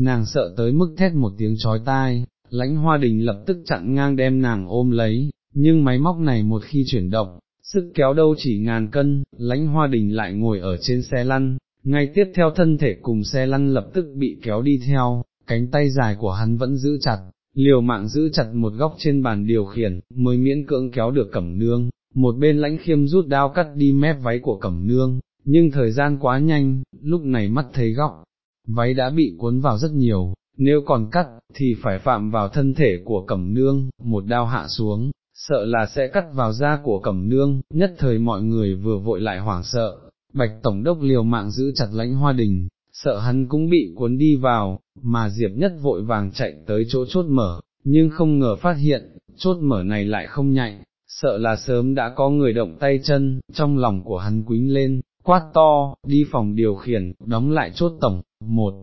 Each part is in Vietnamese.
nàng sợ tới mức thét một tiếng chói tai, lãnh hoa đình lập tức chặn ngang đem nàng ôm lấy, nhưng máy móc này một khi chuyển động, sức kéo đâu chỉ ngàn cân, lãnh hoa đình lại ngồi ở trên xe lăn, ngay tiếp theo thân thể cùng xe lăn lập tức bị kéo đi theo, cánh tay dài của hắn vẫn giữ chặt, liều mạng giữ chặt một góc trên bàn điều khiển, mới miễn cưỡng kéo được cẩm nương, một bên lãnh khiêm rút đao cắt đi mép váy của cẩm nương, nhưng thời gian quá nhanh, lúc này mắt thấy góc, váy đã bị cuốn vào rất nhiều, nếu còn cắt, thì phải phạm vào thân thể của cẩm nương, một đao hạ xuống, sợ là sẽ cắt vào da của cẩm nương, nhất thời mọi người vừa vội lại hoảng sợ, bạch tổng đốc liều mạng giữ chặt lãnh hoa đình, sợ hắn cũng bị cuốn đi vào, mà Diệp nhất vội vàng chạy tới chỗ chốt mở, nhưng không ngờ phát hiện, chốt mở này lại không nhạy, sợ là sớm đã có người động tay chân, trong lòng của hắn quính lên, quát to, đi phòng điều khiển, đóng lại chốt tổng, một.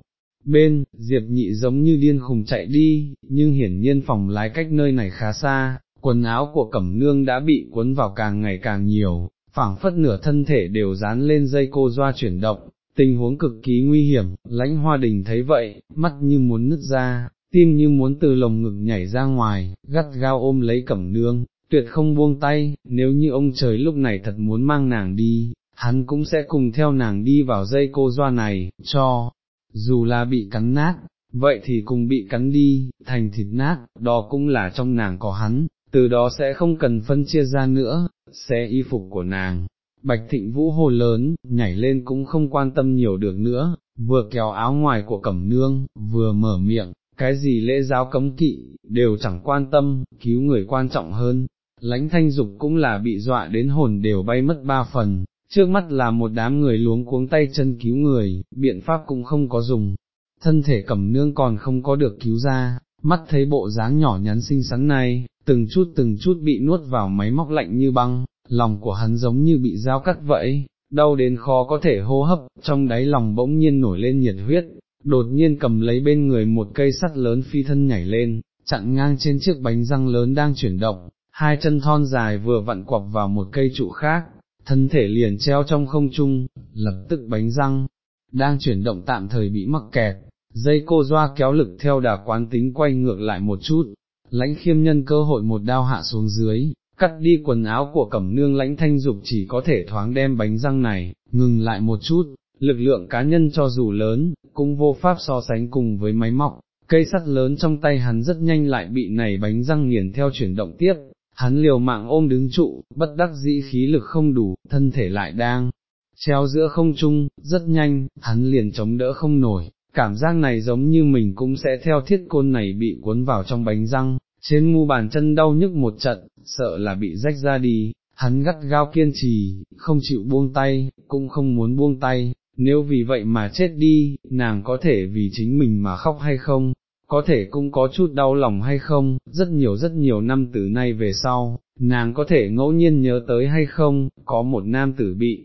Bên, Diệp nhị giống như điên khùng chạy đi, nhưng hiển nhiên phòng lái cách nơi này khá xa, quần áo của cẩm nương đã bị cuốn vào càng ngày càng nhiều, phảng phất nửa thân thể đều dán lên dây cô doa chuyển động, tình huống cực kỳ nguy hiểm, lãnh hoa đình thấy vậy, mắt như muốn nứt ra, tim như muốn từ lồng ngực nhảy ra ngoài, gắt gao ôm lấy cẩm nương, tuyệt không buông tay, nếu như ông trời lúc này thật muốn mang nàng đi, hắn cũng sẽ cùng theo nàng đi vào dây cô doa này, cho, dù là bị cắn nát, vậy thì cùng bị cắn đi, thành thịt nát, đó cũng là trong nàng có hắn, từ đó sẽ không cần phân chia ra nữa, xe y phục của nàng. Bạch thịnh vũ hồ lớn, nhảy lên cũng không quan tâm nhiều được nữa, vừa kéo áo ngoài của cẩm nương, vừa mở miệng, cái gì lễ giáo cấm kỵ, đều chẳng quan tâm, cứu người quan trọng hơn. Lãnh thanh dục cũng là bị dọa đến hồn đều bay mất ba phần, trước mắt là một đám người luống cuống tay chân cứu người, biện pháp cũng không có dùng, thân thể cẩm nương còn không có được cứu ra, mắt thấy bộ dáng nhỏ nhắn xinh xắn này, từng chút từng chút bị nuốt vào máy móc lạnh như băng, lòng của hắn giống như bị dao cắt vậy, đau đến khó có thể hô hấp, trong đáy lòng bỗng nhiên nổi lên nhiệt huyết, đột nhiên cầm lấy bên người một cây sắt lớn phi thân nhảy lên, chặn ngang trên chiếc bánh răng lớn đang chuyển động, hai chân thon dài vừa vặn quặp vào một cây trụ khác, thân thể liền treo trong không trung, lập tức bánh răng, đang chuyển động tạm thời bị mắc kẹt, dây cô doa kéo lực theo đà quán tính quay ngược lại một chút, lãnh khiêm nhân cơ hội một đao hạ xuống dưới, cắt đi quần áo của cẩm nương lãnh thanh dục chỉ có thể thoáng đem bánh răng này, ngừng lại một chút, lực lượng cá nhân cho dù lớn, cũng vô pháp so sánh cùng với máy móc, cây sắt lớn trong tay hắn rất nhanh lại bị này bánh răng nghiền theo chuyển động tiếp, hắn liều mạng ôm đứng trụ, bất đắc dĩ khí lực không đủ, thân thể lại đang treo giữa không trung, rất nhanh, hắn liền chống đỡ không nổi, cảm giác này giống như mình cũng sẽ theo thiết côn này bị cuốn vào trong bánh răng, trên mu bàn chân đau nhức một trận, sợ là bị rách ra đi, hắn gắt gao kiên trì, không chịu buông tay, cũng không muốn buông tay, nếu vì vậy mà chết đi, nàng có thể vì chính mình mà khóc hay không, có thể cũng có chút đau lòng hay không, rất nhiều rất nhiều năm từ nay về sau, nàng có thể ngẫu nhiên nhớ tới hay không, có một nam tử bị,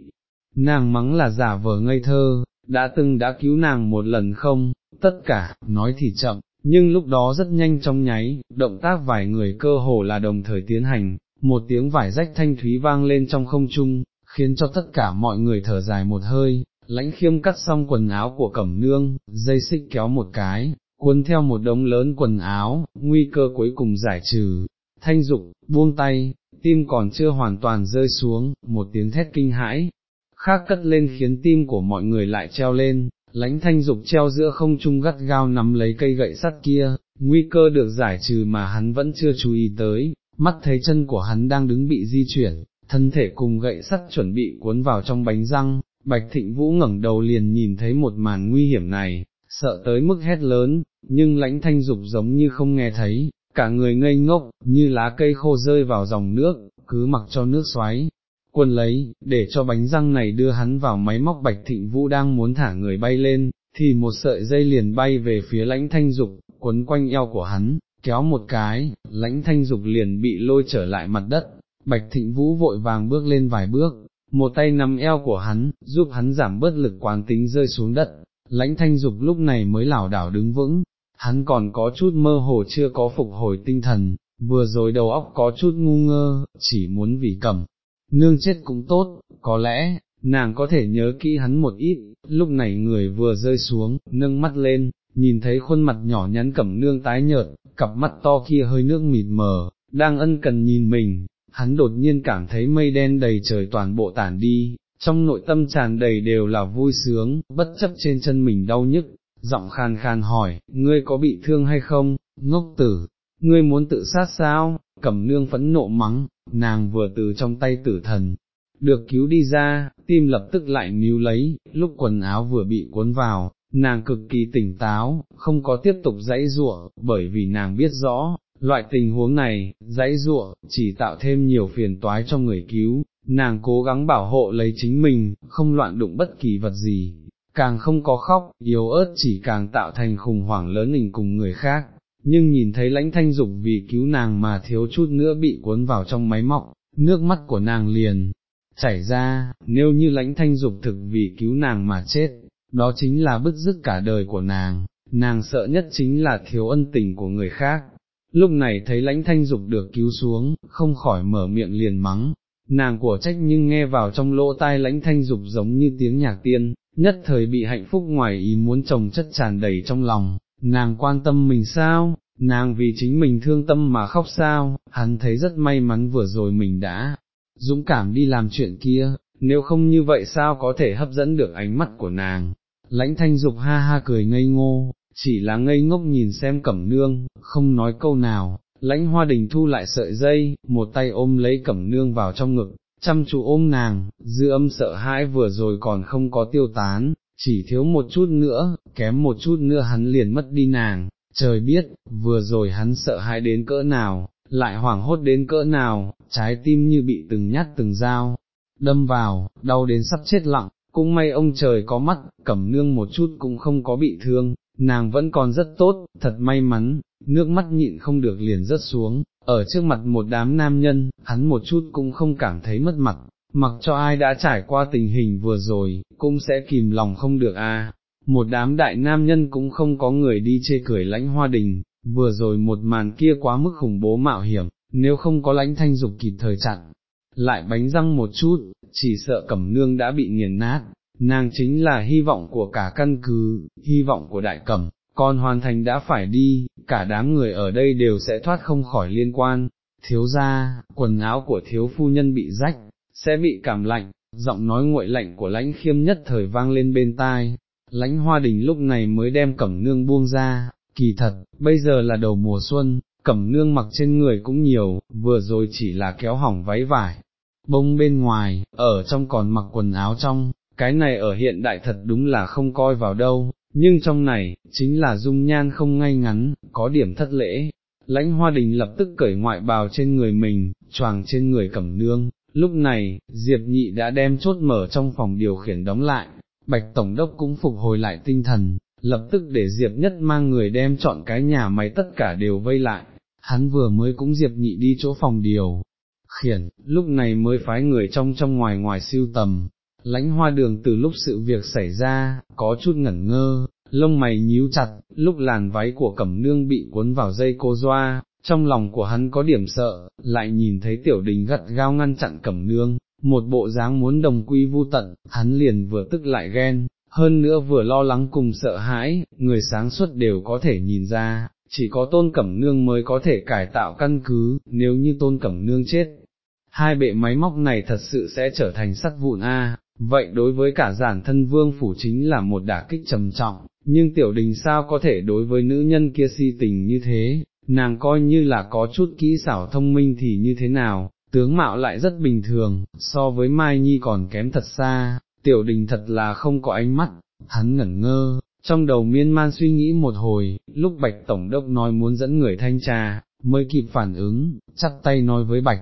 nàng mắng là giả vờ ngây thơ, đã từng đã cứu nàng một lần không, tất cả, nói thì chậm, nhưng lúc đó rất nhanh trong nháy, động tác vài người cơ hồ là đồng thời tiến hành, một tiếng vải rách thanh thúy vang lên trong không trung, khiến cho tất cả mọi người thở dài một hơi, lãnh khiêm cắt xong quần áo của cẩm nương, dây xích kéo một cái, cuốn theo một đống lớn quần áo, nguy cơ cuối cùng giải trừ, thanh dục, buông tay, tim còn chưa hoàn toàn rơi xuống, một tiếng thét kinh hãi, khác cất lên khiến tim của mọi người lại treo lên, lãnh thanh dục treo giữa không trung gắt gao nắm lấy cây gậy sắt kia, nguy cơ được giải trừ mà hắn vẫn chưa chú ý tới, mắt thấy chân của hắn đang đứng bị di chuyển, thân thể cùng gậy sắt chuẩn bị cuốn vào trong bánh răng, bạch thịnh vũ ngẩng đầu liền nhìn thấy một màn nguy hiểm này, sợ tới mức hét lớn, nhưng lãnh thanh dục giống như không nghe thấy, cả người ngây ngốc, như lá cây khô rơi vào dòng nước, cứ mặc cho nước xoáy, quân lấy, để cho bánh răng này đưa hắn vào máy móc bạch thịnh vũ đang muốn thả người bay lên, thì một sợi dây liền bay về phía lãnh thanh dục, quấn quanh eo của hắn, kéo một cái, lãnh thanh dục liền bị lôi trở lại mặt đất, bạch thịnh vũ vội vàng bước lên vài bước, một tay nắm eo của hắn, giúp hắn giảm bớt lực quán tính rơi xuống đất, lãnh thanh dục lúc này mới lảo đảo đứng vững, hắn còn có chút mơ hồ chưa có phục hồi tinh thần, vừa rồi đầu óc có chút ngu ngơ, chỉ muốn vì cầm, nương chết cũng tốt, có lẽ, nàng có thể nhớ kỹ hắn một ít, lúc này người vừa rơi xuống, nâng mắt lên, nhìn thấy khuôn mặt nhỏ nhắn cẩm nương tái nhợt, cặp mắt to kia hơi nước mịt mờ, đang ân cần nhìn mình, hắn đột nhiên cảm thấy mây đen đầy trời toàn bộ tản đi, trong nội tâm tràn đầy đều là vui sướng, bất chấp trên chân mình đau nhức, giọng khàn khàn hỏi, ngươi có bị thương hay không, ngốc tử, ngươi muốn tự sát sao, cẩm nương phẫn nộ mắng, nàng vừa từ trong tay tử thần, được cứu đi ra, tim lập tức lại níu lấy, lúc quần áo vừa bị cuốn vào, nàng cực kỳ tỉnh táo, không có tiếp tục dãy ruộng, bởi vì nàng biết rõ, loại tình huống này, dãy ruộng, chỉ tạo thêm nhiều phiền toái cho người cứu, nàng cố gắng bảo hộ lấy chính mình, không loạn đụng bất kỳ vật gì, càng không có khóc, yếu ớt chỉ càng tạo thành khủng hoảng lớn hình cùng người khác, nhưng nhìn thấy lãnh thanh dục vì cứu nàng mà thiếu chút nữa bị cuốn vào trong máy móc, nước mắt của nàng liền chảy ra, nếu như lãnh thanh dục thực vì cứu nàng mà chết, đó chính là bứt rứt cả đời của nàng, nàng sợ nhất chính là thiếu ân tình của người khác. Lúc này thấy lãnh thanh dục được cứu xuống, không khỏi mở miệng liền mắng, nàng của trách nhưng nghe vào trong lỗ tai lãnh thanh dục giống như tiếng nhạc tiên, nhất thời bị hạnh phúc ngoài ý muốn chồng chất tràn đầy trong lòng, nàng quan tâm mình sao, nàng vì chính mình thương tâm mà khóc sao, hắn thấy rất may mắn vừa rồi mình đã dũng cảm đi làm chuyện kia, nếu không như vậy sao có thể hấp dẫn được ánh mắt của nàng. Lãnh thanh dục ha ha cười ngây ngô, chỉ là ngây ngốc nhìn xem cẩm nương, không nói câu nào, lãnh hoa đình thu lại sợi dây, một tay ôm lấy cẩm nương vào trong ngực, chăm chú ôm nàng, dư âm sợ hãi vừa rồi còn không có tiêu tán, chỉ thiếu một chút nữa, kém một chút nữa hắn liền mất đi nàng, trời biết, vừa rồi hắn sợ hãi đến cỡ nào, lại hoảng hốt đến cỡ nào, trái tim như bị từng nhát từng dao, đâm vào, đau đến sắp chết lặng, cũng may ông trời có mắt, cẩm nương một chút cũng không có bị thương, nàng vẫn còn rất tốt, thật may mắn, nước mắt nhịn không được liền rớt xuống, ở trước mặt một đám nam nhân, hắn một chút cũng không cảm thấy mất mặt, mặc cho ai đã trải qua tình hình vừa rồi, cũng sẽ kìm lòng không được a. Một đám đại nam nhân cũng không có người đi chê cười lãnh hoa đình, vừa rồi một màn kia quá mức khủng bố mạo hiểm, nếu không có lãnh thanh dục kịp thời chặn, lại bánh răng một chút, chỉ sợ cẩm nương đã bị nghiền nát, nàng chính là hy vọng của cả căn cứ, hy vọng của đại cẩm, còn hoàn thành đã phải đi, cả đám người ở đây đều sẽ thoát không khỏi liên quan, thiếu ra, quần áo của thiếu phu nhân bị rách, sẽ bị cảm lạnh, giọng nói nguội lạnh của lãnh khiêm nhất thời vang lên bên tai, lãnh hoa đình lúc này mới đem cẩm nương buông ra, kỳ thật, bây giờ là đầu mùa xuân, cẩm nương mặc trên người cũng nhiều, vừa rồi chỉ là kéo hỏng váy vải, bông bên ngoài, ở trong còn mặc quần áo trong, cái này ở hiện đại thật đúng là không coi vào đâu, nhưng trong này, chính là dung nhan không ngay ngắn, có điểm thất lễ. Lãnh hoa đình lập tức cởi ngoại bào trên người mình, choàng trên người cẩm nương, lúc này, Diệp nhị đã đem chốt mở trong phòng điều khiển đóng lại, Bạch Tổng đốc cũng phục hồi lại tinh thần, lập tức để Diệp nhất mang người đem chọn cái nhà máy tất cả đều vây lại, hắn vừa mới cũng Diệp nhị đi chỗ phòng điều, khiển, lúc này mới phái người trong trong ngoài ngoài siêu tầm, lãnh hoa đường từ lúc sự việc xảy ra, có chút ngẩn ngơ, lông mày nhíu chặt, lúc làn váy của cẩm nương bị cuốn vào dây cô doa, trong lòng của hắn có điểm sợ, lại nhìn thấy tiểu đình gật gao ngăn chặn cẩm nương, một bộ dáng muốn đồng quy vu tận, hắn liền vừa tức lại ghen, hơn nữa vừa lo lắng cùng sợ hãi, người sáng suốt đều có thể nhìn ra, chỉ có tôn cẩm nương mới có thể cải tạo căn cứ, nếu như tôn cẩm nương chết. Hai bệ máy móc này thật sự sẽ trở thành sắt vụn A, vậy đối với cả giản thân vương phủ chính là một đả kích trầm trọng, nhưng tiểu đình sao có thể đối với nữ nhân kia si tình như thế, nàng coi như là có chút kỹ xảo thông minh thì như thế nào, tướng mạo lại rất bình thường, so với Mai Nhi còn kém thật xa, tiểu đình thật là không có ánh mắt, hắn ngẩn ngơ, trong đầu miên man suy nghĩ một hồi, lúc Bạch Tổng đốc nói muốn dẫn người thanh tra, mới kịp phản ứng, chắt tay nói với Bạch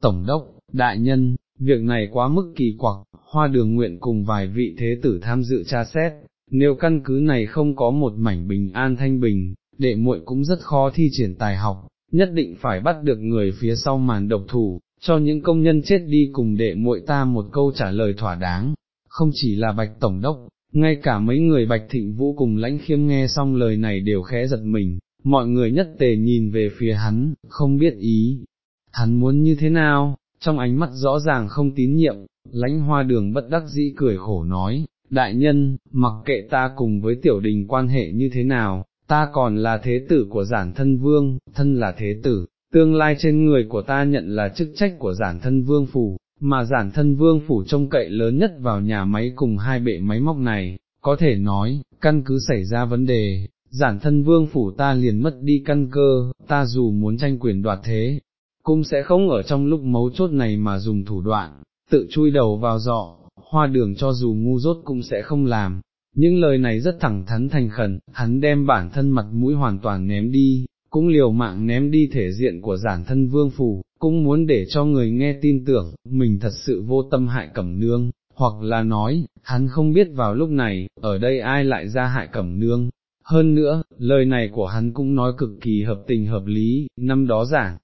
Tổng đốc, đại nhân, việc này quá mức kỳ quặc, hoa đường nguyện cùng vài vị thế tử tham dự tra xét, nếu căn cứ này không có một mảnh bình an thanh bình, đệ muội cũng rất khó thi triển tài học, nhất định phải bắt được người phía sau màn độc thủ, cho những công nhân chết đi cùng đệ muội ta một câu trả lời thỏa đáng, không chỉ là bạch tổng đốc, ngay cả mấy người bạch thịnh vũ cùng lãnh khiêm nghe xong lời này đều khẽ giật mình, mọi người nhất tề nhìn về phía hắn, không biết ý, hắn muốn như thế nào, trong ánh mắt rõ ràng không tín nhiệm, lãnh hoa đường bất đắc dĩ cười khổ nói, đại nhân, mặc kệ ta cùng với tiểu đình quan hệ như thế nào, ta còn là thế tử của giản thân vương, thân là thế tử, tương lai trên người của ta nhận là chức trách của giản thân vương phủ, mà giản thân vương phủ trông cậy lớn nhất vào nhà máy cùng hai bệ máy móc này, có thể nói, căn cứ xảy ra vấn đề, giản thân vương phủ ta liền mất đi căn cơ, ta dù muốn tranh quyền đoạt thế, cũng sẽ không ở trong lúc mấu chốt này mà dùng thủ đoạn, tự chui đầu vào dọ, hoa đường cho dù ngu dốt cũng sẽ không làm. Những lời này rất thẳng thắn thành khẩn, hắn đem bản thân mặt mũi hoàn toàn ném đi, cũng liều mạng ném đi thể diện của giản thân vương phủ, cũng muốn để cho người nghe tin tưởng, mình thật sự vô tâm hại cẩm nương, hoặc là nói, hắn không biết vào lúc này, ở đây ai lại ra hại cẩm nương. Hơn nữa, lời này của hắn cũng nói cực kỳ hợp tình hợp lý, năm đó giảng,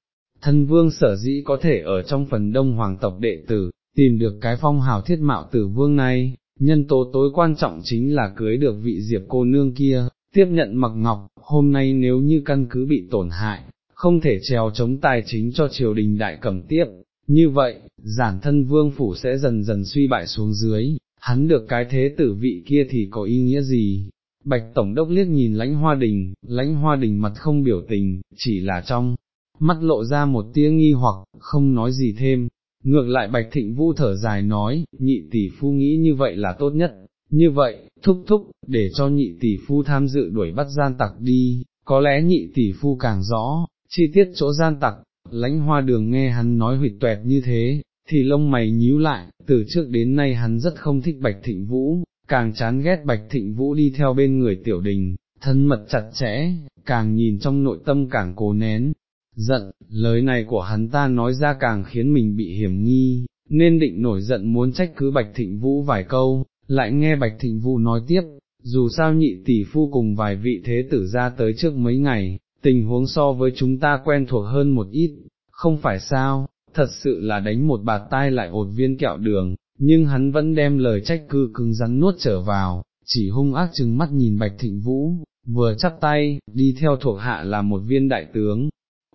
thân vương sở dĩ có thể ở trong phần đông hoàng tộc đệ tử, tìm được cái phong hào thiết mạo tử vương này, nhân tố tối quan trọng chính là cưới được vị diệp cô nương kia, tiếp nhận mặc ngọc, hôm nay nếu như căn cứ bị tổn hại, không thể trèo chống tài chính cho triều đình đại cầm tiếp, như vậy, giản thân vương phủ sẽ dần dần suy bại xuống dưới, hắn được cái thế tử vị kia thì có ý nghĩa gì? Bạch Tổng đốc liếc nhìn lãnh hoa đình, lãnh hoa đình mặt không biểu tình, chỉ là trong, mắt lộ ra một tia nghi hoặc, không nói gì thêm. Ngược lại Bạch Thịnh Vũ thở dài nói, nhị tỷ phu nghĩ như vậy là tốt nhất, như vậy, thúc thúc, để cho nhị tỷ phu tham dự đuổi bắt gian tặc đi, có lẽ nhị tỷ phu càng rõ, chi tiết chỗ gian tặc, lãnh hoa đường nghe hắn nói huyệt tuẹt như thế, thì lông mày nhíu lại, từ trước đến nay hắn rất không thích Bạch Thịnh Vũ, càng chán ghét Bạch Thịnh Vũ đi theo bên người tiểu đình, thân mật chặt chẽ, càng nhìn trong nội tâm càng cố nén, giận, lời này của hắn ta nói ra càng khiến mình bị hiểm nghi, nên định nổi giận muốn trách cứ Bạch Thịnh Vũ vài câu, lại nghe Bạch Thịnh Vũ nói tiếp, dù sao nhị tỷ phu cùng vài vị thế tử ra tới trước mấy ngày, tình huống so với chúng ta quen thuộc hơn một ít, không phải sao, thật sự là đánh một bạt tai lại ột viên kẹo đường, nhưng hắn vẫn đem lời trách cứ cứng rắn nuốt trở vào, chỉ hung ác chừng mắt nhìn Bạch Thịnh Vũ, vừa chắp tay, đi theo thuộc hạ là một viên đại tướng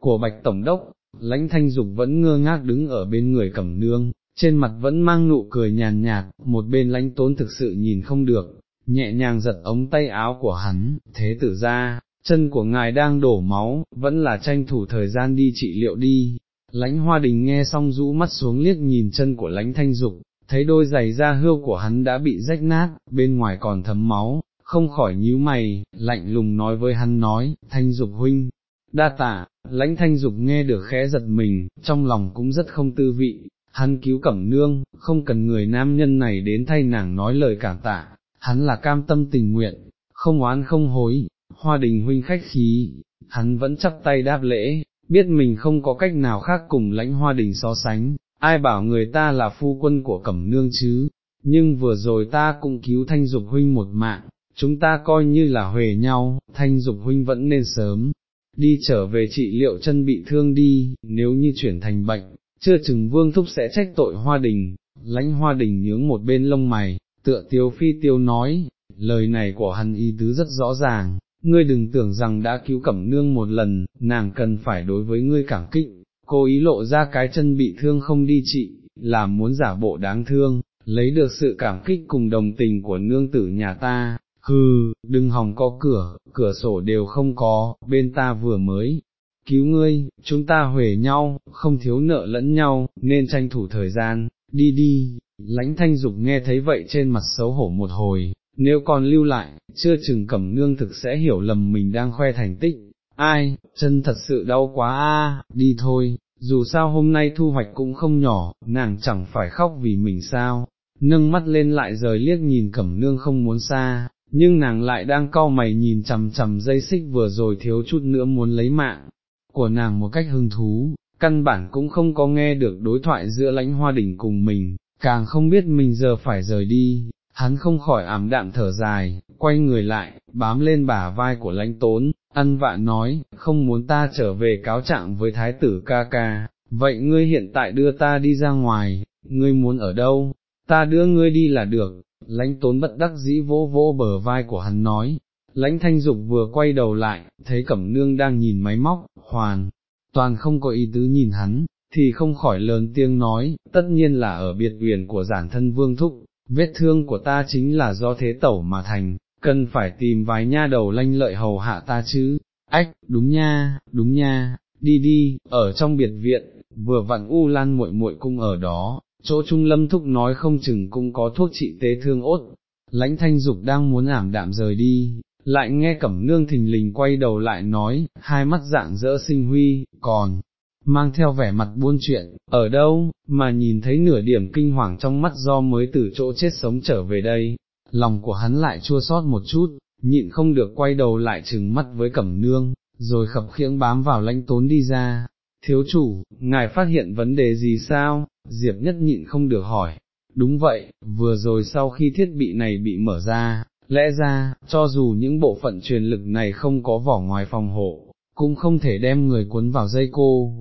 của Bạch Tổng Đốc, lãnh thanh dục vẫn ngơ ngác đứng ở bên người cẩm nương, trên mặt vẫn mang nụ cười nhàn nhạt, một bên lãnh tốn thực sự nhìn không được, nhẹ nhàng giật ống tay áo của hắn, thế tử ra, chân của ngài đang đổ máu, vẫn là tranh thủ thời gian đi trị liệu đi. lãnh hoa đình nghe xong rũ mắt xuống liếc nhìn chân của lãnh thanh dục, thấy đôi giày da hươu của hắn đã bị rách nát, bên ngoài còn thấm máu, không khỏi nhíu mày, lạnh lùng nói với hắn nói, thanh dục huynh, đa tạ, lãnh thanh dục nghe được khẽ giật mình, trong lòng cũng rất không tư vị, hắn cứu cẩm nương, không cần người nam nhân này đến thay nàng nói lời cảm tạ, hắn là cam tâm tình nguyện, không oán không hối, hoa đình huynh khách khí, hắn vẫn chắp tay đáp lễ, biết mình không có cách nào khác cùng lãnh hoa đình so sánh, ai bảo người ta là phu quân của cẩm nương chứ, nhưng vừa rồi ta cũng cứu thanh dục huynh một mạng, chúng ta coi như là huề nhau, thanh dục huynh vẫn nên sớm, đi trở về trị liệu chân bị thương đi, nếu như chuyển thành bệnh, chưa chừng vương thúc sẽ trách tội hoa đình, lãnh hoa đình nhướng một bên lông mày, tựa tiêu phi tiêu nói, lời này của hắn y tứ rất rõ ràng, ngươi đừng tưởng rằng đã cứu cẩm nương một lần, nàng cần phải đối với ngươi cảm kích, cô ý lộ ra cái chân bị thương không đi trị, là muốn giả bộ đáng thương, lấy được sự cảm kích cùng đồng tình của nương tử nhà ta, hừ, đừng hòng có cửa, cửa sổ đều không có, bên ta vừa mới. Cứu ngươi, chúng ta huề nhau, không thiếu nợ lẫn nhau, nên tranh thủ thời gian, đi đi, lãnh thanh dục nghe thấy vậy trên mặt xấu hổ một hồi, nếu còn lưu lại, chưa chừng cẩm nương thực sẽ hiểu lầm mình đang khoe thành tích, ai, chân thật sự đau quá a, đi thôi, dù sao hôm nay thu hoạch cũng không nhỏ, nàng chẳng phải khóc vì mình sao, nâng mắt lên lại rời liếc nhìn cẩm nương không muốn xa, nhưng nàng lại đang cau mày nhìn chằm chằm dây xích vừa rồi thiếu chút nữa muốn lấy mạng của nàng một cách hứng thú, căn bản cũng không có nghe được đối thoại giữa lãnh hoa đỉnh cùng mình, càng không biết mình giờ phải rời đi, hắn không khỏi ảm đạm thở dài, quay người lại, bám lên bả vai của lãnh tốn, ăn vạ nói, không muốn ta trở về cáo trạng với thái tử ca ca, vậy ngươi hiện tại đưa ta đi ra ngoài, ngươi muốn ở đâu, ta đưa ngươi đi là được, lãnh tốn bất đắc dĩ vỗ vỗ bờ vai của hắn nói, lãnh thanh dục vừa quay đầu lại, thấy cẩm nương đang nhìn máy móc, hoàn, toàn không có ý tứ nhìn hắn, thì không khỏi lớn tiếng nói, tất nhiên là ở biệt uyển của giản thân vương thúc, vết thương của ta chính là do thế tẩu mà thành, cần phải tìm vài nha đầu lanh lợi hầu hạ ta chứ, ách, đúng nha, đúng nha, đi đi, ở trong biệt viện, vừa vặn U Lan muội muội cung ở đó, chỗ Trung Lâm Thúc nói không chừng cũng có thuốc trị tế thương ốt, lãnh thanh dục đang muốn ảm đạm rời đi, lại nghe cẩm nương thình lình quay đầu lại nói, hai mắt dạng dỡ sinh huy, còn, mang theo vẻ mặt buôn chuyện, ở đâu, mà nhìn thấy nửa điểm kinh hoàng trong mắt do mới từ chỗ chết sống trở về đây, lòng của hắn lại chua sót một chút, nhịn không được quay đầu lại trừng mắt với cẩm nương, rồi khập khiễng bám vào lãnh tốn đi ra. Thiếu chủ, ngài phát hiện vấn đề gì sao? Diệp nhất nhịn không được hỏi. Đúng vậy, vừa rồi sau khi thiết bị này bị mở ra, lẽ ra, cho dù những bộ phận truyền lực này không có vỏ ngoài phòng hộ, cũng không thể đem người cuốn vào dây cô.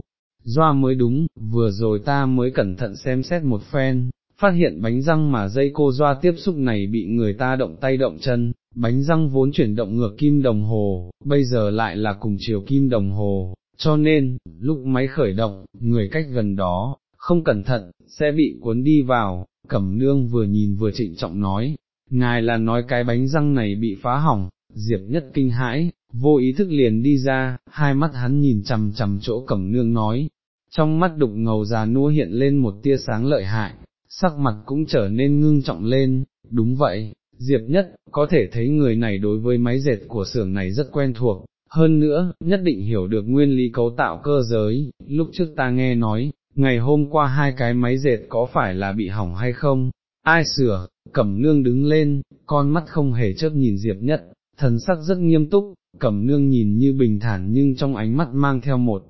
Doa mới đúng, vừa rồi ta mới cẩn thận xem xét một phen, phát hiện bánh răng mà dây cô doa tiếp xúc này bị người ta động tay động chân, bánh răng vốn chuyển động ngược kim đồng hồ, bây giờ lại là cùng chiều kim đồng hồ, cho nên, lúc máy khởi động, người cách gần đó, không cẩn thận, sẽ bị cuốn đi vào, cẩm nương vừa nhìn vừa trịnh trọng nói, ngài là nói cái bánh răng này bị phá hỏng, diệp nhất kinh hãi, vô ý thức liền đi ra, hai mắt hắn nhìn chằm chằm chỗ cẩm nương nói, trong mắt đục ngầu già nua hiện lên một tia sáng lợi hại, sắc mặt cũng trở nên ngưng trọng lên, đúng vậy, Diệp nhất, có thể thấy người này đối với máy dệt của xưởng này rất quen thuộc, hơn nữa, nhất định hiểu được nguyên lý cấu tạo cơ giới, lúc trước ta nghe nói, ngày hôm qua hai cái máy dệt có phải là bị hỏng hay không, ai sửa, cẩm nương đứng lên, con mắt không hề chớp nhìn Diệp nhất, thần sắc rất nghiêm túc, cẩm nương nhìn như bình thản nhưng trong ánh mắt mang theo một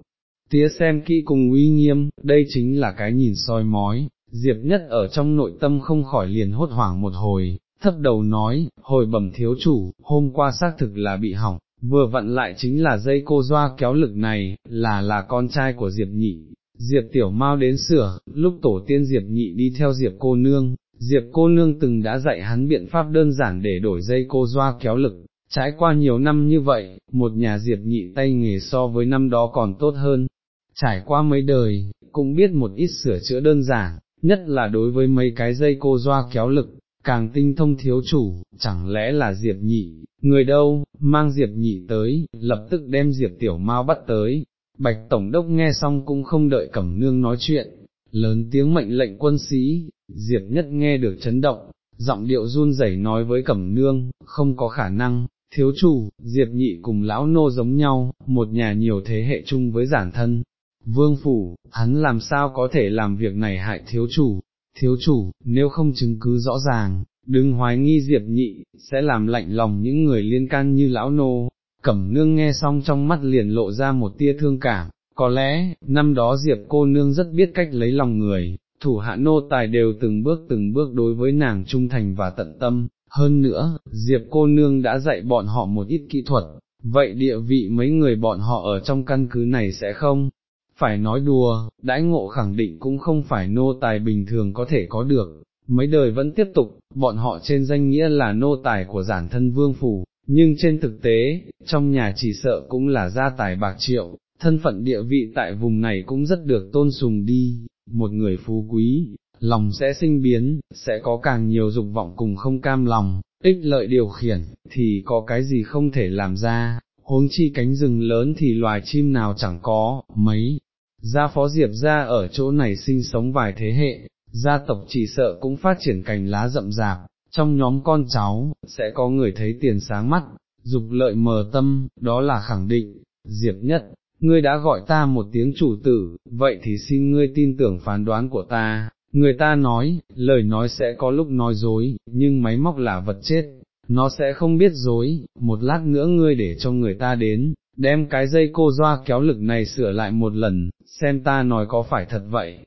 tía xem kỹ cùng uy nghiêm, đây chính là cái nhìn soi mói, Diệp nhất ở trong nội tâm không khỏi liền hốt hoảng một hồi, thấp đầu nói, hồi bẩm thiếu chủ, hôm qua xác thực là bị hỏng, vừa vặn lại chính là dây cô doa kéo lực này, là là con trai của Diệp nhị. Diệp tiểu mau đến sửa, lúc tổ tiên Diệp nhị đi theo Diệp cô nương, Diệp cô nương từng đã dạy hắn biện pháp đơn giản để đổi dây cô doa kéo lực, trải qua nhiều năm như vậy, một nhà Diệp nhị tay nghề so với năm đó còn tốt hơn, trải qua mấy đời, cũng biết một ít sửa chữa đơn giản, nhất là đối với mấy cái dây cô doa kéo lực, càng tinh thông thiếu chủ, chẳng lẽ là Diệp nhị, người đâu, mang Diệp nhị tới, lập tức đem Diệp tiểu mau bắt tới, bạch tổng đốc nghe xong cũng không đợi cẩm nương nói chuyện, lớn tiếng mệnh lệnh quân sĩ, Diệp nhất nghe được chấn động, giọng điệu run rẩy nói với cẩm nương, không có khả năng, thiếu chủ, Diệp nhị cùng lão nô giống nhau, một nhà nhiều thế hệ chung với giản thân. Vương phủ, hắn làm sao có thể làm việc này hại thiếu chủ, thiếu chủ, nếu không chứng cứ rõ ràng, đừng hoài nghi Diệp nhị, sẽ làm lạnh lòng những người liên can như lão nô. Cẩm nương nghe xong trong mắt liền lộ ra một tia thương cảm, có lẽ, năm đó Diệp cô nương rất biết cách lấy lòng người, thủ hạ nô tài đều từng bước từng bước đối với nàng trung thành và tận tâm, hơn nữa, Diệp cô nương đã dạy bọn họ một ít kỹ thuật, vậy địa vị mấy người bọn họ ở trong căn cứ này sẽ không, phải nói đùa, đãi ngộ khẳng định cũng không phải nô tài bình thường có thể có được, mấy đời vẫn tiếp tục, bọn họ trên danh nghĩa là nô tài của giản thân vương phủ, nhưng trên thực tế, trong nhà chỉ sợ cũng là gia tài bạc triệu, thân phận địa vị tại vùng này cũng rất được tôn sùng đi, một người phú quý, lòng sẽ sinh biến, sẽ có càng nhiều dục vọng cùng không cam lòng, ích lợi điều khiển, thì có cái gì không thể làm ra, huống chi cánh rừng lớn thì loài chim nào chẳng có, mấy, gia phó diệp ra ở chỗ này sinh sống vài thế hệ, gia tộc chỉ sợ cũng phát triển cành lá rậm rạp, trong nhóm con cháu, sẽ có người thấy tiền sáng mắt, dục lợi mờ tâm, đó là khẳng định, diệp nhất, ngươi đã gọi ta một tiếng chủ tử, vậy thì xin ngươi tin tưởng phán đoán của ta, người ta nói, lời nói sẽ có lúc nói dối, nhưng máy móc là vật chết, nó sẽ không biết dối, một lát nữa ngươi để cho người ta đến, đem cái dây cô doa kéo lực này sửa lại một lần, xem ta nói có phải thật vậy,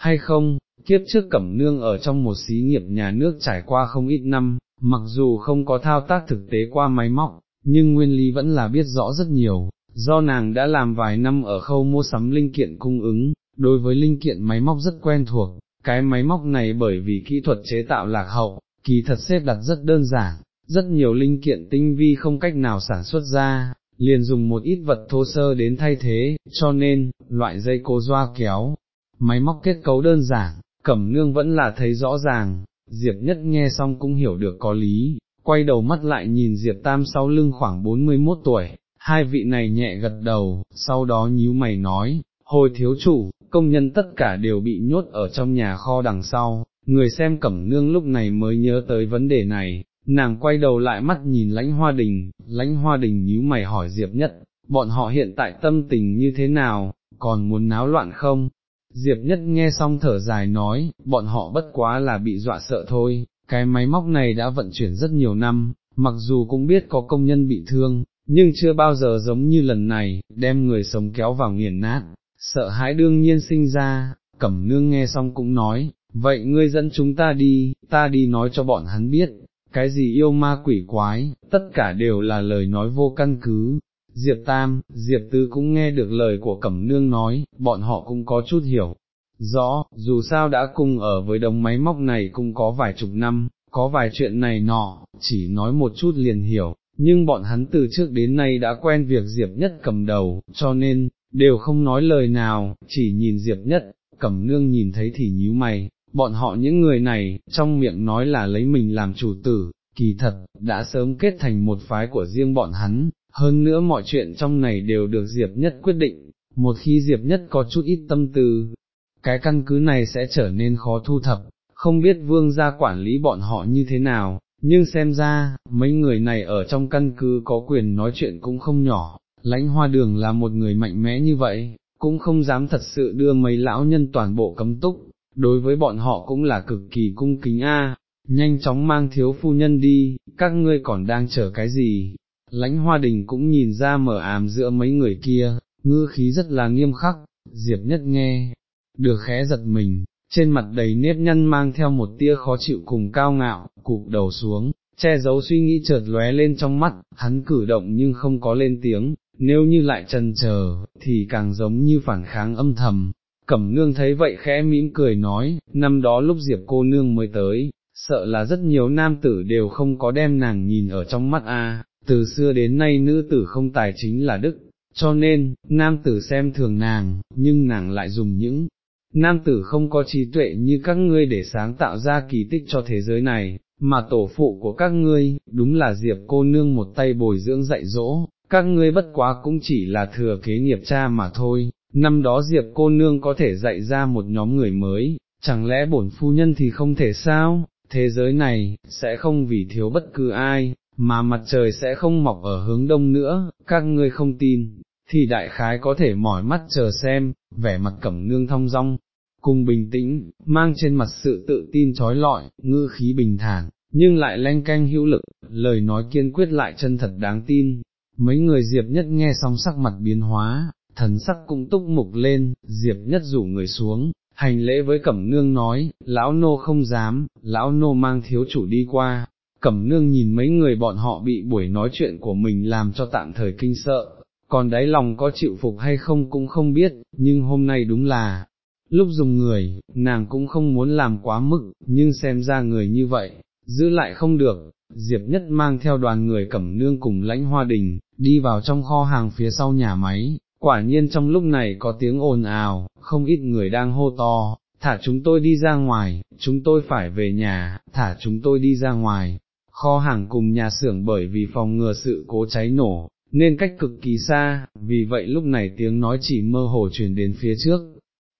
hay không, kiếp trước cẩm nương ở trong một xí nghiệp nhà nước trải qua không ít năm, mặc dù không có thao tác thực tế qua máy móc, nhưng nguyên lý vẫn là biết rõ rất nhiều, do nàng đã làm vài năm ở khâu mua sắm linh kiện cung ứng, đối với linh kiện máy móc rất quen thuộc, cái máy móc này bởi vì kỹ thuật chế tạo lạc hậu, kỳ thật xếp đặt rất đơn giản, rất nhiều linh kiện tinh vi không cách nào sản xuất ra, liền dùng một ít vật thô sơ đến thay thế, cho nên, loại dây cô doa kéo, máy móc kết cấu đơn giản, cẩm nương vẫn là thấy rõ ràng, Diệp nhất nghe xong cũng hiểu được có lý, quay đầu mắt lại nhìn Diệp Tam sau lưng khoảng 41 tuổi, hai vị này nhẹ gật đầu, sau đó nhíu mày nói, hồi thiếu chủ, công nhân tất cả đều bị nhốt ở trong nhà kho đằng sau, người xem cẩm nương lúc này mới nhớ tới vấn đề này, nàng quay đầu lại mắt nhìn lãnh hoa đình, lãnh hoa đình nhíu mày hỏi Diệp nhất, bọn họ hiện tại tâm tình như thế nào, còn muốn náo loạn không? Diệp nhất nghe xong thở dài nói, bọn họ bất quá là bị dọa sợ thôi, cái máy móc này đã vận chuyển rất nhiều năm, mặc dù cũng biết có công nhân bị thương, nhưng chưa bao giờ giống như lần này, đem người sống kéo vào nghiền nát, sợ hãi đương nhiên sinh ra, cẩm nương nghe xong cũng nói, vậy ngươi dẫn chúng ta đi, ta đi nói cho bọn hắn biết, cái gì yêu ma quỷ quái, tất cả đều là lời nói vô căn cứ. Diệp Tam, Diệp Tư cũng nghe được lời của Cẩm Nương nói, bọn họ cũng có chút hiểu. Rõ, dù sao đã cùng ở với đồng máy móc này cũng có vài chục năm, có vài chuyện này nọ, chỉ nói một chút liền hiểu, nhưng bọn hắn từ trước đến nay đã quen việc Diệp Nhất cầm đầu, cho nên, đều không nói lời nào, chỉ nhìn Diệp Nhất, Cẩm Nương nhìn thấy thì nhíu mày, bọn họ những người này, trong miệng nói là lấy mình làm chủ tử, kỳ thật, đã sớm kết thành một phái của riêng bọn hắn, hơn nữa mọi chuyện trong này đều được Diệp Nhất quyết định, một khi Diệp Nhất có chút ít tâm tư, cái căn cứ này sẽ trở nên khó thu thập, không biết vương gia quản lý bọn họ như thế nào, nhưng xem ra, mấy người này ở trong căn cứ có quyền nói chuyện cũng không nhỏ, lãnh hoa đường là một người mạnh mẽ như vậy, cũng không dám thật sự đưa mấy lão nhân toàn bộ cấm túc, đối với bọn họ cũng là cực kỳ cung kính a. nhanh chóng mang thiếu phu nhân đi, các ngươi còn đang chờ cái gì, lãnh hoa đình cũng nhìn ra mở ám giữa mấy người kia, ngư khí rất là nghiêm khắc, diệp nhất nghe, được khẽ giật mình, trên mặt đầy nếp nhăn mang theo một tia khó chịu cùng cao ngạo, cụp đầu xuống, che giấu suy nghĩ chợt lóe lên trong mắt, hắn cử động nhưng không có lên tiếng, nếu như lại trần chờ thì càng giống như phản kháng âm thầm, Cẩm nương thấy vậy khẽ mỉm cười nói, năm đó lúc Diệp cô nương mới tới, sợ là rất nhiều nam tử đều không có đem nàng nhìn ở trong mắt a từ xưa đến nay nữ tử không tài chính là đức, cho nên, nam tử xem thường nàng, nhưng nàng lại dùng những nam tử không có trí tuệ như các ngươi để sáng tạo ra kỳ tích cho thế giới này, mà tổ phụ của các ngươi, đúng là Diệp cô nương một tay bồi dưỡng dạy dỗ, các ngươi bất quá cũng chỉ là thừa kế nghiệp cha mà thôi, năm đó Diệp cô nương có thể dạy ra một nhóm người mới, chẳng lẽ bổn phu nhân thì không thể sao, thế giới này, sẽ không vì thiếu bất cứ ai, mà mặt trời sẽ không mọc ở hướng đông nữa, các ngươi không tin, thì đại khái có thể mỏi mắt chờ xem, vẻ mặt cẩm nương thong dong, cùng bình tĩnh, mang trên mặt sự tự tin trói lọi, ngư khí bình thản, nhưng lại lanh canh hữu lực, lời nói kiên quyết lại chân thật đáng tin. Mấy người diệp nhất nghe xong sắc mặt biến hóa, thần sắc cũng túc mục lên, diệp nhất rủ người xuống, hành lễ với cẩm nương nói, lão nô không dám, lão nô mang thiếu chủ đi qua, cẩm nương nhìn mấy người bọn họ bị buổi nói chuyện của mình làm cho tạm thời kinh sợ, còn đáy lòng có chịu phục hay không cũng không biết, nhưng hôm nay đúng là, lúc dùng người, nàng cũng không muốn làm quá mức, nhưng xem ra người như vậy, giữ lại không được, Diệp Nhất mang theo đoàn người cẩm nương cùng lãnh hoa đình, đi vào trong kho hàng phía sau nhà máy, Quả nhiên trong lúc này có tiếng ồn ào, không ít người đang hô to, thả chúng tôi đi ra ngoài, chúng tôi phải về nhà, thả chúng tôi đi ra ngoài. Kho hàng cùng nhà xưởng bởi vì phòng ngừa sự cố cháy nổ, nên cách cực kỳ xa, vì vậy lúc này tiếng nói chỉ mơ hồ truyền đến phía trước.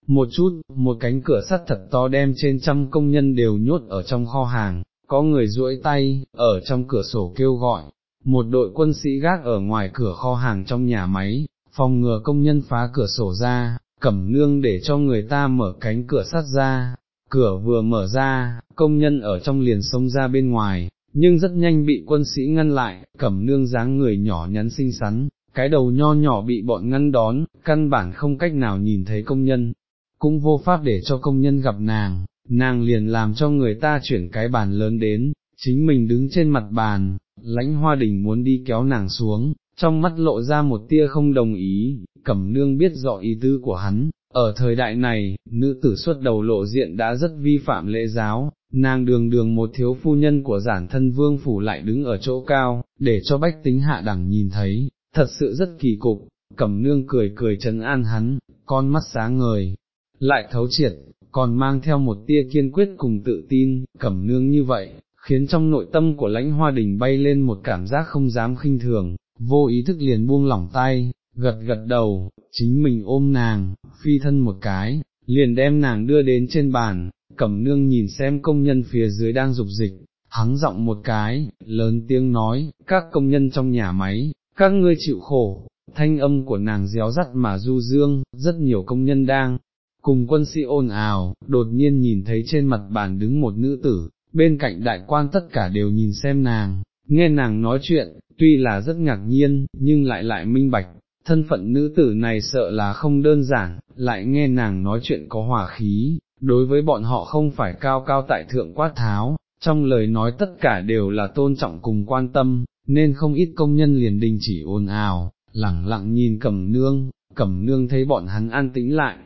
Một chút, một cánh cửa sắt thật to đem trên trăm công nhân đều nhốt ở trong kho hàng, có người duỗi tay, ở trong cửa sổ kêu gọi, một đội quân sĩ gác ở ngoài cửa kho hàng trong nhà máy, phòng ngừa công nhân phá cửa sổ ra, cẩm nương để cho người ta mở cánh cửa sắt ra, cửa vừa mở ra, công nhân ở trong liền xông ra bên ngoài, nhưng rất nhanh bị quân sĩ ngăn lại, cẩm nương dáng người nhỏ nhắn xinh xắn, cái đầu nho nhỏ bị bọn ngăn đón, căn bản không cách nào nhìn thấy công nhân, cũng vô pháp để cho công nhân gặp nàng, nàng liền làm cho người ta chuyển cái bàn lớn đến, chính mình đứng trên mặt bàn, lãnh hoa đình muốn đi kéo nàng xuống, trong mắt lộ ra một tia không đồng ý, cẩm nương biết rõ ý tư của hắn, ở thời đại này, nữ tử xuất đầu lộ diện đã rất vi phạm lễ giáo, nàng đường đường một thiếu phu nhân của giản thân vương phủ lại đứng ở chỗ cao, để cho bách tính hạ đẳng nhìn thấy, thật sự rất kỳ cục, cẩm nương cười cười trấn an hắn, con mắt sáng ngời, lại thấu triệt, còn mang theo một tia kiên quyết cùng tự tin, cẩm nương như vậy, khiến trong nội tâm của lãnh hoa đình bay lên một cảm giác không dám khinh thường, vô ý thức liền buông lỏng tay, gật gật đầu, chính mình ôm nàng, phi thân một cái, liền đem nàng đưa đến trên bàn, cẩm nương nhìn xem công nhân phía dưới đang dục dịch, hắn giọng một cái, lớn tiếng nói, các công nhân trong nhà máy, các ngươi chịu khổ, thanh âm của nàng réo rắt mà du dương, rất nhiều công nhân đang cùng quân sĩ ồn ào, đột nhiên nhìn thấy trên mặt bàn đứng một nữ tử, bên cạnh đại quan tất cả đều nhìn xem nàng, nghe nàng nói chuyện, tuy là rất ngạc nhiên, nhưng lại lại minh bạch, thân phận nữ tử này sợ là không đơn giản, lại nghe nàng nói chuyện có hòa khí, đối với bọn họ không phải cao cao tại thượng quát tháo, trong lời nói tất cả đều là tôn trọng cùng quan tâm, nên không ít công nhân liền đình chỉ ồn ào, lẳng lặng nhìn cẩm nương, cẩm nương thấy bọn hắn an tĩnh lại,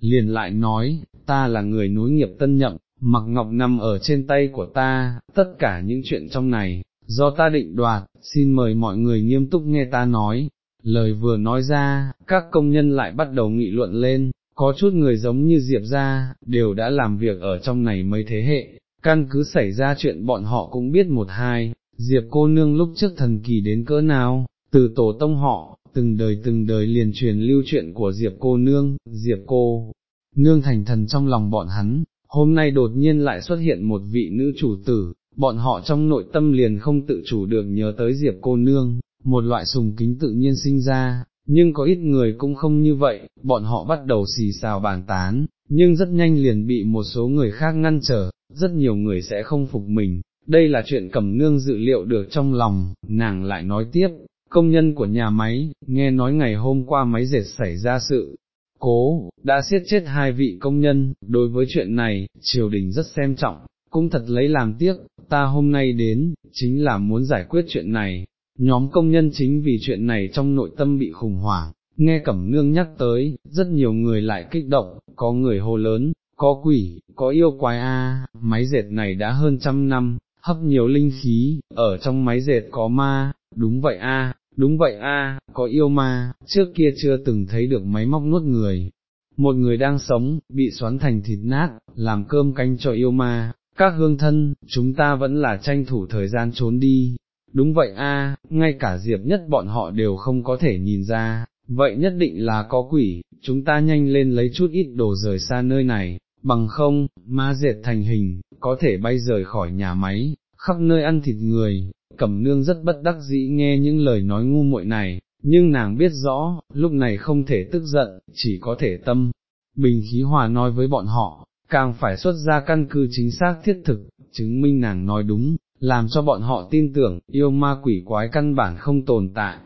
liền lại nói, ta là người nối nghiệp tân nhậm, mặc ngọc nằm ở trên tay của ta, tất cả những chuyện trong này, do ta định đoạt, xin mời mọi người nghiêm túc nghe ta nói. Lời vừa nói ra, các công nhân lại bắt đầu nghị luận lên, có chút người giống như Diệp ra, đều đã làm việc ở trong này mấy thế hệ, căn cứ xảy ra chuyện bọn họ cũng biết một hai, Diệp cô nương lúc trước thần kỳ đến cỡ nào, từ tổ tông họ, từng đời từng đời liền truyền lưu chuyện của Diệp cô nương, Diệp cô, nương thành thần trong lòng bọn hắn, hôm nay đột nhiên lại xuất hiện một vị nữ chủ tử, bọn họ trong nội tâm liền không tự chủ được nhớ tới Diệp cô nương, một loại sùng kính tự nhiên sinh ra, nhưng có ít người cũng không như vậy, bọn họ bắt đầu xì xào bàn tán, nhưng rất nhanh liền bị một số người khác ngăn trở, rất nhiều người sẽ không phục mình, đây là chuyện cẩm nương dự liệu được trong lòng, nàng lại nói tiếp, công nhân của nhà máy, nghe nói ngày hôm qua máy dệt xảy ra sự, cố, đã siết chết hai vị công nhân, đối với chuyện này, triều đình rất xem trọng, cũng thật lấy làm tiếc, ta hôm nay đến, chính là muốn giải quyết chuyện này, nhóm công nhân chính vì chuyện này trong nội tâm bị khủng hoảng, nghe Cẩm Nương nhắc tới, rất nhiều người lại kích động, có người hô lớn, có quỷ, có yêu quái a, máy dệt này đã hơn trăm năm, hấp nhiều linh khí, ở trong máy dệt có ma, đúng vậy a, đúng vậy a, có yêu ma, trước kia chưa từng thấy được máy móc nuốt người. Một người đang sống, bị xoắn thành thịt nát, làm cơm canh cho yêu ma, các hương thân, chúng ta vẫn là tranh thủ thời gian trốn đi. Đúng vậy a, ngay cả diệp nhất bọn họ đều không có thể nhìn ra, vậy nhất định là có quỷ, chúng ta nhanh lên lấy chút ít đồ rời xa nơi này, bằng không, ma dệt thành hình, có thể bay rời khỏi nhà máy, khắp nơi ăn thịt người, cẩm nương rất bất đắc dĩ nghe những lời nói ngu muội này, nhưng nàng biết rõ, lúc này không thể tức giận, chỉ có thể tâm, bình khí hòa nói với bọn họ, càng phải xuất ra căn cứ chính xác thiết thực, chứng minh nàng nói đúng, làm cho bọn họ tin tưởng, yêu ma quỷ quái căn bản không tồn tại.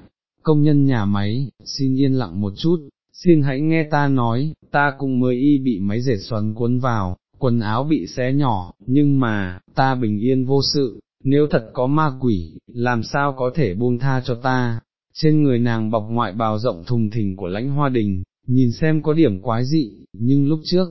Công nhân nhà máy, xin yên lặng một chút, xin hãy nghe ta nói, ta cũng mới y bị máy dệt xoắn cuốn vào, quần áo bị xé nhỏ, nhưng mà, ta bình yên vô sự, nếu thật có ma quỷ, làm sao có thể buông tha cho ta, trên người nàng bọc ngoại bào rộng thùng thình của lãnh hoa đình, nhìn xem có điểm quái dị, nhưng lúc trước,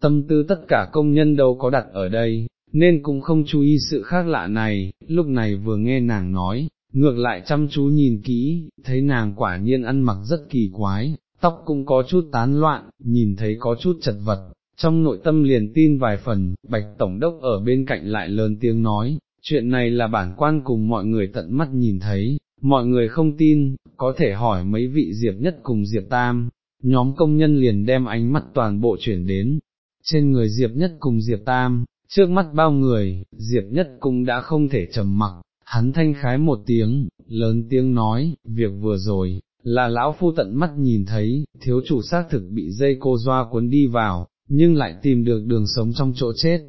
tâm tư tất cả công nhân đâu có đặt ở đây, nên cũng không chú ý sự khác lạ này, lúc này vừa nghe nàng nói, ngược lại chăm chú nhìn kỹ, thấy nàng quả nhiên ăn mặc rất kỳ quái, tóc cũng có chút tán loạn, nhìn thấy có chút chật vật, trong nội tâm liền tin vài phần, bạch tổng đốc ở bên cạnh lại lớn tiếng nói, chuyện này là bản quan cùng mọi người tận mắt nhìn thấy, mọi người không tin, có thể hỏi mấy vị diệp nhất cùng diệp tam, nhóm công nhân liền đem ánh mắt toàn bộ chuyển đến, trên người diệp nhất cùng diệp tam, trước mắt bao người, diệp nhất cũng đã không thể trầm mặc, hắn thanh khái một tiếng, lớn tiếng nói, việc vừa rồi, là lão phu tận mắt nhìn thấy, thiếu chủ xác thực bị dây cô doa cuốn đi vào, nhưng lại tìm được đường sống trong chỗ chết.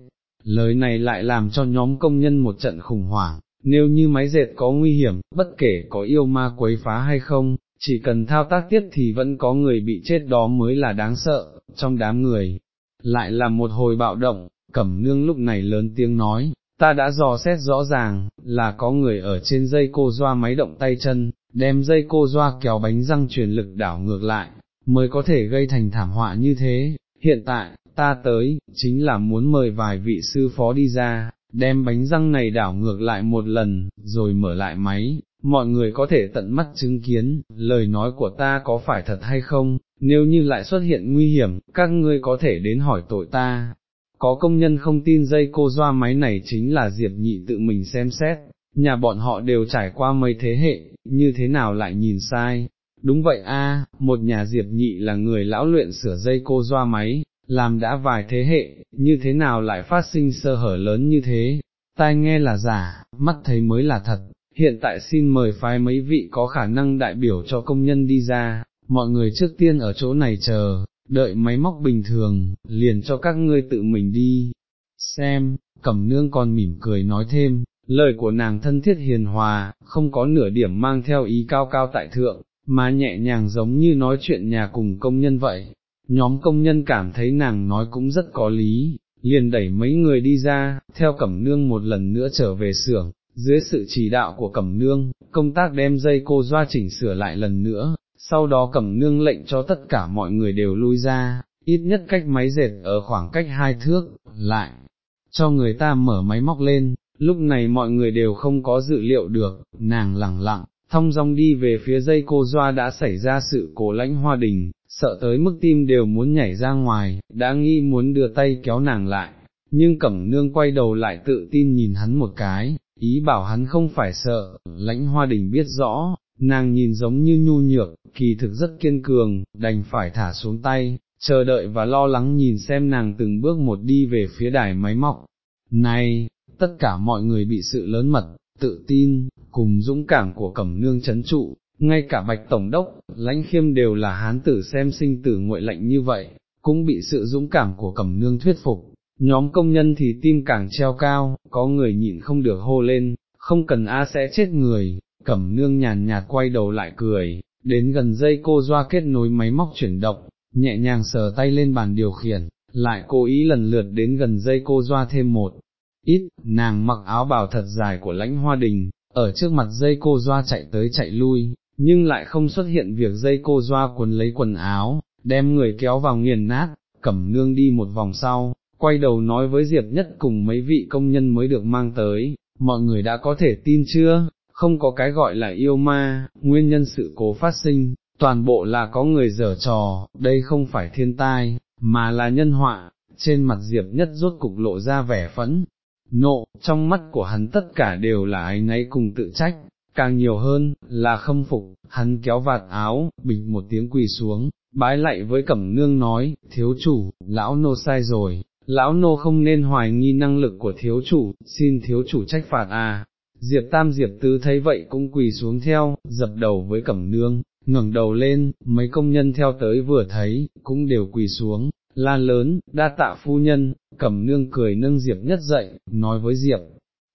Lời này lại làm cho nhóm công nhân một trận khủng hoảng, nếu như máy dệt có nguy hiểm, bất kể có yêu ma quấy phá hay không, chỉ cần thao tác tiếp thì vẫn có người bị chết đó mới là đáng sợ, trong đám người, lại là một hồi bạo động, cẩm nương lúc này lớn tiếng nói, ta đã dò xét rõ ràng, là có người ở trên dây cô doa máy động tay chân, đem dây cô doa kéo bánh răng truyền lực đảo ngược lại, mới có thể gây thành thảm họa như thế, hiện tại, ta tới, chính là muốn mời vài vị sư phó đi ra, đem bánh răng này đảo ngược lại một lần, rồi mở lại máy, mọi người có thể tận mắt chứng kiến, lời nói của ta có phải thật hay không, nếu như lại xuất hiện nguy hiểm, các ngươi có thể đến hỏi tội ta. Có công nhân không tin dây cô doa máy này chính là Diệp nhị tự mình xem xét, nhà bọn họ đều trải qua mấy thế hệ, như thế nào lại nhìn sai. Đúng vậy a, một nhà Diệp nhị là người lão luyện sửa dây cô doa máy, làm đã vài thế hệ, như thế nào lại phát sinh sơ hở lớn như thế, tai nghe là giả, mắt thấy mới là thật, hiện tại xin mời phái mấy vị có khả năng đại biểu cho công nhân đi ra, mọi người trước tiên ở chỗ này chờ, đợi máy móc bình thường, liền cho các ngươi tự mình đi, xem, cẩm nương còn mỉm cười nói thêm, lời của nàng thân thiết hiền hòa, không có nửa điểm mang theo ý cao cao tại thượng, mà nhẹ nhàng giống như nói chuyện nhà cùng công nhân vậy. Nhóm công nhân cảm thấy nàng nói cũng rất có lý, liền đẩy mấy người đi ra, theo cẩm nương một lần nữa trở về xưởng, dưới sự chỉ đạo của cẩm nương, công tác đem dây cô doa chỉnh sửa lại lần nữa, sau đó cẩm nương lệnh cho tất cả mọi người đều lui ra, ít nhất cách máy dệt ở khoảng cách hai thước, lại, cho người ta mở máy móc lên, lúc này mọi người đều không có dự liệu được, nàng lẳng lặng, thong dong đi về phía dây cô doa đã xảy ra sự cố lãnh hoa đình, sợ tới mức tim đều muốn nhảy ra ngoài, đã nghĩ muốn đưa tay kéo nàng lại, nhưng cẩm nương quay đầu lại tự tin nhìn hắn một cái, ý bảo hắn không phải sợ, lãnh hoa đình biết rõ, nàng nhìn giống như nhu nhược, kỳ thực rất kiên cường, đành phải thả xuống tay, chờ đợi và lo lắng nhìn xem nàng từng bước một đi về phía đài máy móc. Này, tất cả mọi người bị sự lớn mật, tự tin, cùng dũng cảm của cẩm nương chấn trụ, ngay cả bạch tổng đốc, lãnh khiêm đều là hán tử xem sinh tử nguội lạnh như vậy, cũng bị sự dũng cảm của cẩm nương thuyết phục. Nhóm công nhân thì tim càng treo cao, có người nhịn không được hô lên, không cần A sẽ chết người, cẩm nương nhàn nhạt quay đầu lại cười, đến gần dây cô doa kết nối máy móc chuyển động, nhẹ nhàng sờ tay lên bàn điều khiển, lại cố ý lần lượt đến gần dây cô doa thêm một ít, nàng mặc áo bào thật dài của lãnh hoa đình, ở trước mặt dây cô doa chạy tới chạy lui, nhưng lại không xuất hiện việc dây cô doa cuốn lấy quần áo, đem người kéo vào nghiền nát, cẩm nương đi một vòng sau, quay đầu nói với Diệp Nhất cùng mấy vị công nhân mới được mang tới, mọi người đã có thể tin chưa, không có cái gọi là yêu ma, nguyên nhân sự cố phát sinh, toàn bộ là có người dở trò, đây không phải thiên tai, mà là nhân họa, trên mặt Diệp Nhất rốt cục lộ ra vẻ phẫn, nộ, trong mắt của hắn tất cả đều là ái náy cùng tự trách, càng nhiều hơn, là khâm phục, hắn kéo vạt áo, bình một tiếng quỳ xuống, bái lạy với cẩm nương nói, thiếu chủ, lão nô sai rồi, lão nô không nên hoài nghi năng lực của thiếu chủ, xin thiếu chủ trách phạt à. Diệp Tam Diệp Tứ thấy vậy cũng quỳ xuống theo, dập đầu với cẩm nương, ngẩng đầu lên, mấy công nhân theo tới vừa thấy, cũng đều quỳ xuống, la lớn, đa tạ phu nhân, cẩm nương cười nâng Diệp nhất dậy, nói với Diệp,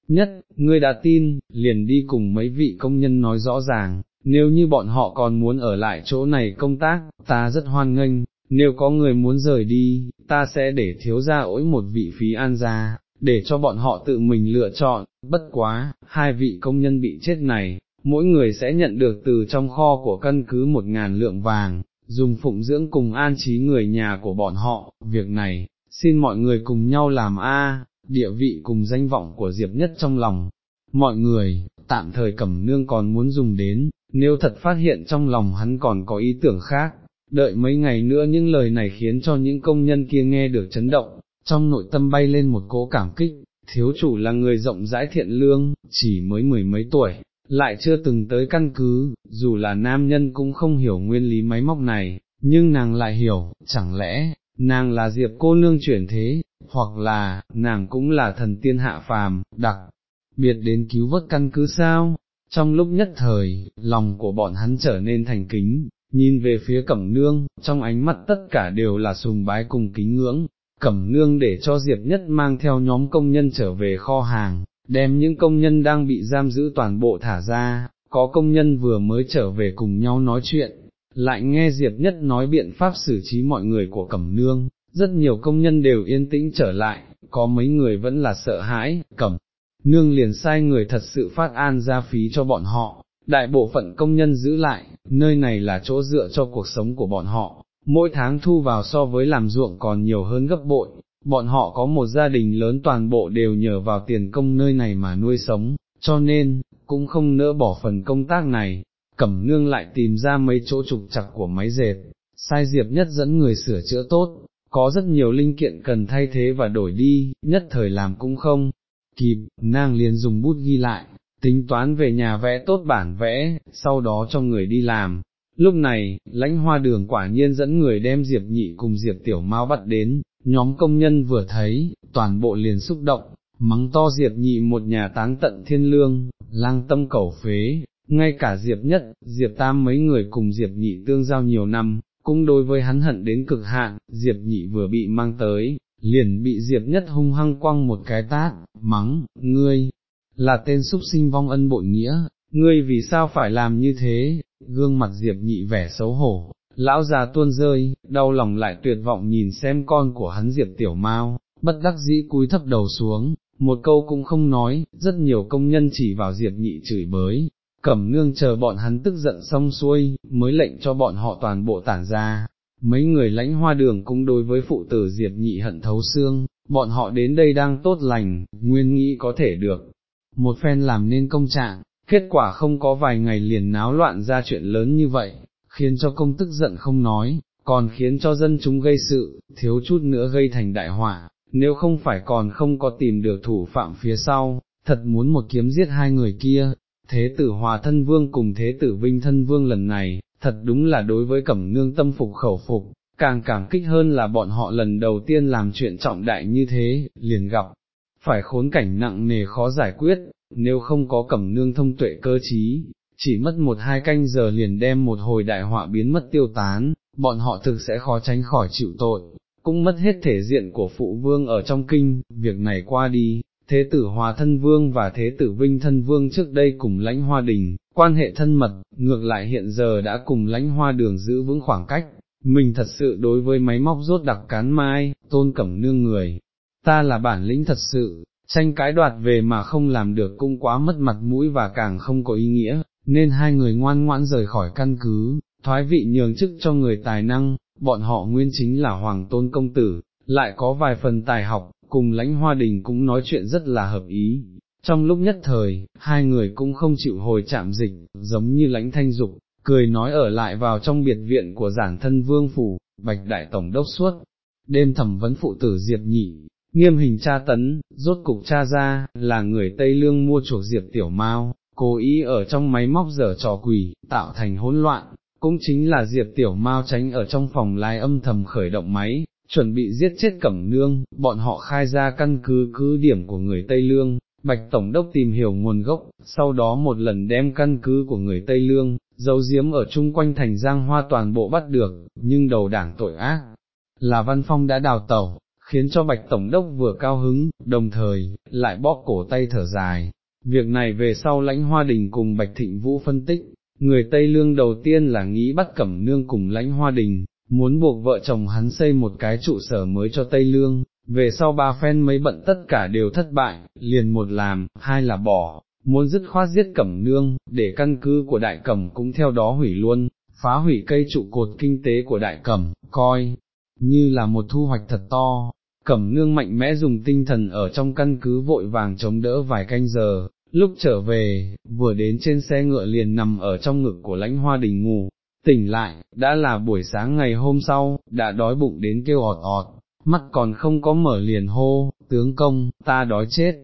nhất, ngươi đã tin, liền đi cùng mấy vị công nhân nói rõ ràng, nếu như bọn họ còn muốn ở lại chỗ này công tác, ta rất hoan nghênh, nếu có người muốn rời đi, ta sẽ để thiếu ra ỗi một vị phí an gia, để cho bọn họ tự mình lựa chọn, bất quá, hai vị công nhân bị chết này, mỗi người sẽ nhận được từ trong kho của căn cứ một ngàn lượng vàng, dùng phụng dưỡng cùng an trí người nhà của bọn họ, việc này, xin mọi người cùng nhau làm A, địa vị cùng danh vọng của Diệp Nhất trong lòng. Mọi người, tạm thời cẩm nương còn muốn dùng đến, nếu thật phát hiện trong lòng hắn còn có ý tưởng khác, đợi mấy ngày nữa những lời này khiến cho những công nhân kia nghe được chấn động, trong nội tâm bay lên một cỗ cảm kích, thiếu chủ là người rộng rãi thiện lương, chỉ mới mười mấy tuổi, lại chưa từng tới căn cứ, dù là nam nhân cũng không hiểu nguyên lý máy móc này, nhưng nàng lại hiểu, chẳng lẽ, nàng là diệp cô nương chuyển thế, hoặc là, nàng cũng là thần tiên hạ phàm, đặc biệt đến cứu vớt căn cứ sao, trong lúc nhất thời, lòng của bọn hắn trở nên thành kính, nhìn về phía cẩm nương, trong ánh mắt tất cả đều là sùng bái cùng kính ngưỡng, cẩm nương để cho Diệp Nhất mang theo nhóm công nhân trở về kho hàng, đem những công nhân đang bị giam giữ toàn bộ thả ra, có công nhân vừa mới trở về cùng nhau nói chuyện, lại nghe Diệp Nhất nói biện pháp xử trí mọi người của Cẩm Nương, rất nhiều công nhân đều yên tĩnh trở lại, có mấy người vẫn là sợ hãi, Cẩm Nương liền sai người thật sự phát an ra phí cho bọn họ, đại bộ phận công nhân giữ lại, nơi này là chỗ dựa cho cuộc sống của bọn họ, mỗi tháng thu vào so với làm ruộng còn nhiều hơn gấp bội, bọn họ có một gia đình lớn toàn bộ đều nhờ vào tiền công nơi này mà nuôi sống, cho nên, cũng không nỡ bỏ phần công tác này, cẩm nương lại tìm ra mấy chỗ trục chặt của máy dệt, sai diệp nhất dẫn người sửa chữa tốt, có rất nhiều linh kiện cần thay thế và đổi đi, nhất thời làm cũng không, kịp, nàng liền dùng bút ghi lại, tính toán về nhà vẽ tốt bản vẽ, sau đó cho người đi làm. Lúc này, lãnh hoa đường quả nhiên dẫn người đem Diệp Nhị cùng Diệp Tiểu Mao bắt đến, nhóm công nhân vừa thấy, toàn bộ liền xúc động, mắng to Diệp Nhị một nhà táng tận thiên lương, lang tâm cẩu phế, ngay cả Diệp Nhất, Diệp Tam mấy người cùng Diệp Nhị tương giao nhiều năm, cũng đối với hắn hận đến cực hạn, Diệp Nhị vừa bị mang tới, liền bị Diệp Nhất hung hăng quăng một cái tát, mắng, ngươi, là tên súc sinh vong ân bội nghĩa, ngươi vì sao phải làm như thế, gương mặt Diệp Nhị vẻ xấu hổ, lão già tuôn rơi, đau lòng lại tuyệt vọng nhìn xem con của hắn Diệp Tiểu mau, bất đắc dĩ cúi thấp đầu xuống, một câu cũng không nói, rất nhiều công nhân chỉ vào Diệp Nhị chửi bới, cẩm nương chờ bọn hắn tức giận xong xuôi, mới lệnh cho bọn họ toàn bộ tản ra. Mấy người lãnh hoa đường cũng đối với phụ tử Diệp nhị hận thấu xương, bọn họ đến đây đang tốt lành, nguyên nghĩ có thể được. Một phen làm nên công trạng, kết quả không có vài ngày liền náo loạn ra chuyện lớn như vậy, khiến cho công tức giận không nói, còn khiến cho dân chúng gây sự, thiếu chút nữa gây thành đại hỏa. nếu không phải còn không có tìm được thủ phạm phía sau, thật muốn một kiếm giết hai người kia, thế tử hòa thân vương cùng thế tử vinh thân vương lần này, thật đúng là đối với cẩm nương tâm phục khẩu phục, càng cảm kích hơn là bọn họ lần đầu tiên làm chuyện trọng đại như thế, liền gặp, phải khốn cảnh nặng nề khó giải quyết, nếu không có cẩm nương thông tuệ cơ trí, chỉ mất một hai canh giờ liền đem một hồi đại họa biến mất tiêu tán, bọn họ thực sẽ khó tránh khỏi chịu tội, cũng mất hết thể diện của phụ vương ở trong kinh, việc này qua đi, thế tử hòa thân vương và thế tử vinh thân vương trước đây cùng lãnh hoa đình, quan hệ thân mật, ngược lại hiện giờ đã cùng lãnh hoa đường giữ vững khoảng cách, mình thật sự đối với máy móc rốt đặc cán mai, tôn cẩm nương người, ta là bản lĩnh thật sự, tranh cái đoạt về mà không làm được cũng quá mất mặt mũi và càng không có ý nghĩa, nên hai người ngoan ngoãn rời khỏi căn cứ, thoái vị nhường chức cho người tài năng, bọn họ nguyên chính là hoàng tôn công tử, lại có vài phần tài học, cùng lãnh hoa đình cũng nói chuyện rất là hợp ý. Trong lúc nhất thời, hai người cũng không chịu hồi chạm dịch, giống như lãnh thanh dục, cười nói ở lại vào trong biệt viện của giản thân vương phủ, bạch đại tổng đốc suốt, đêm thẩm vấn phụ tử Diệp nhị, nghiêm hình tra tấn, rốt cục tra ra, là người Tây Lương mua chuộc Diệp tiểu mao, cố ý ở trong máy móc dở trò quỷ, tạo thành hỗn loạn, cũng chính là Diệp tiểu mao tránh ở trong phòng lái âm thầm khởi động máy, chuẩn bị giết chết cẩm nương, bọn họ khai ra căn cứ cứ điểm của người Tây Lương, Bạch Tổng đốc tìm hiểu nguồn gốc, sau đó một lần đem căn cứ của người Tây Lương, dấu diếm ở chung quanh thành Giang Hoa toàn bộ bắt được, nhưng đầu đảng tội ác, là Văn Phong đã đào tẩu, khiến cho Bạch Tổng đốc vừa cao hứng, đồng thời, lại bóp cổ tay thở dài. Việc này về sau lãnh hoa đình cùng Bạch Thịnh Vũ phân tích, người Tây Lương đầu tiên là nghĩ bắt cẩm nương cùng lãnh hoa đình, muốn buộc vợ chồng hắn xây một cái trụ sở mới cho Tây Lương, về sau ba phen mấy bận tất cả đều thất bại, liền một làm, hai là bỏ, muốn dứt khoát giết cẩm nương, để căn cứ của đại cẩm cũng theo đó hủy luôn, phá hủy cây trụ cột kinh tế của đại cẩm, coi, như là một thu hoạch thật to. Cẩm nương mạnh mẽ dùng tinh thần ở trong căn cứ vội vàng chống đỡ vài canh giờ, lúc trở về, vừa đến trên xe ngựa liền nằm ở trong ngực của lãnh hoa đình ngủ, tỉnh lại, đã là buổi sáng ngày hôm sau, đã đói bụng đến kêu ọt ọt, mắt còn không có mở liền hô, tướng công, ta đói chết,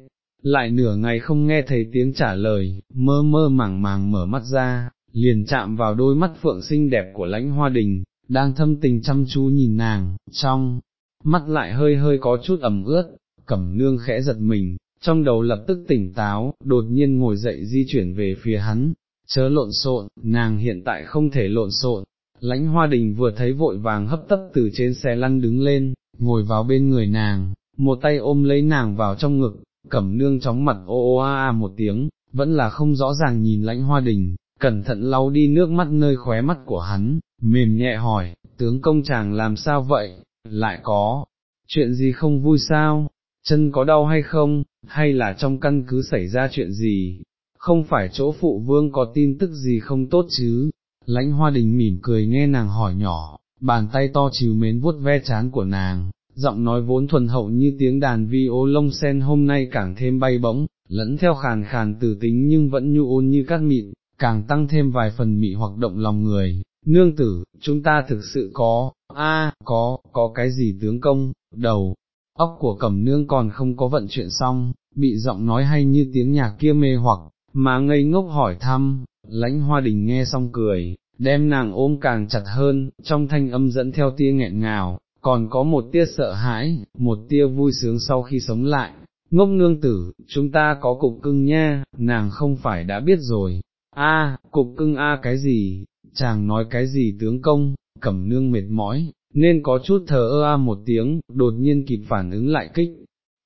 lại nửa ngày không nghe thấy tiếng trả lời, mơ mơ màng màng mở mắt ra, liền chạm vào đôi mắt phượng xinh đẹp của lãnh hoa đình, đang thâm tình chăm chú nhìn nàng, trong, mắt lại hơi hơi có chút ẩm ướt, cẩm nương khẽ giật mình, trong đầu lập tức tỉnh táo, đột nhiên ngồi dậy di chuyển về phía hắn, chớ lộn xộn, nàng hiện tại không thể lộn xộn. Lãnh hoa đình vừa thấy vội vàng hấp tấp từ trên xe lăn đứng lên, ngồi vào bên người nàng, một tay ôm lấy nàng vào trong ngực, cẩm nương chóng mặt ô ô a a một tiếng, vẫn là không rõ ràng nhìn lãnh hoa đình, cẩn thận lau đi nước mắt nơi khóe mắt của hắn, mềm nhẹ hỏi, tướng công chàng làm sao vậy, lại có, chuyện gì không vui sao, chân có đau hay không, hay là trong căn cứ xảy ra chuyện gì, không phải chỗ phụ vương có tin tức gì không tốt chứ, lãnh hoa đình mỉm cười nghe nàng hỏi nhỏ, bàn tay to chiều mến vuốt ve chán của nàng, giọng nói vốn thuần hậu như tiếng đàn vi ô lông sen hôm nay càng thêm bay bỗng, lẫn theo khàn khàn từ tính nhưng vẫn nhu ôn như các mịn, càng tăng thêm vài phần mị hoặc động lòng người. Nương tử, chúng ta thực sự có, a có, có cái gì tướng công, đầu, óc của cẩm nương còn không có vận chuyện xong, bị giọng nói hay như tiếng nhạc kia mê hoặc, mà ngây ngốc hỏi thăm, lãnh hoa đình nghe xong cười, đem nàng ôm càng chặt hơn, trong thanh âm dẫn theo tia nghẹn ngào, còn có một tia sợ hãi, một tia vui sướng sau khi sống lại. Ngốc nương tử, chúng ta có cục cưng nha, nàng không phải đã biết rồi. A, cục cưng a cái gì, chàng nói cái gì tướng công, cẩm nương mệt mỏi, nên có chút thờ ơ a một tiếng, đột nhiên kịp phản ứng lại kích,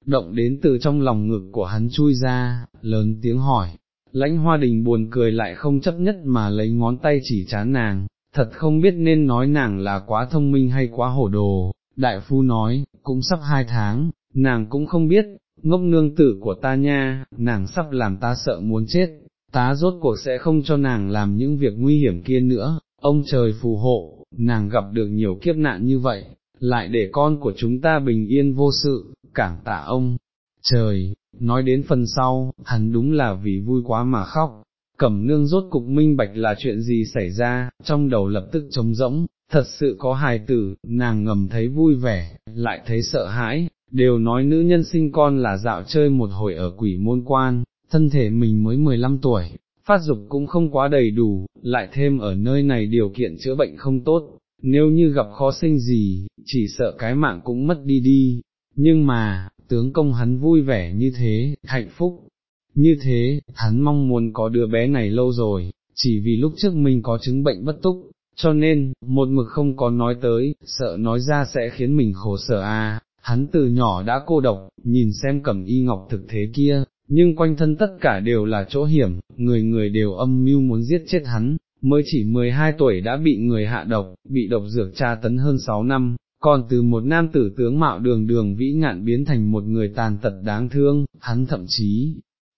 động đến từ trong lòng ngực của hắn chui ra, lớn tiếng hỏi, lãnh hoa đình buồn cười lại không chấp nhất mà lấy ngón tay chỉ chán nàng, thật không biết nên nói nàng là quá thông minh hay quá hổ đồ, đại phu nói, cũng sắp hai tháng, nàng cũng không biết, ngốc nương tử của ta nha, nàng sắp làm ta sợ muốn chết, tá rốt cuộc sẽ không cho nàng làm những việc nguy hiểm kia nữa, ông trời phù hộ, nàng gặp được nhiều kiếp nạn như vậy, lại để con của chúng ta bình yên vô sự, cảm tạ ông. Trời, nói đến phần sau, hắn đúng là vì vui quá mà khóc, cẩm nương rốt cục minh bạch là chuyện gì xảy ra, trong đầu lập tức trống rỗng, thật sự có hài tử, nàng ngầm thấy vui vẻ, lại thấy sợ hãi, đều nói nữ nhân sinh con là dạo chơi một hồi ở quỷ môn quan, thân thể mình mới 15 tuổi, phát dục cũng không quá đầy đủ, lại thêm ở nơi này điều kiện chữa bệnh không tốt, nếu như gặp khó sinh gì, chỉ sợ cái mạng cũng mất đi đi, nhưng mà, tướng công hắn vui vẻ như thế, hạnh phúc, như thế, hắn mong muốn có đứa bé này lâu rồi, chỉ vì lúc trước mình có chứng bệnh bất túc, cho nên, một mực không có nói tới, sợ nói ra sẽ khiến mình khổ sở à, hắn từ nhỏ đã cô độc, nhìn xem cẩm y ngọc thực thế kia, nhưng quanh thân tất cả đều là chỗ hiểm, người người đều âm mưu muốn giết chết hắn, mới chỉ 12 tuổi đã bị người hạ độc, bị độc dược tra tấn hơn 6 năm, còn từ một nam tử tướng mạo đường đường vĩ ngạn biến thành một người tàn tật đáng thương, hắn thậm chí,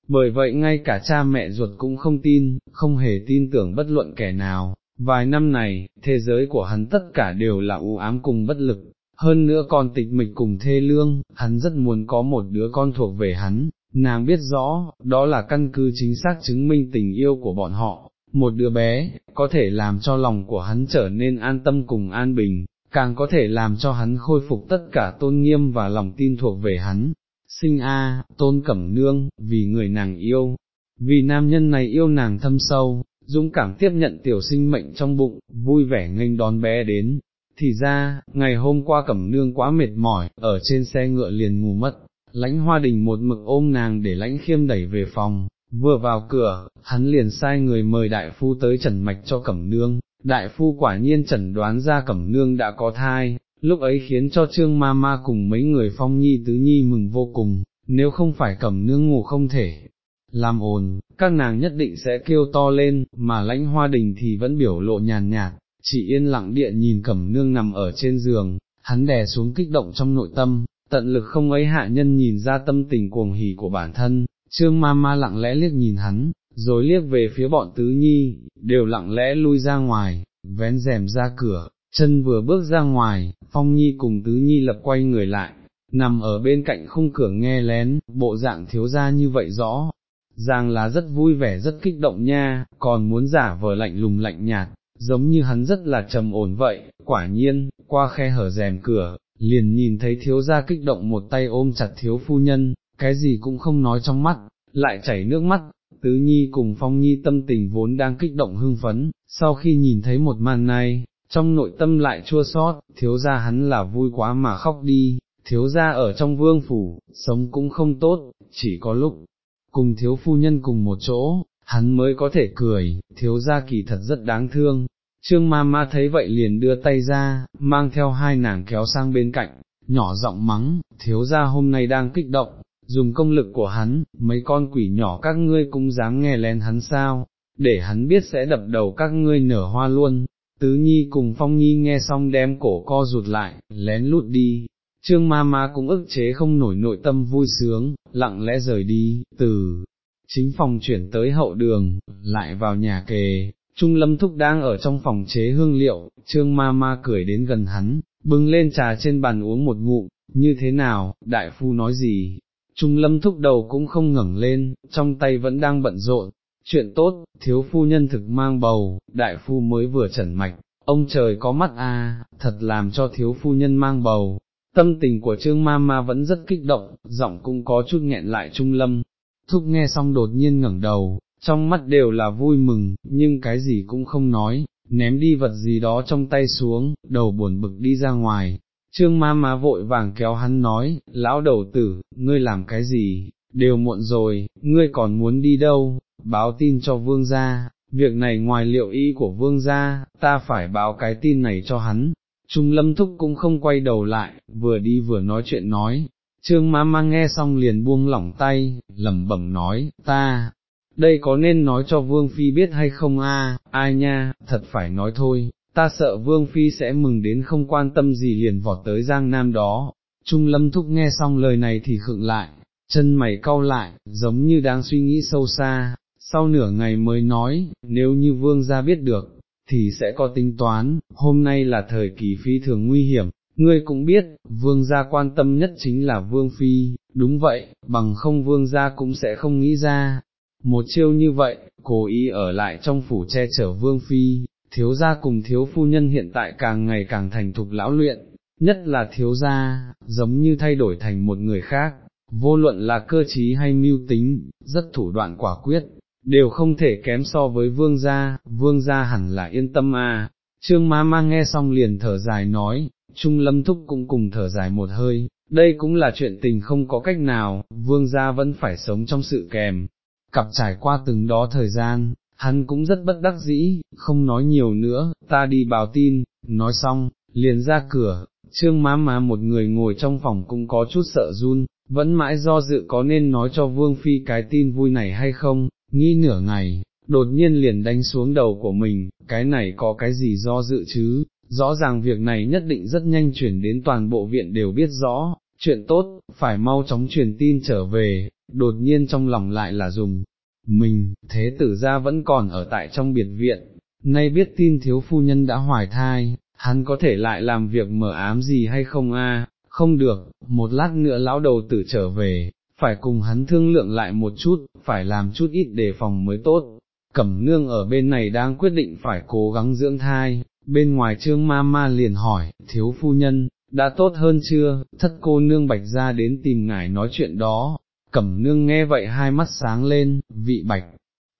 bởi vậy ngay cả cha mẹ ruột cũng không tin, không hề tin tưởng bất luận kẻ nào, vài năm này, thế giới của hắn tất cả đều là u ám cùng bất lực, hơn nữa còn tịch mịch cùng thê lương, hắn rất muốn có một đứa con thuộc về hắn, nàng biết rõ, đó là căn cứ chính xác chứng minh tình yêu của bọn họ, một đứa bé, có thể làm cho lòng của hắn trở nên an tâm cùng an bình, càng có thể làm cho hắn khôi phục tất cả tôn nghiêm và lòng tin thuộc về hắn. Sinh A, tôn cẩm nương, vì người nàng yêu, vì nam nhân này yêu nàng thâm sâu, dũng cảm tiếp nhận tiểu sinh mệnh trong bụng, vui vẻ nghênh đón bé đến. Thì ra, ngày hôm qua cẩm nương quá mệt mỏi, ở trên xe ngựa liền ngủ mất, lãnh hoa đình một mực ôm nàng để lãnh khiêm đẩy về phòng, vừa vào cửa, hắn liền sai người mời đại phu tới trần mạch cho cẩm nương, đại phu quả nhiên chẩn đoán ra cẩm nương đã có thai, lúc ấy khiến cho trương ma ma cùng mấy người phong nhi tứ nhi mừng vô cùng, nếu không phải cẩm nương ngủ không thể. Làm ồn, các nàng nhất định sẽ kêu to lên, mà lãnh hoa đình thì vẫn biểu lộ nhàn nhạt, chỉ yên lặng địa nhìn cẩm nương nằm ở trên giường, hắn đè xuống kích động trong nội tâm, tận lực không ấy hạ nhân nhìn ra tâm tình cuồng hỉ của bản thân, trương ma ma lặng lẽ liếc nhìn hắn, rồi liếc về phía bọn tứ nhi, đều lặng lẽ lui ra ngoài, vén rèm ra cửa, chân vừa bước ra ngoài, phong nhi cùng tứ nhi lập quay người lại, nằm ở bên cạnh khung cửa nghe lén, bộ dạng thiếu ra như vậy rõ, ràng là rất vui vẻ rất kích động nha, còn muốn giả vờ lạnh lùng lạnh nhạt, giống như hắn rất là trầm ổn vậy, quả nhiên, qua khe hở rèm cửa, liền nhìn thấy thiếu gia kích động một tay ôm chặt thiếu phu nhân, cái gì cũng không nói trong mắt, lại chảy nước mắt, tứ nhi cùng phong nhi tâm tình vốn đang kích động hưng phấn, sau khi nhìn thấy một màn này, trong nội tâm lại chua xót, thiếu gia hắn là vui quá mà khóc đi, thiếu gia ở trong vương phủ, sống cũng không tốt, chỉ có lúc, cùng thiếu phu nhân cùng một chỗ, hắn mới có thể cười, thiếu gia kỳ thật rất đáng thương. Trương ma ma thấy vậy liền đưa tay ra, mang theo hai nàng kéo sang bên cạnh, nhỏ giọng mắng, thiếu gia hôm nay đang kích động, dùng công lực của hắn, mấy con quỷ nhỏ các ngươi cũng dám nghe lén hắn sao, để hắn biết sẽ đập đầu các ngươi nở hoa luôn. Tứ Nhi cùng Phong Nhi nghe xong đem cổ co rụt lại, lén lút đi, Trương ma ma cũng ức chế không nổi nội tâm vui sướng, lặng lẽ rời đi, từ chính phòng chuyển tới hậu đường, lại vào nhà kề, Trung Lâm Thúc đang ở trong phòng chế hương liệu, Trương ma ma cười đến gần hắn, bưng lên trà trên bàn uống một ngụm, như thế nào, đại phu nói gì, Trung lâm thúc đầu cũng không ngẩng lên, trong tay vẫn đang bận rộn, chuyện tốt, thiếu phu nhân thực mang bầu, đại phu mới vừa chẩn mạch, ông trời có mắt à? thật làm cho thiếu phu nhân mang bầu. Tâm tình của Trương Ma Ma vẫn rất kích động, giọng cũng có chút nghẹn lại Trung Lâm. Thúc nghe xong đột nhiên ngẩng đầu, trong mắt đều là vui mừng, nhưng cái gì cũng không nói, ném đi vật gì đó trong tay xuống, đầu buồn bực đi ra ngoài. Trương ma má vội vàng kéo hắn nói, lão đầu tử, ngươi làm cái gì, đều muộn rồi, ngươi còn muốn đi đâu, báo tin cho vương gia, việc này ngoài liệu ý của vương gia, ta phải báo cái tin này cho hắn. Trung lâm thúc cũng không quay đầu lại, vừa đi vừa nói chuyện nói, trương ma má nghe xong liền buông lỏng tay, lẩm bẩm nói, ta, đây có nên nói cho Vương Phi biết hay không a? ai nha, thật phải nói thôi, ta sợ Vương Phi sẽ mừng đến không quan tâm gì liền vọt tới Giang Nam đó. Trung Lâm Thúc nghe xong lời này thì khựng lại, chân mày cau lại, giống như đang suy nghĩ sâu xa, sau nửa ngày mới nói, nếu như Vương gia biết được, thì sẽ có tính toán, hôm nay là thời kỳ phi thường nguy hiểm, ngươi cũng biết, Vương gia quan tâm nhất chính là Vương Phi, đúng vậy, bằng không Vương gia cũng sẽ không nghĩ ra, một chiêu như vậy, cố ý ở lại trong phủ che chở vương phi, thiếu gia cùng thiếu phu nhân hiện tại càng ngày càng thành thục lão luyện, nhất là thiếu gia, giống như thay đổi thành một người khác, vô luận là cơ trí hay mưu tính, rất thủ đoạn quả quyết, đều không thể kém so với vương gia, vương gia hẳn là yên tâm à. Trương ma ma nghe xong liền thở dài nói, Trung lâm thúc cũng cùng thở dài một hơi, đây cũng là chuyện tình không có cách nào, vương gia vẫn phải sống trong sự kèm, cặp trải qua từng đó thời gian, hắn cũng rất bất đắc dĩ, không nói nhiều nữa, ta đi báo tin, nói xong, liền ra cửa, trương má má một người ngồi trong phòng cũng có chút sợ run, vẫn mãi do dự có nên nói cho Vương Phi cái tin vui này hay không, nghĩ nửa ngày, đột nhiên liền đánh xuống đầu của mình, cái này có cái gì do dự chứ, rõ ràng việc này nhất định rất nhanh chuyển đến toàn bộ viện đều biết rõ, chuyện tốt, phải mau chóng truyền tin trở về, đột nhiên trong lòng lại là dùng, mình, thế tử gia vẫn còn ở tại trong biệt viện, nay biết tin thiếu phu nhân đã hoài thai, hắn có thể lại làm việc mở ám gì hay không a? không được, một lát nữa lão đầu tử trở về, phải cùng hắn thương lượng lại một chút, phải làm chút ít đề phòng mới tốt. Cẩm nương ở bên này đang quyết định phải cố gắng dưỡng thai, bên ngoài trương ma ma liền hỏi, thiếu phu nhân, đã tốt hơn chưa, thất cô nương bạch ra đến tìm ngài nói chuyện đó, cẩm nương nghe vậy hai mắt sáng lên, vị bạch,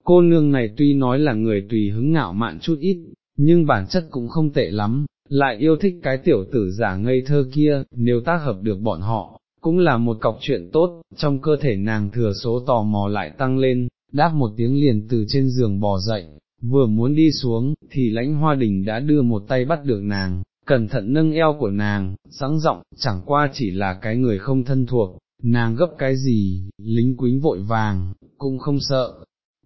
cô nương này tuy nói là người tùy hứng ngạo mạn chút ít, nhưng bản chất cũng không tệ lắm, lại yêu thích cái tiểu tử giả ngây thơ kia, nếu tác hợp được bọn họ, cũng là một cọc chuyện tốt, trong cơ thể nàng thừa số tò mò lại tăng lên, đáp một tiếng liền từ trên giường bò dậy, vừa muốn đi xuống, thì lãnh hoa đình đã đưa một tay bắt được nàng, cẩn thận nâng eo của nàng, sáng giọng chẳng qua chỉ là cái người không thân thuộc, nàng gấp cái gì, lính quính vội vàng, cũng không sợ,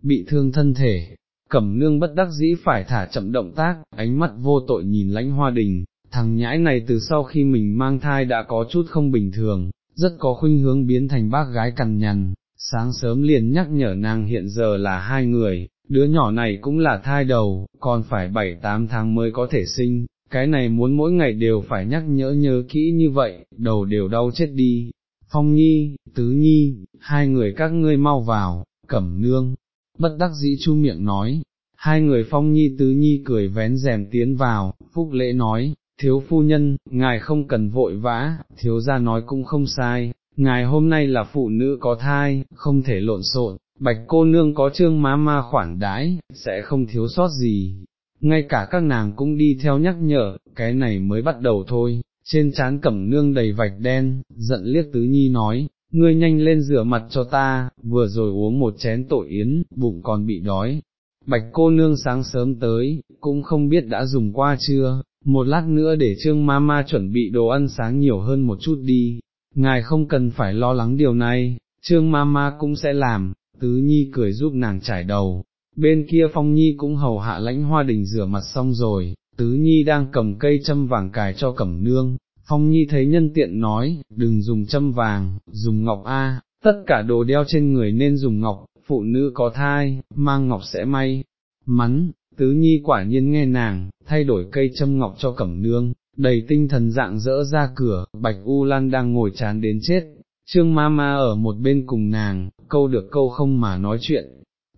bị thương thân thể, cẩm nương bất đắc dĩ phải thả chậm động tác, ánh mắt vô tội nhìn lãnh hoa đình, thằng nhãi này từ sau khi mình mang thai đã có chút không bình thường, rất có khuynh hướng biến thành bác gái cằn nhằn, sáng sớm liền nhắc nhở nàng hiện giờ là hai người, đứa nhỏ này cũng là thai đầu, còn phải bảy tám tháng mới có thể sinh, cái này muốn mỗi ngày đều phải nhắc nhớ nhớ kỹ như vậy, đầu đều đau chết đi. Phong Nhi, Tứ Nhi, hai người các ngươi mau vào, cẩm nương, bất đắc dĩ chu miệng nói, hai người Phong Nhi Tứ Nhi cười vén rèm tiến vào, Phúc Lễ nói, thiếu phu nhân, ngài không cần vội vã, thiếu gia nói cũng không sai, ngài hôm nay là phụ nữ có thai, không thể lộn xộn, bạch cô nương có trương má ma khoản đái sẽ không thiếu sót gì, ngay cả các nàng cũng đi theo nhắc nhở, cái này mới bắt đầu thôi, trên trán cẩm nương đầy vạch đen, giận liếc tứ nhi nói, ngươi nhanh lên rửa mặt cho ta, vừa rồi uống một chén tội yến, bụng còn bị đói. Bạch cô nương sáng sớm tới, cũng không biết đã dùng qua chưa, một lát nữa để trương ma ma chuẩn bị đồ ăn sáng nhiều hơn một chút đi, ngài không cần phải lo lắng điều này, trương ma ma cũng sẽ làm, tứ nhi cười giúp nàng trải đầu, bên kia Phong Nhi cũng hầu hạ lãnh hoa đình rửa mặt xong rồi, Tứ Nhi đang cầm cây châm vàng cài cho cẩm nương, Phong Nhi thấy nhân tiện nói, đừng dùng châm vàng, dùng ngọc A, tất cả đồ đeo trên người nên dùng ngọc, phụ nữ có thai, mang ngọc sẽ may, mắn, Tứ Nhi quả nhiên nghe nàng, thay đổi cây châm ngọc cho cẩm nương, đầy tinh thần dạng dỡ ra cửa, Bạch U Lan đang ngồi chán đến chết, Trương ma ma ở một bên cùng nàng, câu được câu không mà nói chuyện,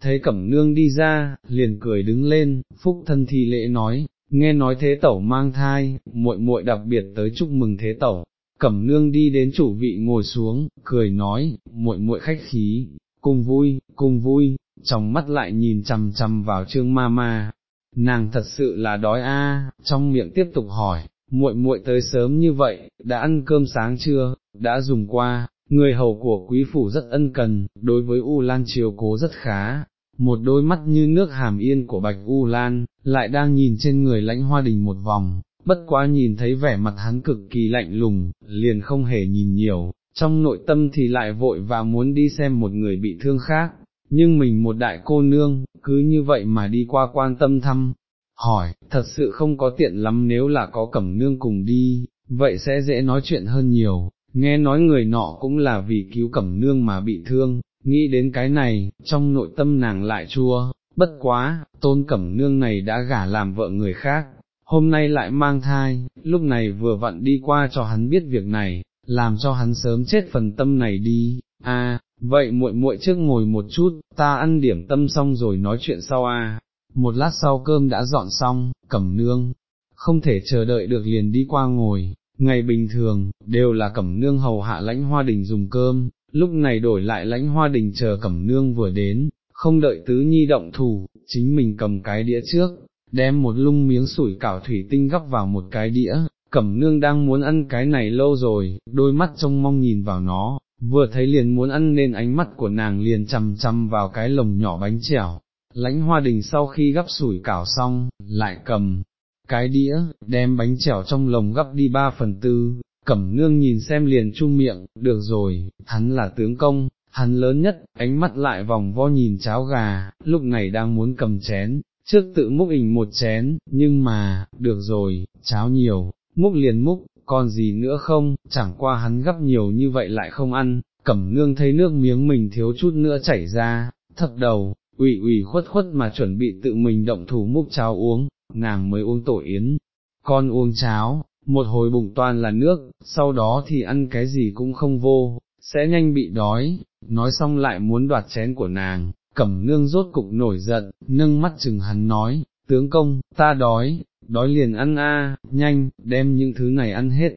thấy cẩm nương đi ra, liền cười đứng lên, phúc thân thi lễ nói, nghe nói thế tẩu mang thai, muội muội đặc biệt tới chúc mừng thế tẩu. Cẩm nương đi đến chủ vị ngồi xuống, cười nói, muội muội khách khí, cùng vui, cùng vui, trong mắt lại nhìn chằm chằm vào trương ma ma, nàng thật sự là đói a, trong miệng tiếp tục hỏi, muội muội tới sớm như vậy, đã ăn cơm sáng chưa, đã dùng qua, người hầu của quý phủ rất ân cần, đối với U Lan chiều cố rất khá, một đôi mắt như nước hàm yên của Bạch U Lan, lại đang nhìn trên người lãnh hoa đình một vòng, bất quá nhìn thấy vẻ mặt hắn cực kỳ lạnh lùng, liền không hề nhìn nhiều, trong nội tâm thì lại vội và muốn đi xem một người bị thương khác, nhưng mình một đại cô nương, cứ như vậy mà đi qua quan tâm thăm, hỏi, thật sự không có tiện lắm nếu là có cẩm nương cùng đi, vậy sẽ dễ nói chuyện hơn nhiều, nghe nói người nọ cũng là vì cứu cẩm nương mà bị thương, nghĩ đến cái này, trong nội tâm nàng lại chua, bất quá, tôn cẩm nương này đã gả làm vợ người khác, hôm nay lại mang thai, lúc này vừa vặn đi qua cho hắn biết việc này, làm cho hắn sớm chết phần tâm này đi, a vậy muội muội trước ngồi một chút, ta ăn điểm tâm xong rồi nói chuyện sau a. Một lát sau cơm đã dọn xong, cẩm nương, không thể chờ đợi được liền đi qua ngồi, ngày bình thường, đều là cẩm nương hầu hạ lãnh hoa đình dùng cơm, lúc này đổi lại lãnh hoa đình chờ cẩm nương vừa đến, không đợi tứ nhi động thủ, chính mình cầm cái đĩa trước, đem một lung miếng sủi cảo thủy tinh gấp vào một cái đĩa, cẩm nương đang muốn ăn cái này lâu rồi, đôi mắt trông mong nhìn vào nó, vừa thấy liền muốn ăn nên ánh mắt của nàng liền chằm chằm vào cái lồng nhỏ bánh chèo. Lãnh hoa đình sau khi gấp sủi cảo xong, lại cầm cái đĩa, đem bánh chèo trong lồng gấp đi ba phần tư, cẩm nương nhìn xem liền chung miệng, được rồi, hắn là tướng công, hắn lớn nhất, ánh mắt lại vòng vo nhìn cháo gà, lúc này đang muốn cầm chén, trước tự múc ỉnh một chén, nhưng mà, được rồi, cháo nhiều, múc liền múc, còn gì nữa không, chẳng qua hắn gấp nhiều như vậy lại không ăn, cẩm nương thấy nước miếng mình thiếu chút nữa chảy ra, thật đầu, ủy ủy khuất khuất mà chuẩn bị tự mình động thủ múc cháo uống, nàng mới uống tổ yến, con uống cháo, một hồi bụng toàn là nước, sau đó thì ăn cái gì cũng không vô, sẽ nhanh bị đói, nói xong lại muốn đoạt chén của nàng, cẩm nương rốt cục nổi giận, nâng mắt chừng hắn nói, tướng công, ta đói, đói liền ăn a, nhanh, đem những thứ này ăn hết.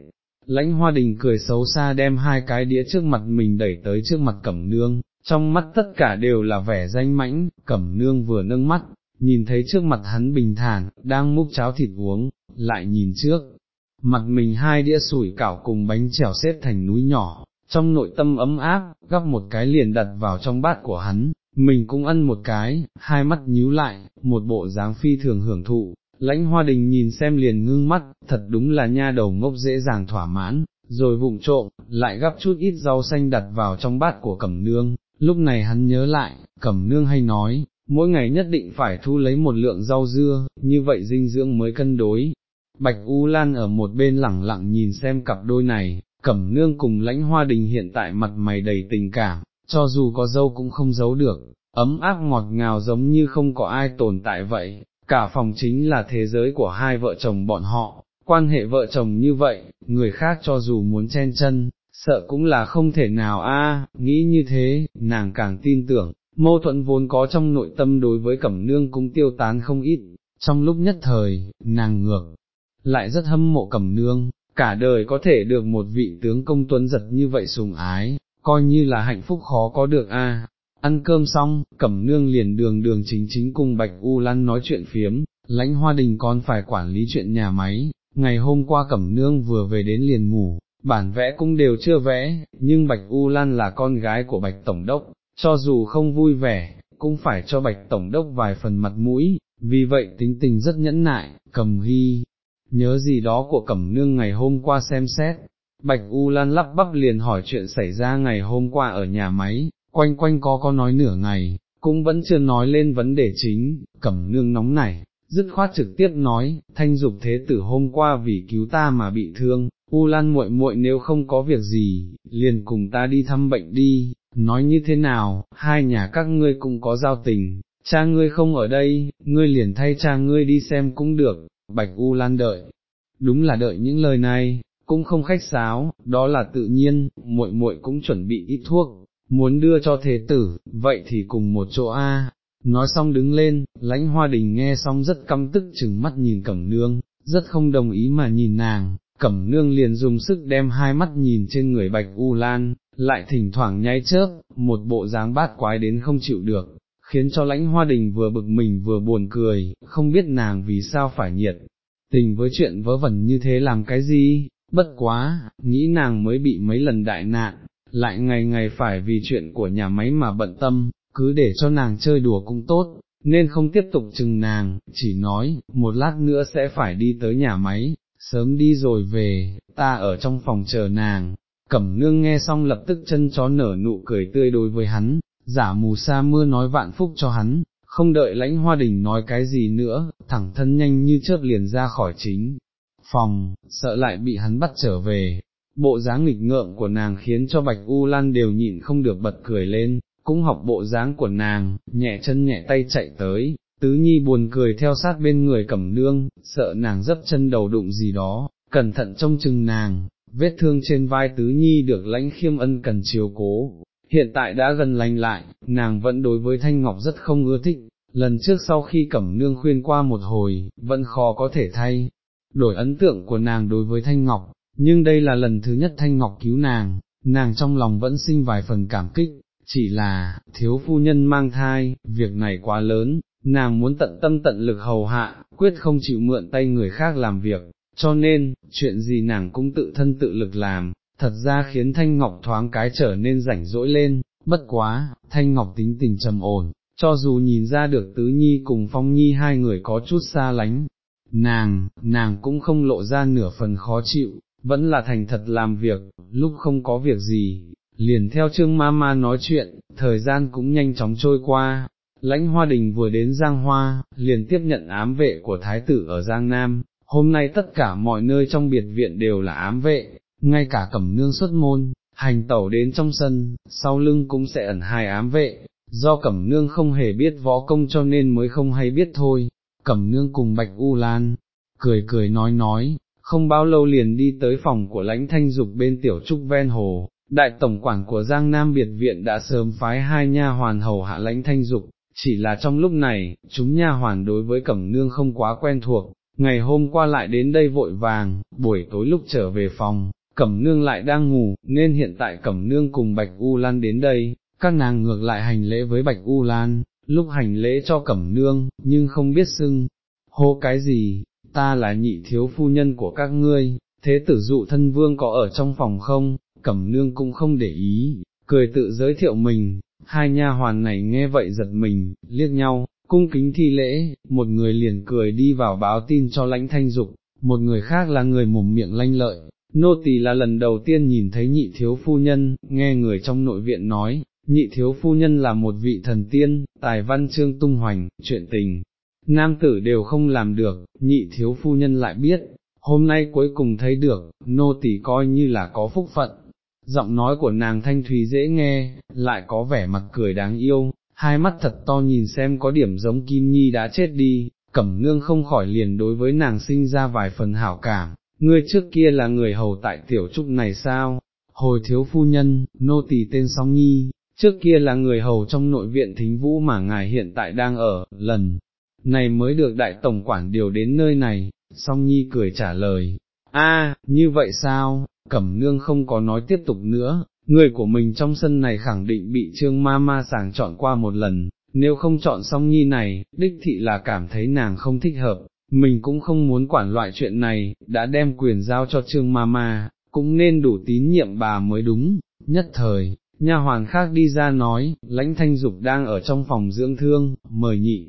Lãnh hoa đình cười xấu xa đem hai cái đĩa trước mặt mình đẩy tới trước mặt cẩm nương, trong mắt tất cả đều là vẻ danh mãnh, cẩm nương vừa nâng mắt, nhìn thấy trước mặt hắn bình thản, đang múc cháo thịt uống, lại nhìn trước, mặt mình hai đĩa sủi cảo cùng bánh chèo xếp thành núi nhỏ, trong nội tâm ấm áp, gắp một cái liền đặt vào trong bát của hắn, mình cũng ăn một cái, hai mắt nhíu lại, một bộ dáng phi thường hưởng thụ, lãnh hoa đình nhìn xem liền ngưng mắt, thật đúng là nha đầu ngốc dễ dàng thỏa mãn, rồi vụng trộm, lại gắp chút ít rau xanh đặt vào trong bát của cẩm nương, lúc này hắn nhớ lại, cẩm nương hay nói, mỗi ngày nhất định phải thu lấy một lượng rau dưa, như vậy dinh dưỡng mới cân đối. Bạch U Lan ở một bên lẳng lặng nhìn xem cặp đôi này, cẩm nương cùng lãnh hoa đình hiện tại mặt mày đầy tình cảm, cho dù có dâu cũng không giấu được, ấm áp ngọt ngào giống như không có ai tồn tại vậy, cả phòng chính là thế giới của hai vợ chồng bọn họ, quan hệ vợ chồng như vậy, người khác cho dù muốn chen chân, sợ cũng là không thể nào a. nghĩ như thế, nàng càng tin tưởng, mâu thuẫn vốn có trong nội tâm đối với cẩm nương cũng tiêu tán không ít, trong lúc nhất thời, nàng ngược, lại rất hâm mộ cẩm nương, cả đời có thể được một vị tướng công tuấn giật như vậy sùng ái, coi như là hạnh phúc khó có được a. Ăn cơm xong, cẩm nương liền đường đường chính chính cùng Bạch U Lan nói chuyện phiếm, lãnh hoa đình còn phải quản lý chuyện nhà máy, ngày hôm qua cẩm nương vừa về đến liền ngủ, bản vẽ cũng đều chưa vẽ, nhưng Bạch U Lan là con gái của Bạch Tổng Đốc, cho dù không vui vẻ, cũng phải cho Bạch Tổng Đốc vài phần mặt mũi, vì vậy tính tình rất nhẫn nại, cầm ghi, nhớ gì đó của Cẩm Nương ngày hôm qua xem xét, Bạch U Lan lắp bắp liền hỏi chuyện xảy ra ngày hôm qua ở nhà máy, quanh quanh có có nói nửa ngày, cũng vẫn chưa nói lên vấn đề chính, Cẩm Nương nóng nảy, dứt khoát trực tiếp nói, thanh dục thế tử hôm qua vì cứu ta mà bị thương, U Lan muội muội nếu không có việc gì, liền cùng ta đi thăm bệnh đi, nói như thế nào, hai nhà các ngươi cũng có giao tình, cha ngươi không ở đây, ngươi liền thay cha ngươi đi xem cũng được, Bạch U Lan đợi, đúng là đợi những lời này, cũng không khách sáo, đó là tự nhiên, muội muội cũng chuẩn bị ít thuốc, muốn đưa cho thế tử, vậy thì cùng một chỗ a. Nói xong đứng lên, lãnh hoa đình nghe xong rất căm tức chừng mắt nhìn cẩm nương, rất không đồng ý mà nhìn nàng, cẩm nương liền dùng sức đem hai mắt nhìn trên người bạch u lan, lại thỉnh thoảng nháy chớp, một bộ dáng bát quái đến không chịu được, khiến cho lãnh hoa đình vừa bực mình vừa buồn cười, không biết nàng vì sao phải nhiệt, tình với chuyện vớ vẩn như thế làm cái gì, bất quá, nghĩ nàng mới bị mấy lần đại nạn, lại ngày ngày phải vì chuyện của nhà máy mà bận tâm, cứ để cho nàng chơi đùa cũng tốt, nên không tiếp tục chừng nàng, chỉ nói, một lát nữa sẽ phải đi tới nhà máy, sớm đi rồi về, ta ở trong phòng chờ nàng. Cẩm nương nghe xong lập tức chân chó nở nụ cười tươi đối với hắn, giả mù sa mưa nói vạn phúc cho hắn, không đợi lãnh hoa đình nói cái gì nữa, thẳng thân nhanh như chớp liền ra khỏi chính phòng, sợ lại bị hắn bắt trở về. Bộ dáng nghịch ngợm của nàng khiến cho Bạch U Lan đều nhịn không được bật cười lên, cũng học bộ dáng của nàng, nhẹ chân nhẹ tay chạy tới, tứ nhi buồn cười theo sát bên người cẩm nương, sợ nàng dấp chân đầu đụng gì đó, cẩn thận trông chừng nàng, vết thương trên vai tứ nhi được lãnh khiêm ân cần chiều cố, hiện tại đã gần lành lại, nàng vẫn đối với Thanh Ngọc rất không ưa thích, lần trước sau khi cẩm nương khuyên qua một hồi, vẫn khó có thể thay, đổi ấn tượng của nàng đối với Thanh Ngọc, nhưng đây là lần thứ nhất Thanh Ngọc cứu nàng, nàng trong lòng vẫn sinh vài phần cảm kích, chỉ là, thiếu phu nhân mang thai, việc này quá lớn, nàng muốn tận tâm tận lực hầu hạ, quyết không chịu mượn tay người khác làm việc, cho nên, chuyện gì nàng cũng tự thân tự lực làm, thật ra khiến Thanh Ngọc thoáng cái trở nên rảnh rỗi lên, bất quá, Thanh Ngọc tính tình trầm ổn, cho dù nhìn ra được Tứ Nhi cùng Phong Nhi hai người có chút xa lánh, nàng, nàng cũng không lộ ra nửa phần khó chịu, vẫn là thành thật làm việc, lúc không có việc gì, liền theo Trương Mama nói chuyện, thời gian cũng nhanh chóng trôi qua. Lãnh Hoa Đình vừa đến Giang Hoa, liền tiếp nhận ám vệ của Thái tử ở Giang Nam, hôm nay tất cả mọi nơi trong biệt viện đều là ám vệ, ngay cả cẩm nương xuất môn, hành tẩu đến trong sân, sau lưng cũng sẽ ẩn hai ám vệ, do cẩm nương không hề biết võ công cho nên mới không hay biết thôi, cẩm nương cùng bạch u lan, cười cười nói nói, không bao lâu liền đi tới phòng của lãnh thanh dục bên tiểu trúc ven hồ, đại tổng quản của Giang Nam biệt viện đã sớm phái hai nha hoàn hầu hạ lãnh thanh dục, chỉ là trong lúc này, chúng nha hoàn đối với cẩm nương không quá quen thuộc, ngày hôm qua lại đến đây vội vàng, buổi tối lúc trở về phòng, Cẩm nương lại đang ngủ, nên hiện tại Cẩm nương cùng Bạch U Lan đến đây, các nàng ngược lại hành lễ với Bạch U Lan, lúc hành lễ cho Cẩm nương, nhưng không biết xưng, hô cái gì, ta là nhị thiếu phu nhân của các ngươi, thế tử dụ thân vương có ở trong phòng không, Cẩm nương cũng không để ý, cười tự giới thiệu mình, hai nha hoàn này nghe vậy giật mình, liếc nhau, cung kính thi lễ, một người liền cười đi vào báo tin cho lãnh thanh dục, một người khác là người mồm miệng lanh lợi, nô tỳ là lần đầu tiên nhìn thấy nhị thiếu phu nhân, nghe người trong nội viện nói, nhị thiếu phu nhân là một vị thần tiên, tài văn chương tung hoành, chuyện tình, nam tử đều không làm được, nhị thiếu phu nhân lại biết, hôm nay cuối cùng thấy được, nô tỳ coi như là có phúc phận. Giọng nói của nàng thanh thúy dễ nghe, lại có vẻ mặt cười đáng yêu, hai mắt thật to nhìn xem có điểm giống Kim Nhi đã chết đi, cẩm nương không khỏi liền đối với nàng sinh ra vài phần hảo cảm, ngươi trước kia là người hầu tại tiểu trúc này sao, hồi thiếu phu nhân, nô tỳ tên song nhi, trước kia là người hầu trong nội viện thính vũ mà ngài hiện tại đang ở, lần này mới được đại tổng quản điều đến nơi này, song nhi cười trả lời, a như vậy sao, cẩm nương không có nói tiếp tục nữa, người của mình trong sân này khẳng định bị trương ma ma sàng chọn qua một lần, nếu không chọn song nhi này, đích thị là cảm thấy nàng không thích hợp, mình cũng không muốn quản loại chuyện này, đã đem quyền giao cho trương mama, cũng nên đủ tín nhiệm bà mới đúng, nhất thời, nha hoàn khác đi ra nói, lãnh thanh dục đang ở trong phòng dưỡng thương, mời nhị,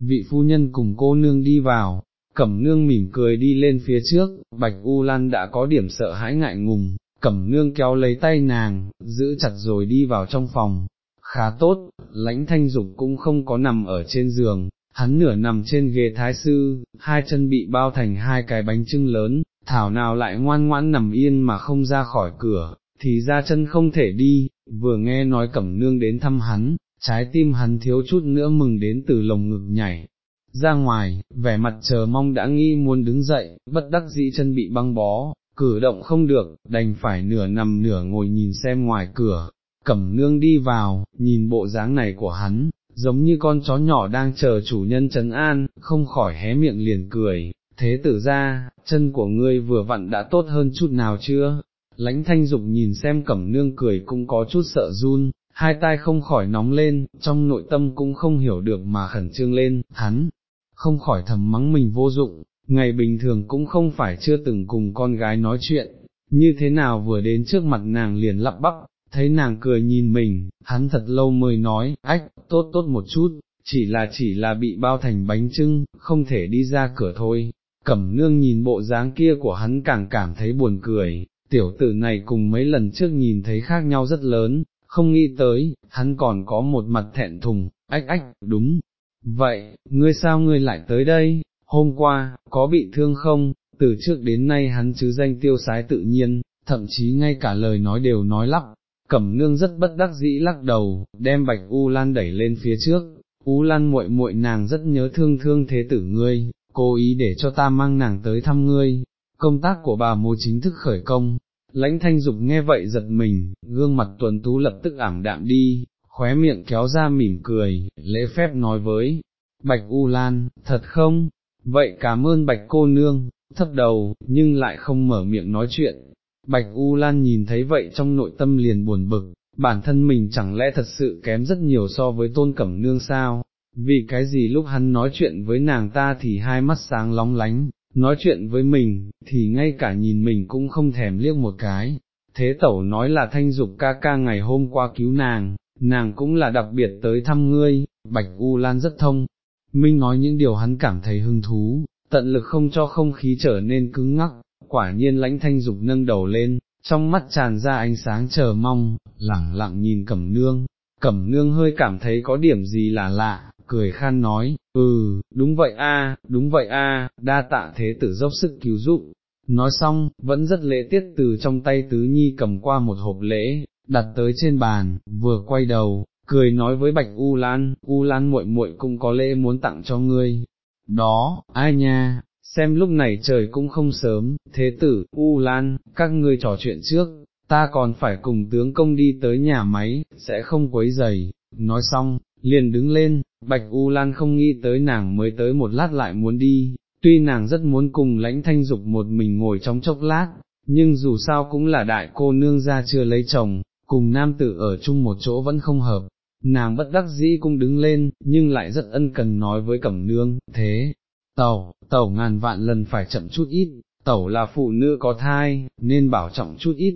vị phu nhân cùng cô nương đi vào, cẩm nương mỉm cười đi lên phía trước, bạch u lan đã có điểm sợ hãi ngại ngùng, cẩm nương kéo lấy tay nàng, giữ chặt rồi đi vào trong phòng, khá tốt, lãnh thanh dục cũng không có nằm ở trên giường, hắn nửa nằm trên ghế thái sư, hai chân bị bao thành hai cái bánh trưng lớn, thảo nào lại ngoan ngoãn nằm yên mà không ra khỏi cửa, thì ra chân không thể đi, vừa nghe nói cẩm nương đến thăm hắn, trái tim hắn thiếu chút nữa mừng đến từ lồng ngực nhảy. Ra ngoài, vẻ mặt chờ mong đã nghi muốn đứng dậy, bất đắc dĩ chân bị băng bó, cử động không được, đành phải nửa nằm nửa ngồi nhìn xem ngoài cửa, cẩm nương đi vào, nhìn bộ dáng này của hắn, giống như con chó nhỏ đang chờ chủ nhân trấn an, không khỏi hé miệng liền cười, thế tử ra, chân của ngươi vừa vặn đã tốt hơn chút nào chưa? Lãnh thanh dục nhìn xem cẩm nương cười cũng có chút sợ run, hai tai không khỏi nóng lên, trong nội tâm cũng không hiểu được mà khẩn trương lên, hắn, không khỏi thầm mắng mình vô dụng, ngày bình thường cũng không phải chưa từng cùng con gái nói chuyện, như thế nào vừa đến trước mặt nàng liền lặp bắp, thấy nàng cười nhìn mình, hắn thật lâu mới nói, ách, tốt tốt một chút, chỉ là chỉ là bị bao thành bánh trưng, không thể đi ra cửa thôi. Cẩm nương nhìn bộ dáng kia của hắn càng cảm thấy buồn cười, tiểu tử này cùng mấy lần trước nhìn thấy khác nhau rất lớn, không nghĩ tới, hắn còn có một mặt thẹn thùng, ách ách, đúng. Vậy, ngươi sao ngươi lại tới đây, hôm qua, có bị thương không, từ trước đến nay hắn chứ danh tiêu sái tự nhiên, thậm chí ngay cả lời nói đều nói lắp, cẩm nương rất bất đắc dĩ lắc đầu, đem bạch U Lan đẩy lên phía trước, U Lan muội muội nàng rất nhớ thương thương thế tử ngươi, cố ý để cho ta mang nàng tới thăm ngươi, công tác của bà mô chính thức khởi công. Lãnh thanh dục nghe vậy giật mình, gương mặt tuần tú lập tức ảm đạm đi, khóe miệng kéo ra mỉm cười, lễ phép nói với, Bạch U Lan, thật không, vậy cảm ơn Bạch cô nương, thấp đầu, nhưng lại không mở miệng nói chuyện, Bạch U Lan nhìn thấy vậy trong nội tâm liền buồn bực, bản thân mình chẳng lẽ thật sự kém rất nhiều so với tôn cẩm nương sao, vì cái gì lúc hắn nói chuyện với nàng ta thì hai mắt sáng lóng lánh, nói chuyện với mình, thì ngay cả nhìn mình cũng không thèm liếc một cái. Thế tẩu nói là thanh dục ca ca ngày hôm qua cứu nàng, nàng cũng là đặc biệt tới thăm ngươi, Bạch U Lan rất thông, Minh nói những điều hắn cảm thấy hứng thú, tận lực không cho không khí trở nên cứng ngắc, quả nhiên lãnh thanh dục nâng đầu lên, trong mắt tràn ra ánh sáng chờ mong, lẳng lặng nhìn cẩm nương, cẩm nương hơi cảm thấy có điểm gì là lạ, cười khan nói, ừ, đúng vậy a, đúng vậy a, đa tạ thế tử dốc sức cứu giúp. Nói xong, vẫn rất lễ tiết từ trong tay tứ nhi cầm qua một hộp lễ, đặt tới trên bàn, vừa quay đầu, cười nói với Bạch U Lan, U Lan muội muội cũng có lễ muốn tặng cho ngươi. Đó, ai nha, xem lúc này trời cũng không sớm, thế tử, U Lan, các ngươi trò chuyện trước, ta còn phải cùng tướng công đi tới nhà máy, sẽ không quấy giày, nói xong, liền đứng lên, Bạch U Lan không nghĩ tới nàng mới tới một lát lại muốn đi, tuy nàng rất muốn cùng lãnh thanh dục một mình ngồi trong chốc lát, nhưng dù sao cũng là đại cô nương ra chưa lấy chồng, cùng nam tử ở chung một chỗ vẫn không hợp, nàng bất đắc dĩ cũng đứng lên, nhưng lại rất ân cần nói với cẩm nương, thế, tẩu, tẩu ngàn vạn lần phải chậm chút ít, tẩu là phụ nữ có thai, nên bảo trọng chút ít.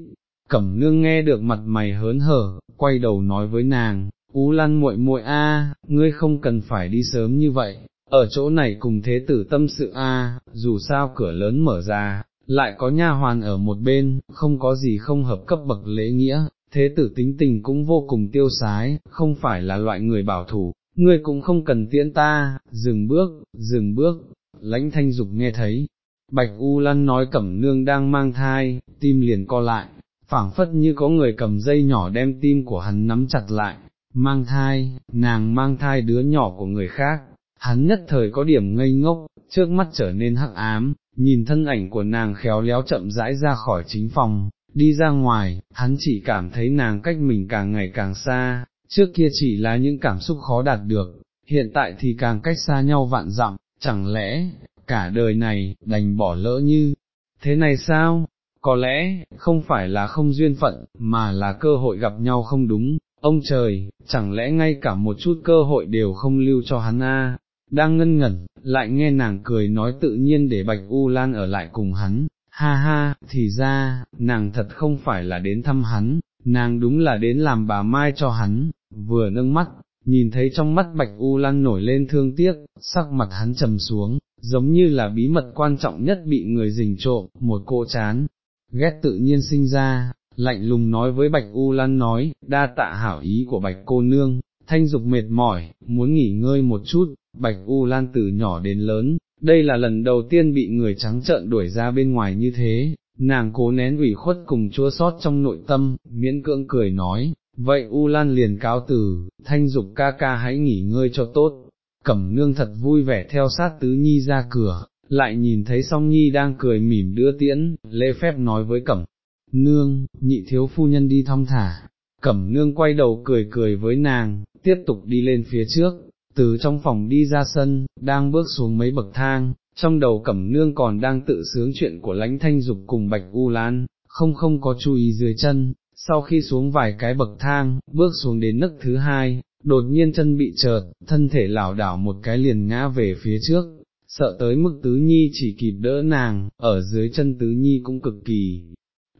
Cẩm nương nghe được mặt mày hớn hở, quay đầu nói với nàng, Ú Lan muội muội a, ngươi không cần phải đi sớm như vậy, ở chỗ này cùng thế tử tâm sự a, dù sao cửa lớn mở ra, lại có nha hoàn ở một bên, không có gì không hợp cấp bậc lễ nghĩa, thế tử tính tình cũng vô cùng tiêu sái, không phải là loại người bảo thủ, ngươi cũng không cần tiễn ta, dừng bước, dừng bước, lãnh thanh dục nghe thấy, Bạch U Lan nói cẩm nương đang mang thai, tim liền co lại, phảng phất như có người cầm dây nhỏ đem tim của hắn nắm chặt lại, mang thai, nàng mang thai đứa nhỏ của người khác, hắn nhất thời có điểm ngây ngốc, trước mắt trở nên hắc ám, nhìn thân ảnh của nàng khéo léo chậm rãi ra khỏi chính phòng, đi ra ngoài, hắn chỉ cảm thấy nàng cách mình càng ngày càng xa, trước kia chỉ là những cảm xúc khó đạt được, hiện tại thì càng cách xa nhau vạn dặm, chẳng lẽ, cả đời này, đành bỏ lỡ như, thế này sao? Có lẽ, không phải là không duyên phận, mà là cơ hội gặp nhau không đúng, ông trời, chẳng lẽ ngay cả một chút cơ hội đều không lưu cho hắn a? đang ngân ngẩn, lại nghe nàng cười nói tự nhiên để Bạch U Lan ở lại cùng hắn, ha ha, thì ra, nàng thật không phải là đến thăm hắn, nàng đúng là đến làm bà Mai cho hắn, vừa nâng mắt, nhìn thấy trong mắt Bạch U Lan nổi lên thương tiếc, sắc mặt hắn trầm xuống, giống như là bí mật quan trọng nhất bị người rình trộm, một cô chán, ghét tự nhiên sinh ra, lạnh lùng nói với Bạch U Lan nói, đa tạ hảo ý của Bạch cô nương, thanh dục mệt mỏi, muốn nghỉ ngơi một chút, Bạch U Lan từ nhỏ đến lớn, đây là lần đầu tiên bị người trắng trợn đuổi ra bên ngoài như thế, nàng cố nén ủy khuất cùng chua sót trong nội tâm, miễn cưỡng cười nói, vậy U Lan liền cáo từ, thanh dục ca ca hãy nghỉ ngơi cho tốt, cẩm nương thật vui vẻ theo sát tứ nhi ra cửa, lại nhìn thấy song nhi đang cười mỉm đưa tiễn, lễ phép nói với cẩm, nương, nhị thiếu phu nhân đi thong thả, cẩm nương quay đầu cười cười với nàng, tiếp tục đi lên phía trước, từ trong phòng đi ra sân, đang bước xuống mấy bậc thang, trong đầu cẩm nương còn đang tự sướng chuyện của lãnh thanh dục cùng bạch u lan, không không có chú ý dưới chân, sau khi xuống vài cái bậc thang, bước xuống đến nấc thứ hai, đột nhiên chân bị trợt, thân thể lảo đảo một cái liền ngã về phía trước, sợ tới mức tứ nhi chỉ kịp đỡ nàng, ở dưới chân tứ nhi cũng cực kỳ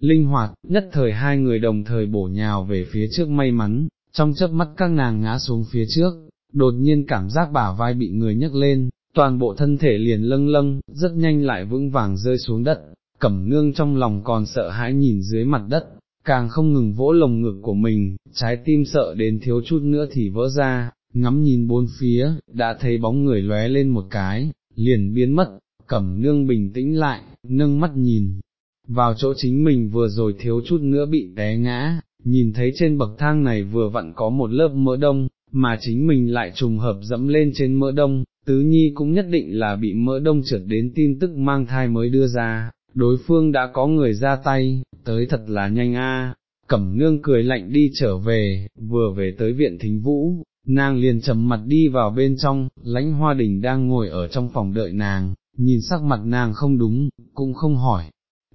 linh hoạt, nhất thời hai người đồng thời bổ nhào về phía trước may mắn, trong chớp mắt các nàng ngã xuống phía trước, đột nhiên cảm giác bả vai bị người nhấc lên, toàn bộ thân thể liền lâng lâng, rất nhanh lại vững vàng rơi xuống đất, cẩm nương trong lòng còn sợ hãi nhìn dưới mặt đất, càng không ngừng vỗ lồng ngực của mình, trái tim sợ đến thiếu chút nữa thì vỡ ra, ngắm nhìn bốn phía, đã thấy bóng người lóe lên một cái, liền biến mất, cẩm nương bình tĩnh lại, nâng mắt nhìn, vào chỗ chính mình vừa rồi thiếu chút nữa bị té ngã, nhìn thấy trên bậc thang này vừa vặn có một lớp mỡ đông, mà chính mình lại trùng hợp dẫm lên trên mỡ đông, tứ nhi cũng nhất định là bị mỡ đông trượt đến tin tức mang thai mới đưa ra, đối phương đã có người ra tay, tới thật là nhanh a. Cẩm nương cười lạnh đi trở về, vừa về tới viện thính vũ, nàng liền trầm mặt đi vào bên trong, lãnh hoa đình đang ngồi ở trong phòng đợi nàng, nhìn sắc mặt nàng không đúng, cũng không hỏi,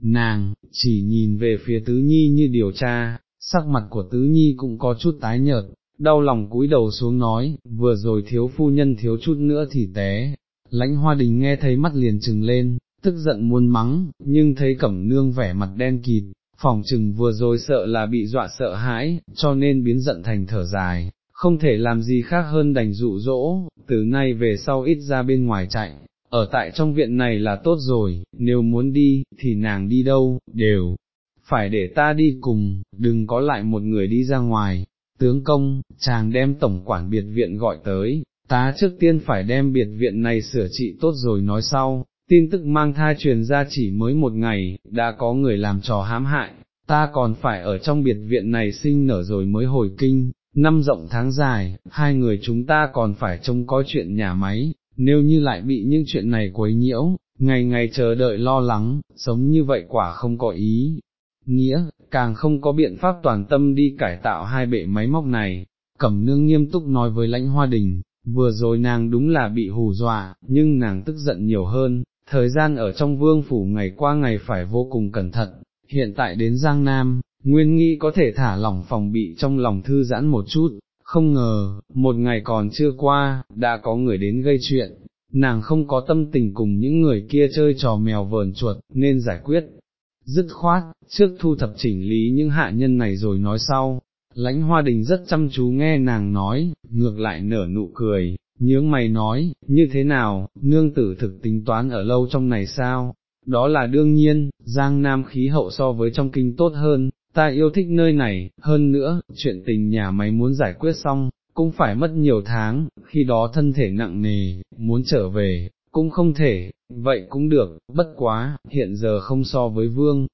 nàng, chỉ nhìn về phía tứ nhi như điều tra, sắc mặt của tứ nhi cũng có chút tái nhợt, đau lòng cúi đầu xuống nói, vừa rồi thiếu phu nhân thiếu chút nữa thì té, lãnh hoa đình nghe thấy mắt liền trừng lên, tức giận muốn mắng, nhưng thấy cẩm nương vẻ mặt đen kịt, phòng trừng vừa rồi sợ là bị dọa sợ hãi, cho nên biến giận thành thở dài, không thể làm gì khác hơn đành dụ dỗ, từ nay về sau ít ra bên ngoài chạy, ở tại trong viện này là tốt rồi, nếu muốn đi, thì nàng đi đâu, đều, phải để ta đi cùng, đừng có lại một người đi ra ngoài, tướng công, chàng đem tổng quản biệt viện gọi tới, ta trước tiên phải đem biệt viện này sửa trị tốt rồi nói sau, tin tức mang thai truyền ra chỉ mới một ngày, đã có người làm trò hãm hại, ta còn phải ở trong biệt viện này sinh nở rồi mới hồi kinh, năm rộng tháng dài, hai người chúng ta còn phải trông coi chuyện nhà máy, nếu như lại bị những chuyện này quấy nhiễu, ngày ngày chờ đợi lo lắng, sống như vậy quả không có ý. Nghĩa, càng không có biện pháp toàn tâm đi cải tạo hai bệ máy móc này, cẩm nương nghiêm túc nói với lãnh hoa đình, vừa rồi nàng đúng là bị hù dọa, nhưng nàng tức giận nhiều hơn, thời gian ở trong vương phủ ngày qua ngày phải vô cùng cẩn thận, hiện tại đến Giang Nam, nguyên nghĩ có thể thả lỏng phòng bị trong lòng thư giãn một chút, không ngờ, một ngày còn chưa qua, đã có người đến gây chuyện, nàng không có tâm tình cùng những người kia chơi trò mèo vờn chuột, nên giải quyết. Dứt khoát, trước thu thập chỉnh lý những hạ nhân này rồi nói sau, lãnh hoa đình rất chăm chú nghe nàng nói, ngược lại nở nụ cười, nhướng mày nói, như thế nào, nương tử thực tính toán ở lâu trong này sao, đó là đương nhiên, giang nam khí hậu so với trong kinh tốt hơn, ta yêu thích nơi này, hơn nữa, chuyện tình nhà máy muốn giải quyết xong, cũng phải mất nhiều tháng, khi đó thân thể nặng nề, muốn trở về, cũng không thể, vậy cũng được, bất quá, hiện giờ không so với vương.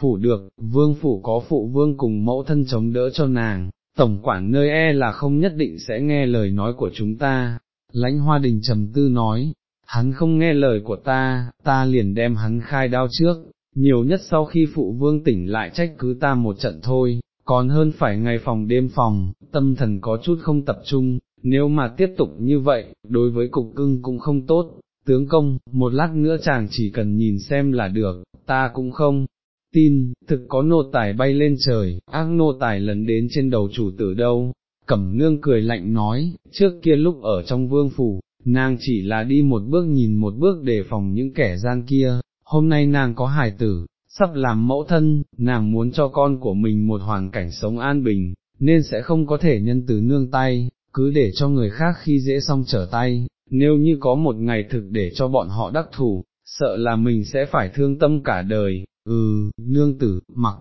Phủ được, vương phủ có phụ vương cùng mẫu thân chống đỡ cho nàng, tổng quản nơi e là không nhất định sẽ nghe lời nói của chúng ta, lãnh hoa đình trầm tư nói, hắn không nghe lời của ta, ta liền đem hắn khai đao trước, nhiều nhất sau khi phụ vương tỉnh lại trách cứ ta một trận thôi, còn hơn phải ngày phòng đêm phòng, tâm thần có chút không tập trung, nếu mà tiếp tục như vậy, đối với cục cưng cũng không tốt, tướng công, một lát nữa chàng chỉ cần nhìn xem là được, ta cũng không. Tin, thực có nô tài bay lên trời, ác nô tài lần đến trên đầu chủ tử đâu, cẩm nương cười lạnh nói, trước kia lúc ở trong vương phủ, nàng chỉ là đi một bước nhìn một bước để phòng những kẻ gian kia, hôm nay nàng có hài tử, sắp làm mẫu thân, nàng muốn cho con của mình một hoàn cảnh sống an bình, nên sẽ không có thể nhân từ nương tay, cứ để cho người khác khi dễ xong trở tay, nếu như có một ngày thực để cho bọn họ đắc thủ, sợ là mình sẽ phải thương tâm cả đời, ừ, nương tử, mặc,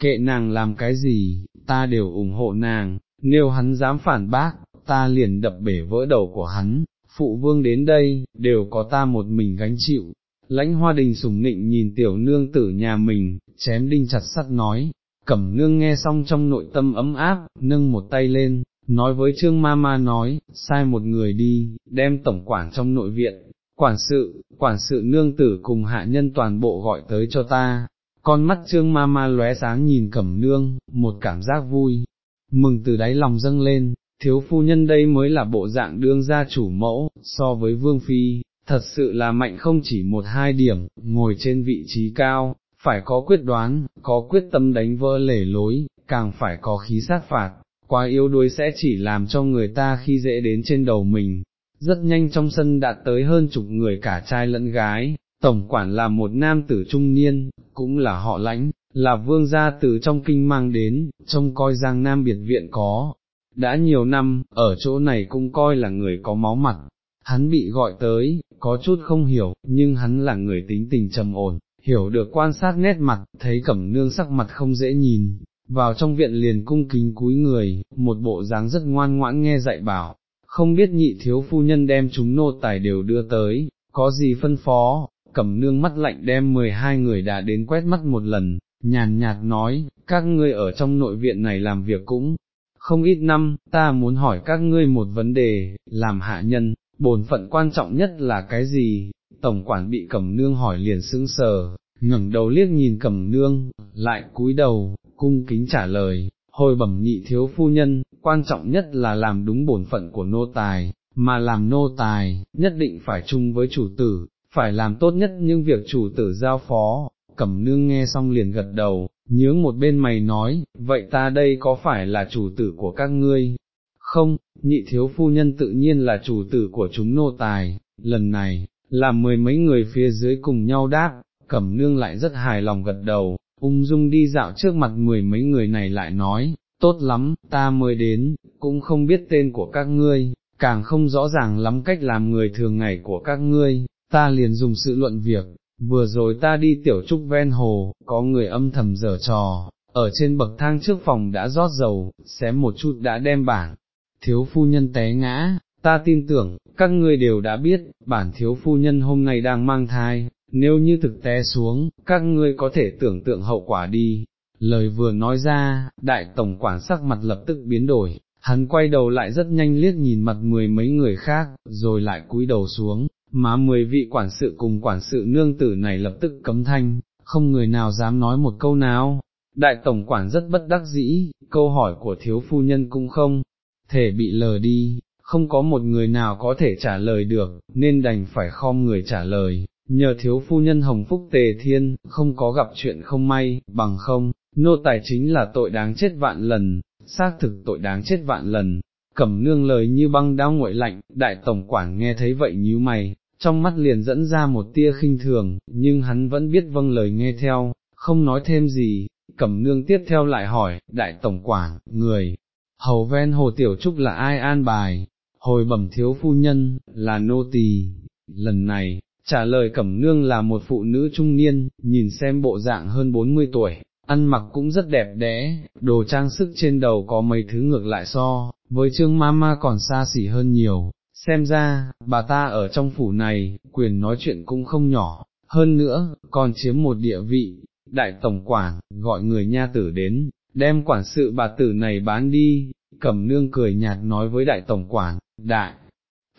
kệ nàng làm cái gì, ta đều ủng hộ nàng, nếu hắn dám phản bác, ta liền đập bể vỡ đầu của hắn, phụ vương đến đây, đều có ta một mình gánh chịu, lãnh hoa đình sùng nịnh nhìn tiểu nương tử nhà mình, chém đinh chặt sắt nói, cẩm nương nghe xong trong nội tâm ấm áp, nâng một tay lên, nói với trương ma ma nói, sai một người đi, đem tổng quản trong nội viện, quản sự, quản sự nương tử cùng hạ nhân toàn bộ gọi tới cho ta, con mắt trương ma ma lóe sáng nhìn cẩm nương, một cảm giác vui, mừng từ đáy lòng dâng lên, thiếu phu nhân đây mới là bộ dạng đương gia chủ mẫu, so với vương phi, thật sự là mạnh không chỉ một hai điểm, ngồi trên vị trí cao, phải có quyết đoán, có quyết tâm đánh vỡ lề lối, càng phải có khí sát phạt, quá yếu đuối sẽ chỉ làm cho người ta khi dễ đến trên đầu mình. Rất nhanh trong sân đã tới hơn chục người cả trai lẫn gái, tổng quản là một nam tử trung niên, cũng là họ lãnh, là vương gia từ trong kinh mang đến, trông coi giang nam biệt viện có. Đã nhiều năm, ở chỗ này cũng coi là người có máu mặt, hắn bị gọi tới, có chút không hiểu, nhưng hắn là người tính tình trầm ổn, hiểu được quan sát nét mặt, thấy cẩm nương sắc mặt không dễ nhìn, vào trong viện liền cung kính cúi người, một bộ dáng rất ngoan ngoãn nghe dạy bảo, không biết nhị thiếu phu nhân đem chúng nô tài đều đưa tới, có gì phân phó, cẩm nương mắt lạnh đem 12 người đã đến quét mắt một lần, nhàn nhạt nói, các ngươi ở trong nội viện này làm việc cũng không ít năm, ta muốn hỏi các ngươi một vấn đề, làm hạ nhân, bổn phận quan trọng nhất là cái gì? Tổng quản bị cẩm nương hỏi liền sững sờ, ngẩng đầu liếc nhìn cẩm nương, lại cúi đầu, cung kính trả lời, hồi bẩm nhị thiếu phu nhân, quan trọng nhất là làm đúng bổn phận của nô tài, mà làm nô tài, nhất định phải chung với chủ tử, phải làm tốt nhất những việc chủ tử giao phó, cẩm nương nghe xong liền gật đầu, nhướng một bên mày nói, vậy ta đây có phải là chủ tử của các ngươi? Không, nhị thiếu phu nhân tự nhiên là chủ tử của chúng nô tài, lần này, là mười mấy người phía dưới cùng nhau đáp, cẩm nương lại rất hài lòng gật đầu, ung dung đi dạo trước mặt mười mấy người này lại nói, tốt lắm, ta mới đến, cũng không biết tên của các ngươi, càng không rõ ràng lắm cách làm người thường ngày của các ngươi, ta liền dùng sự luận việc, vừa rồi ta đi tiểu trúc ven hồ, có người âm thầm dở trò, ở trên bậc thang trước phòng đã rót dầu, xém một chút đã đem bảng, thiếu phu nhân té ngã, ta tin tưởng, các ngươi đều đã biết, bản thiếu phu nhân hôm nay đang mang thai, nếu như thực té xuống, các ngươi có thể tưởng tượng hậu quả đi. Lời vừa nói ra, đại tổng quản sắc mặt lập tức biến đổi, hắn quay đầu lại rất nhanh liếc nhìn mặt mười mấy người khác, rồi lại cúi đầu xuống, mà mười vị quản sự cùng quản sự nương tử này lập tức cấm thanh, không người nào dám nói một câu nào. Đại tổng quản rất bất đắc dĩ, câu hỏi của thiếu phu nhân cũng không thể bị lờ đi, không có một người nào có thể trả lời được, nên đành phải khom người trả lời, nhờ thiếu phu nhân hồng phúc tề thiên, không có gặp chuyện không may, bằng không, nô tài chính là tội đáng chết vạn lần, xác thực tội đáng chết vạn lần. Cẩm nương lời như băng đao nguội lạnh, đại tổng quản nghe thấy vậy nhíu mày, trong mắt liền dẫn ra một tia khinh thường, nhưng hắn vẫn biết vâng lời nghe theo, không nói thêm gì, cẩm nương tiếp theo lại hỏi, đại tổng quản, người, hầu ven hồ tiểu trúc là ai an bài, hồi bẩm thiếu phu nhân, là nô tỳ. lần này, trả lời cẩm nương là một phụ nữ trung niên, nhìn xem bộ dạng hơn 40 tuổi, ăn mặc cũng rất đẹp đẽ, đồ trang sức trên đầu có mấy thứ ngược lại so, với trương mama còn xa xỉ hơn nhiều, xem ra, bà ta ở trong phủ này, quyền nói chuyện cũng không nhỏ, hơn nữa, còn chiếm một địa vị, đại tổng quản, gọi người nha tử đến, đem quản sự bà tử này bán đi, cẩm nương cười nhạt nói với đại tổng quản, đại.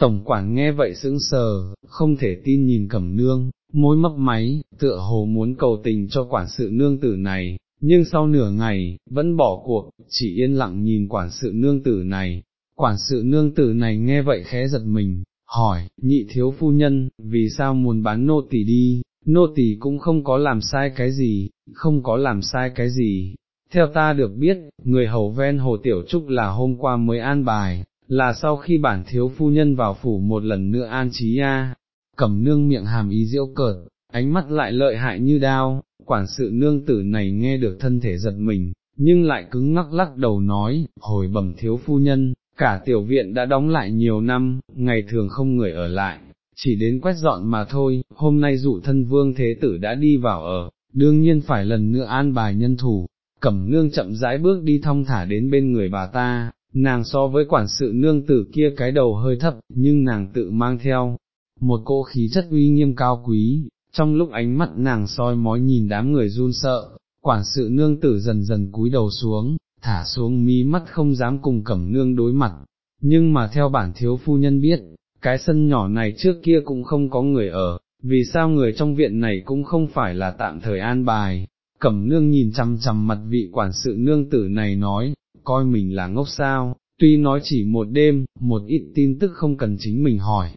Tổng quản nghe vậy sững sờ, không thể tin nhìn cẩm nương, môi mấp máy, tựa hồ muốn cầu tình cho quản sự nương tử này, nhưng sau nửa ngày, vẫn bỏ cuộc, chỉ yên lặng nhìn quản sự nương tử này, quản sự nương tử này nghe vậy khẽ giật mình, hỏi, nhị thiếu phu nhân, vì sao muốn bán nô tỳ đi, nô tỳ cũng không có làm sai cái gì, không có làm sai cái gì. Theo ta được biết, người hầu ven hồ Tiểu Trúc là hôm qua mới an bài, là sau khi bản thiếu phu nhân vào phủ một lần nữa an trí a. Cẩm nương miệng hàm ý diễu cợt, ánh mắt lại lợi hại như đao, quản sự nương tử này nghe được thân thể giật mình, nhưng lại cứng ngắc lắc đầu nói, hồi bẩm thiếu phu nhân, cả tiểu viện đã đóng lại nhiều năm, ngày thường không người ở lại, chỉ đến quét dọn mà thôi, hôm nay dụ thân vương thế tử đã đi vào ở, đương nhiên phải lần nữa an bài nhân thủ, cẩm nương chậm rãi bước đi thong thả đến bên người bà ta, nàng so với quản sự nương tử kia cái đầu hơi thấp, nhưng nàng tự mang theo, một cỗ khí chất uy nghiêm cao quý, trong lúc ánh mắt nàng soi mói nhìn đám người run sợ, quản sự nương tử dần dần cúi đầu xuống, thả xuống mí mắt không dám cùng cẩm nương đối mặt, nhưng mà theo bản thiếu phu nhân biết, cái sân nhỏ này trước kia cũng không có người ở, vì sao người trong viện này cũng không phải là tạm thời an bài, cẩm nương nhìn chằm chằm mặt vị quản sự nương tử này nói, coi mình là ngốc sao, tuy nói chỉ một đêm, một ít tin tức không cần chính mình hỏi.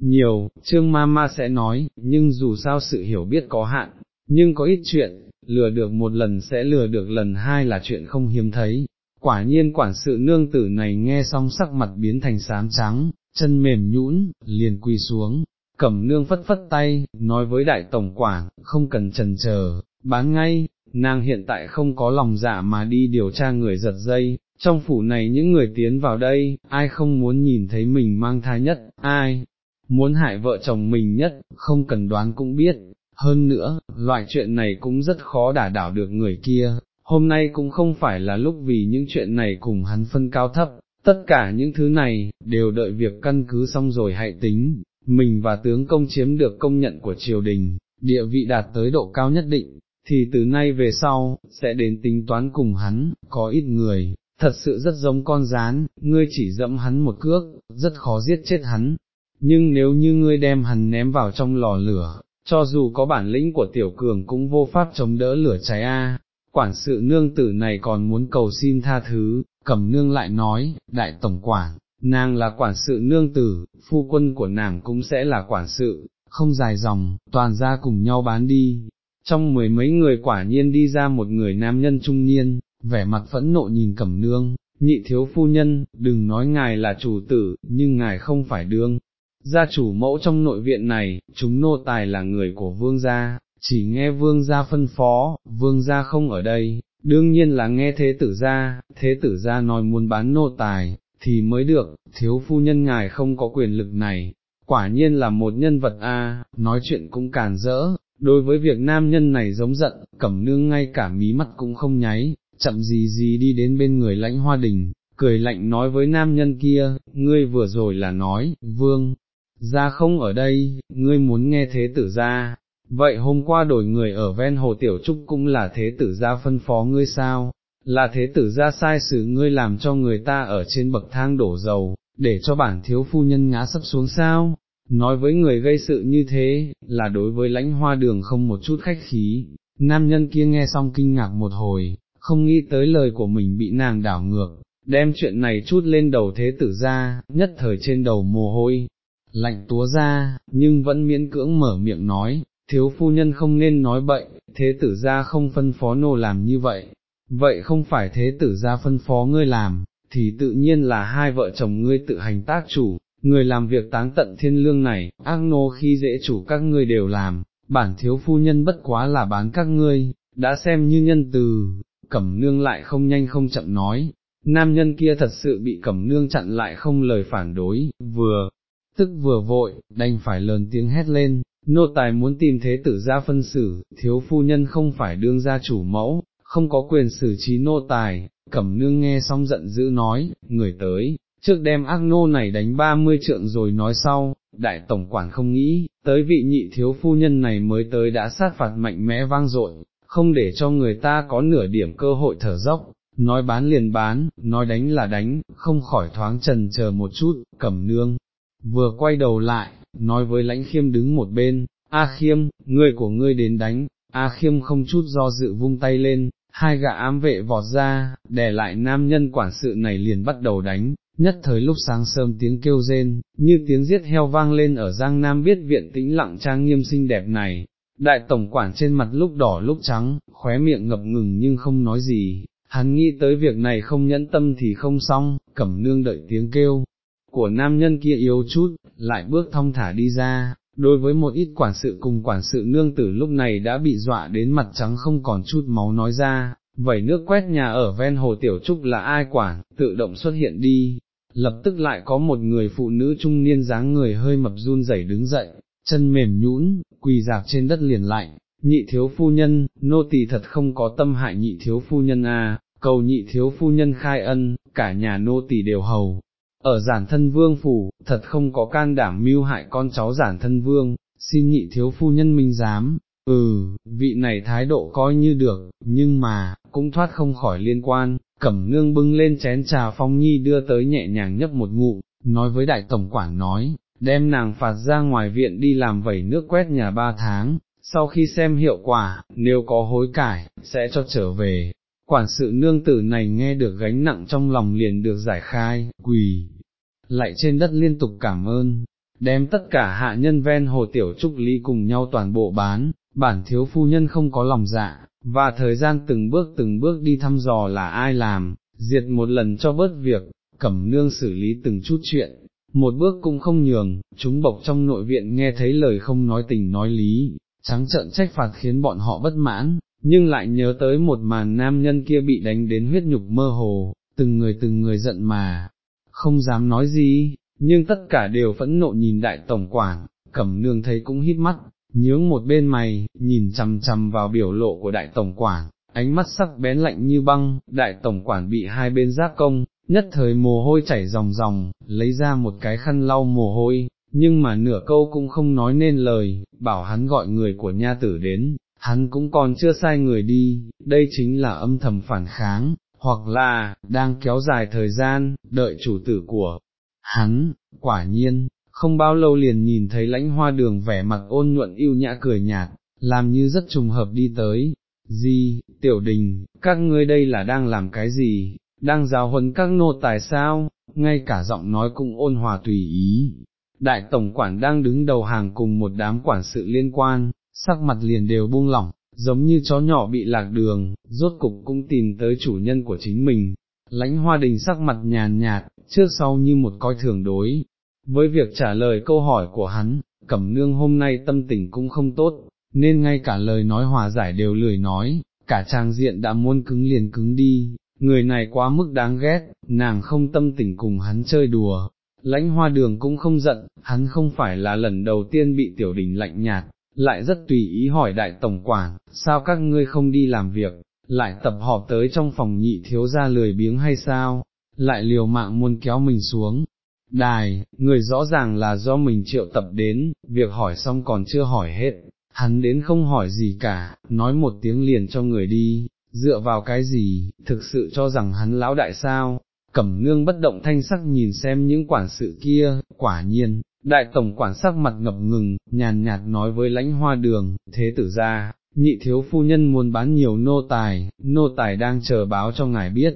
Nhiều, trương mama sẽ nói, nhưng dù sao sự hiểu biết có hạn, nhưng có ít chuyện, lừa được một lần sẽ lừa được lần hai là chuyện không hiếm thấy. Quả nhiên quản sự nương tử này nghe xong sắc mặt biến thành xám trắng, chân mềm nhũn, liền quỳ xuống, cẩm nương phất phất tay, nói với đại tổng quản, không cần trần chờ, bán ngay, nàng hiện tại không có lòng dạ mà đi điều tra người giật dây, trong phủ này những người tiến vào đây, ai không muốn nhìn thấy mình mang thai nhất, ai muốn hại vợ chồng mình nhất, không cần đoán cũng biết, hơn nữa, loại chuyện này cũng rất khó đả đảo được người kia, hôm nay cũng không phải là lúc vì những chuyện này cùng hắn phân cao thấp, tất cả những thứ này, đều đợi việc căn cứ xong rồi hãy tính, mình và tướng công chiếm được công nhận của triều đình, địa vị đạt tới độ cao nhất định, thì từ nay về sau, sẽ đến tính toán cùng hắn, có ít người, thật sự rất giống con rán, ngươi chỉ dẫm hắn một cước, rất khó giết chết hắn, nhưng nếu như ngươi đem hắn ném vào trong lò lửa, cho dù có bản lĩnh của tiểu cường cũng vô pháp chống đỡ lửa cháy a. Quản sự nương tử này còn muốn cầu xin tha thứ, cầm nương lại nói, đại tổng quản, nàng là quản sự nương tử, phu quân của nàng cũng sẽ là quản sự, không dài dòng, toàn ra cùng nhau bán đi. Trong mười mấy người quả nhiên đi ra một người nam nhân trung niên, vẻ mặt phẫn nộ nhìn cẩm nương, nhị thiếu phu nhân, đừng nói ngài là chủ tử, nhưng ngài không phải đương. Gia chủ mẫu trong nội viện này, chúng nô tài là người của vương gia, chỉ nghe vương gia phân phó, vương gia không ở đây, đương nhiên là nghe thế tử gia, thế tử gia nói muốn bán nô tài, thì mới được, thiếu phu nhân ngài không có quyền lực này, quả nhiên là một nhân vật a, nói chuyện cũng càn rỡ, đối với việc nam nhân này giống giận, cẩm nương ngay cả mí mắt cũng không nháy, chậm gì gì đi đến bên người lãnh hoa đình, cười lạnh nói với nam nhân kia, ngươi vừa rồi là nói, vương, ra không ở đây, ngươi muốn nghe thế tử ra, vậy hôm qua đổi người ở ven hồ Tiểu Trúc cũng là thế tử ra phân phó ngươi sao, là thế tử ra sai sự ngươi làm cho người ta ở trên bậc thang đổ dầu, để cho bản thiếu phu nhân ngã sắp xuống sao, nói với người gây sự như thế, là đối với lãnh hoa đường không một chút khách khí, nam nhân kia nghe xong kinh ngạc một hồi, không nghĩ tới lời của mình bị nàng đảo ngược, đem chuyện này chút lên đầu thế tử ra, nhất thời trên đầu mồ hôi, lạnh túa ra, nhưng vẫn miễn cưỡng mở miệng nói, thiếu phu nhân không nên nói bậy, thế tử ra không phân phó nô làm như vậy, vậy không phải thế tử ra phân phó ngươi làm, thì tự nhiên là hai vợ chồng ngươi tự hành tác chủ, người làm việc táng tận thiên lương này, ác nô khi dễ chủ các ngươi đều làm, bản thiếu phu nhân bất quá là bán các ngươi, đã xem như nhân từ, cẩm nương lại không nhanh không chậm nói, nam nhân kia thật sự bị cẩm nương chặn lại không lời phản đối, vừa, tức vừa vội, đành phải lớn tiếng hét lên, nô tài muốn tìm thế tử ra phân xử, thiếu phu nhân không phải đương gia chủ mẫu, không có quyền xử trí nô tài, cẩm nương nghe xong giận dữ nói, người tới, trước đem ác nô này đánh ba mươi trượng rồi nói sau, đại tổng quản không nghĩ, tới vị nhị thiếu phu nhân này mới tới đã sát phạt mạnh mẽ vang dội, không để cho người ta có nửa điểm cơ hội thở dốc, nói bán liền bán, nói đánh là đánh, không khỏi thoáng trần chờ một chút, cẩm nương, vừa quay đầu lại, nói với lãnh khiêm đứng một bên, A khiêm, người của ngươi đến đánh, A khiêm không chút do dự vung tay lên, hai gã ám vệ vọt ra, đè lại nam nhân quản sự này liền bắt đầu đánh, nhất thời lúc sáng sớm tiếng kêu rên, như tiếng giết heo vang lên ở Giang Nam biết viện tĩnh lặng trang nghiêm xinh đẹp này, đại tổng quản trên mặt lúc đỏ lúc trắng, khóe miệng ngập ngừng nhưng không nói gì, hắn nghĩ tới việc này không nhẫn tâm thì không xong, cẩm nương đợi tiếng kêu, của nam nhân kia yếu chút, lại bước thong thả đi ra, đối với một ít quản sự cùng quản sự nương tử lúc này đã bị dọa đến mặt trắng không còn chút máu nói ra, vẩy nước quét nhà ở ven hồ Tiểu Trúc là ai quản, tự động xuất hiện đi, lập tức lại có một người phụ nữ trung niên dáng người hơi mập run rẩy đứng dậy, chân mềm nhũn, quỳ dạp trên đất liền lạnh, nhị thiếu phu nhân, nô tỳ thật không có tâm hại nhị thiếu phu nhân à, cầu nhị thiếu phu nhân khai ân, cả nhà nô tỳ đều hầu. Ở giản thân vương phủ, thật không có can đảm mưu hại con cháu giản thân vương, xin nhị thiếu phu nhân minh dám, ừ, vị này thái độ coi như được, nhưng mà, cũng thoát không khỏi liên quan, cẩm nương bưng lên chén trà phong nhi đưa tới nhẹ nhàng nhấp một ngụ, nói với đại tổng quản nói, đem nàng phạt ra ngoài viện đi làm vẩy nước quét nhà ba tháng, sau khi xem hiệu quả, nếu có hối cải, sẽ cho trở về. Quản sự nương tử này nghe được gánh nặng trong lòng liền được giải khai, quỳ, lại trên đất liên tục cảm ơn, đem tất cả hạ nhân ven hồ tiểu trúc lý cùng nhau toàn bộ bán, bản thiếu phu nhân không có lòng dạ, và thời gian từng bước từng bước đi thăm dò là ai làm, diệt một lần cho bớt việc, cẩm nương xử lý từng chút chuyện, một bước cũng không nhường, chúng bộc trong nội viện nghe thấy lời không nói tình nói lý, trắng trợn trách phạt khiến bọn họ bất mãn, nhưng lại nhớ tới một màn nam nhân kia bị đánh đến huyết nhục mơ hồ, từng người từng người giận mà, không dám nói gì, nhưng tất cả đều phẫn nộ nhìn đại tổng quản, cẩm nương thấy cũng hít mắt, nhướng một bên mày, nhìn chằm chằm vào biểu lộ của đại tổng quản, ánh mắt sắc bén lạnh như băng, đại tổng quản bị hai bên giác công, nhất thời mồ hôi chảy ròng ròng, lấy ra một cái khăn lau mồ hôi, nhưng mà nửa câu cũng không nói nên lời, bảo hắn gọi người của nha tử đến, hắn cũng còn chưa sai người đi, đây chính là âm thầm phản kháng, hoặc là, đang kéo dài thời gian, đợi chủ tử của hắn, quả nhiên, không bao lâu liền nhìn thấy lãnh hoa đường vẻ mặt ôn nhuận yêu nhã cười nhạt, làm như rất trùng hợp đi tới, gì, tiểu đình, các ngươi đây là đang làm cái gì, đang giáo huấn các nô tài sao, ngay cả giọng nói cũng ôn hòa tùy ý. Đại tổng quản đang đứng đầu hàng cùng một đám quản sự liên quan, sắc mặt liền đều buông lỏng, giống như chó nhỏ bị lạc đường, rốt cục cũng tìm tới chủ nhân của chính mình. Lãnh hoa đình sắc mặt nhàn nhạt, trước sau như một coi thường đối. Với việc trả lời câu hỏi của hắn, cẩm nương hôm nay tâm tình cũng không tốt, nên ngay cả lời nói hòa giải đều lười nói, cả trang diện đã muốn cứng liền cứng đi, người này quá mức đáng ghét, nàng không tâm tình cùng hắn chơi đùa. Lãnh hoa đường cũng không giận, hắn không phải là lần đầu tiên bị tiểu đình lạnh nhạt, lại rất tùy ý hỏi đại tổng quản, sao các ngươi không đi làm việc, lại tập họp tới trong phòng nhị thiếu ra lười biếng hay sao, lại liều mạng muốn kéo mình xuống. Đài, người rõ ràng là do mình triệu tập đến, việc hỏi xong còn chưa hỏi hết, hắn đến không hỏi gì cả, nói một tiếng liền cho người đi, dựa vào cái gì, thực sự cho rằng hắn lão đại sao, cẩm nương bất động thanh sắc nhìn xem những quản sự kia, quả nhiên, đại tổng quản sắc mặt ngập ngừng, nhàn nhạt nói với lãnh hoa đường, thế tử ra, nhị thiếu phu nhân muốn bán nhiều nô tài, nô tài đang chờ báo cho ngài biết,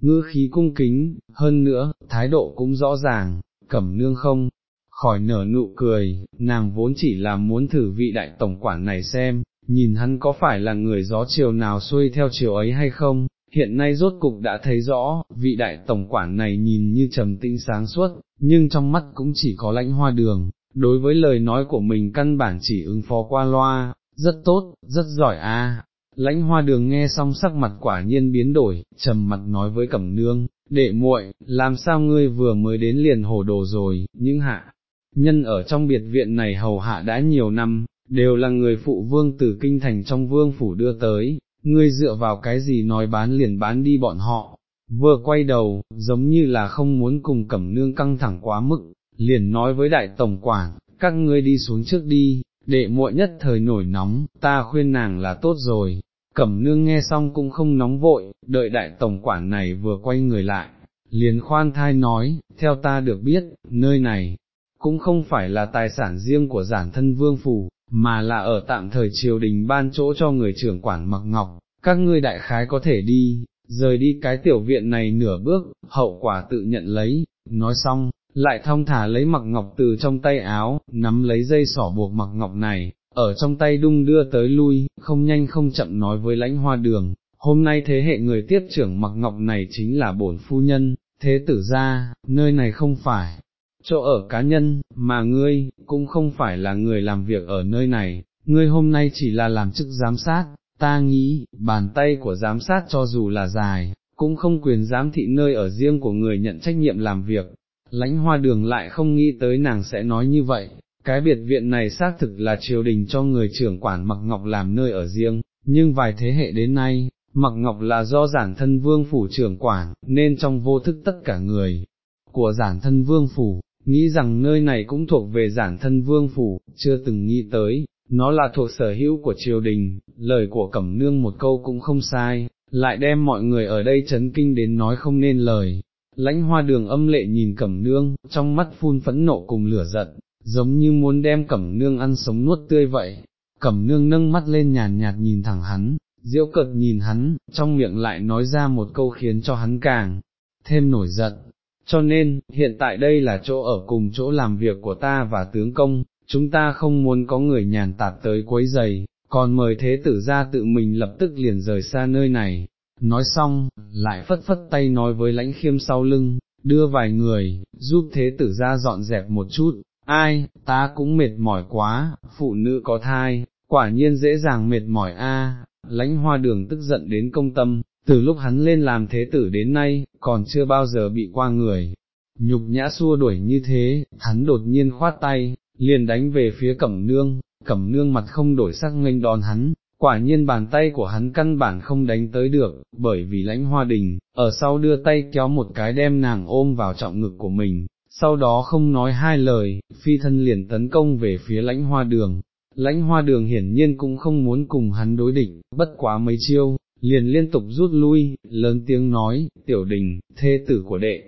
ngư khí cung kính, hơn nữa, thái độ cũng rõ ràng, cẩm nương không, khỏi nở nụ cười, nàng vốn chỉ là muốn thử vị đại tổng quản này xem, nhìn hắn có phải là người gió chiều nào xuôi theo chiều ấy hay không, hiện nay rốt cục đã thấy rõ, vị đại tổng quản này nhìn như trầm tĩnh sáng suốt, nhưng trong mắt cũng chỉ có lãnh hoa đường, đối với lời nói của mình căn bản chỉ ứng phó qua loa, rất tốt, rất giỏi a. Lãnh hoa đường nghe xong sắc mặt quả nhiên biến đổi, trầm mặt nói với cẩm nương, đệ muội, làm sao ngươi vừa mới đến liền hồ đồ rồi, những hạ, nhân ở trong biệt viện này hầu hạ đã nhiều năm, đều là người phụ vương từ kinh thành trong vương phủ đưa tới, ngươi dựa vào cái gì nói bán liền bán đi bọn họ, vừa quay đầu, giống như là không muốn cùng cẩm nương căng thẳng quá mức, liền nói với đại tổng quản, các ngươi đi xuống trước đi, đệ muội nhất thời nổi nóng, ta khuyên nàng là tốt rồi. Cẩm nương nghe xong cũng không nóng vội, đợi đại tổng quản này vừa quay người lại, liền khoan thai nói, theo ta được biết, nơi này, cũng không phải là tài sản riêng của giản thân vương phủ, mà là ở tạm thời triều đình ban chỗ cho người trưởng quản mặc ngọc, các ngươi đại khái có thể đi, rời đi cái tiểu viện này nửa bước, hậu quả tự nhận lấy, nói xong, lại thong thả lấy mặc ngọc từ trong tay áo, nắm lấy dây sỏ buộc mặc ngọc này, ở trong tay đung đưa tới lui, không nhanh không chậm nói với lãnh hoa đường, hôm nay thế hệ người tiếp trưởng mặc ngọc này chính là bổn phu nhân, thế tử ra, nơi này không phải chỗ ở cá nhân, mà ngươi, cũng không phải là người làm việc ở nơi này, ngươi hôm nay chỉ là làm chức giám sát, ta nghĩ, bàn tay của giám sát cho dù là dài, cũng không quyền giám thị nơi ở riêng của người nhận trách nhiệm làm việc. Lãnh hoa đường lại không nghĩ tới nàng sẽ nói như vậy, cái biệt viện này xác thực là triều đình cho người trưởng quản Mặc Ngọc làm nơi ở riêng, nhưng vài thế hệ đến nay, Mặc Ngọc là do giản thân vương phủ trưởng quản, nên trong vô thức tất cả người của giản thân vương phủ, nghĩ rằng nơi này cũng thuộc về giản thân vương phủ, chưa từng nghĩ tới, nó là thuộc sở hữu của triều đình, lời của Cẩm Nương một câu cũng không sai, lại đem mọi người ở đây chấn kinh đến nói không nên lời lãnh hoa đường âm lệ nhìn cẩm nương, trong mắt phun phẫn nộ cùng lửa giận, giống như muốn đem cẩm nương ăn sống nuốt tươi vậy, cẩm nương nâng mắt lên nhàn nhạt nhìn thẳng hắn, diễu cợt nhìn hắn, trong miệng lại nói ra một câu khiến cho hắn càng thêm nổi giận. Cho nên, hiện tại đây là chỗ ở cùng chỗ làm việc của ta và tướng công, chúng ta không muốn có người nhàn tạt tới quấy giày, còn mời thế tử ra tự mình lập tức liền rời xa nơi này. Nói xong, lại phất phất tay nói với lãnh khiêm sau lưng, đưa vài người, giúp thế tử ra dọn dẹp một chút, ai, ta cũng mệt mỏi quá, phụ nữ có thai, quả nhiên dễ dàng mệt mỏi a. lãnh hoa đường tức giận đến công tâm, từ lúc hắn lên làm thế tử đến nay, còn chưa bao giờ bị qua người. Nhục nhã xua đuổi như thế, hắn đột nhiên khoát tay, liền đánh về phía cẩm nương, cẩm nương mặt không đổi sắc nghênh đón hắn, quả nhiên bàn tay của hắn căn bản không đánh tới được, bởi vì lãnh hoa đình, ở sau đưa tay kéo một cái đem nàng ôm vào trọng ngực của mình, sau đó không nói hai lời, phi thân liền tấn công về phía lãnh hoa đường. Lãnh hoa đường hiển nhiên cũng không muốn cùng hắn đối địch, bất quá mấy chiêu, liền liên tục rút lui, lớn tiếng nói, tiểu đình, thê tử của đệ,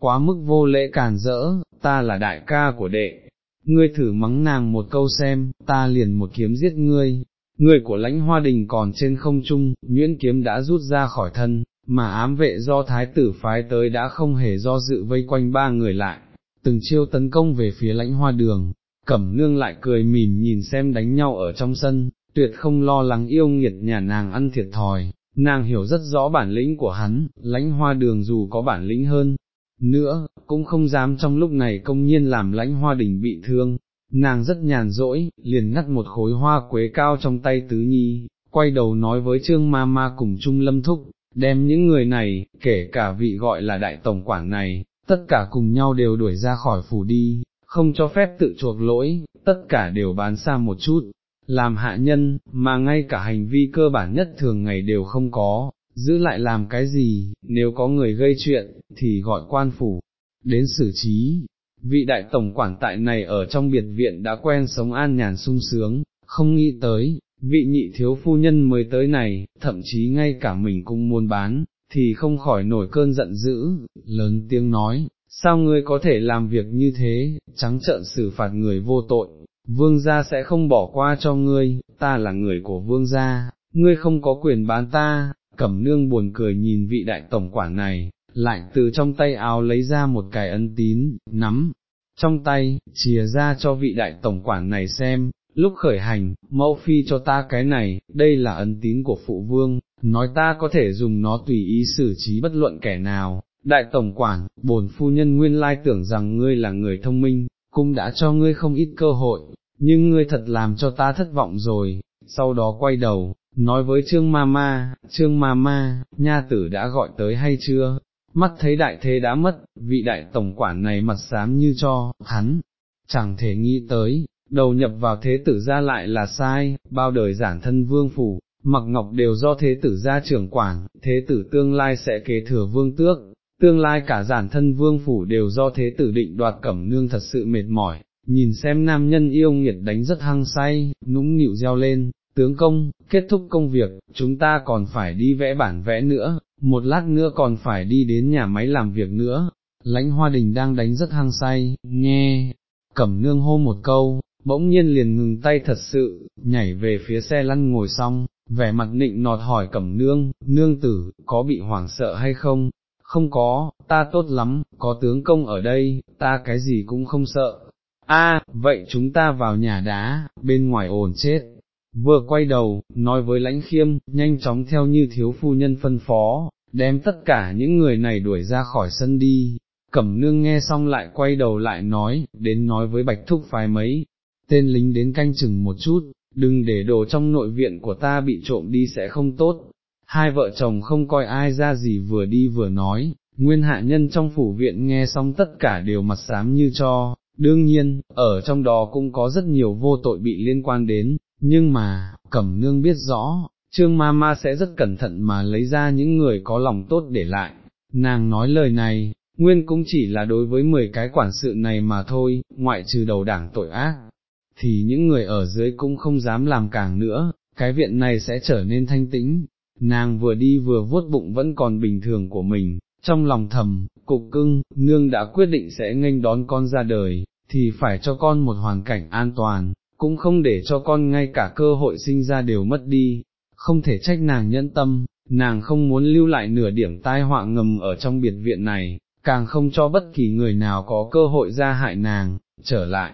quá mức vô lễ càn rỡ, ta là đại ca của đệ, ngươi thử mắng nàng một câu xem, ta liền một kiếm giết ngươi, người của lãnh hoa đình còn trên không trung, nhuyễn kiếm đã rút ra khỏi thân, mà ám vệ do thái tử phái tới đã không hề do dự vây quanh ba người lại, từng chiêu tấn công về phía lãnh hoa đường, cẩm nương lại cười mỉm nhìn xem đánh nhau ở trong sân, tuyệt không lo lắng yêu nghiệt nhà nàng ăn thiệt thòi, nàng hiểu rất rõ bản lĩnh của hắn, lãnh hoa đường dù có bản lĩnh hơn, nữa, cũng không dám trong lúc này công nhiên làm lãnh hoa đình bị thương, nàng rất nhàn rỗi, liền ngắt một khối hoa quế cao trong tay tứ nhi, quay đầu nói với trương ma ma cùng Trung Lâm Thúc, đem những người này, kể cả vị gọi là đại tổng quản này, tất cả cùng nhau đều đuổi ra khỏi phủ đi, không cho phép tự chuộc lỗi, tất cả đều bán xa một chút, làm hạ nhân, mà ngay cả hành vi cơ bản nhất thường ngày đều không có, giữ lại làm cái gì, nếu có người gây chuyện, thì gọi quan phủ, đến xử trí. Vị đại tổng quản tại này ở trong biệt viện đã quen sống an nhàn sung sướng, không nghĩ tới, vị nhị thiếu phu nhân mới tới này, thậm chí ngay cả mình cũng muốn bán, thì không khỏi nổi cơn giận dữ, lớn tiếng nói, sao ngươi có thể làm việc như thế, trắng trợn xử phạt người vô tội, vương gia sẽ không bỏ qua cho ngươi, ta là người của vương gia, ngươi không có quyền bán ta, cẩm nương buồn cười nhìn vị đại tổng quản này, lại từ trong tay áo lấy ra một cái ấn tín, nắm, trong tay, chìa ra cho vị đại tổng quản này xem, lúc khởi hành, mẫu phi cho ta cái này, đây là ấn tín của phụ vương, nói ta có thể dùng nó tùy ý xử trí bất luận kẻ nào. Đại tổng quản, bổn phu nhân nguyên lai tưởng rằng ngươi là người thông minh, cũng đã cho ngươi không ít cơ hội, nhưng ngươi thật làm cho ta thất vọng rồi, sau đó quay đầu, nói với Trương Mama, Trương Mama, nha tử đã gọi tới hay chưa, mắt thấy đại thế đã mất, vị đại tổng quản này mặt xám như cho, hắn, chẳng thể nghĩ tới, đầu nhập vào thế tử gia lại là sai, bao đời giản thân vương phủ, mặc ngọc đều do thế tử gia trưởng quản, thế tử tương lai sẽ kế thừa vương tước, tương lai cả giản thân vương phủ đều do thế tử định đoạt cẩm nương thật sự mệt mỏi, nhìn xem nam nhân yêu nghiệt đánh rất hăng say, nũng nịu reo lên, tướng công, kết thúc công việc, chúng ta còn phải đi vẽ bản vẽ nữa, một lát nữa còn phải đi đến nhà máy làm việc nữa, lãnh hoa đình đang đánh rất hăng say, nghe, cẩm nương hô một câu, bỗng nhiên liền ngừng tay thật sự, nhảy về phía xe lăn ngồi xong, vẻ mặt nịnh nọt hỏi cẩm nương, nương tử, có bị hoảng sợ hay không? Không có, ta tốt lắm, có tướng công ở đây, ta cái gì cũng không sợ. A, vậy chúng ta vào nhà đá, bên ngoài ồn chết, vừa quay đầu, nói với lãnh khiêm, nhanh chóng theo như thiếu phu nhân phân phó, đem tất cả những người này đuổi ra khỏi sân đi. Cẩm nương nghe xong lại quay đầu lại nói, đến nói với bạch thúc phái mấy, tên lính đến canh chừng một chút, đừng để đồ trong nội viện của ta bị trộm đi sẽ không tốt. Hai vợ chồng không coi ai ra gì vừa đi vừa nói, nguyên hạ nhân trong phủ viện nghe xong tất cả đều mặt xám như cho, đương nhiên, ở trong đó cũng có rất nhiều vô tội bị liên quan đến, nhưng mà, cẩm nương biết rõ, trương ma ma sẽ rất cẩn thận mà lấy ra những người có lòng tốt để lại, nàng nói lời này, nguyên cũng chỉ là đối với 10 cái quản sự này mà thôi, ngoại trừ đầu đảng tội ác, thì những người ở dưới cũng không dám làm càng nữa, cái viện này sẽ trở nên thanh tĩnh, nàng vừa đi vừa vuốt bụng vẫn còn bình thường của mình, trong lòng thầm, cục cưng, nương đã quyết định sẽ nghênh đón con ra đời, thì phải cho con một hoàn cảnh an toàn, cũng không để cho con ngay cả cơ hội sinh ra đều mất đi, không thể trách nàng nhẫn tâm, nàng không muốn lưu lại nửa điểm tai họa ngầm ở trong biệt viện này, càng không cho bất kỳ người nào có cơ hội ra hại nàng, trở lại.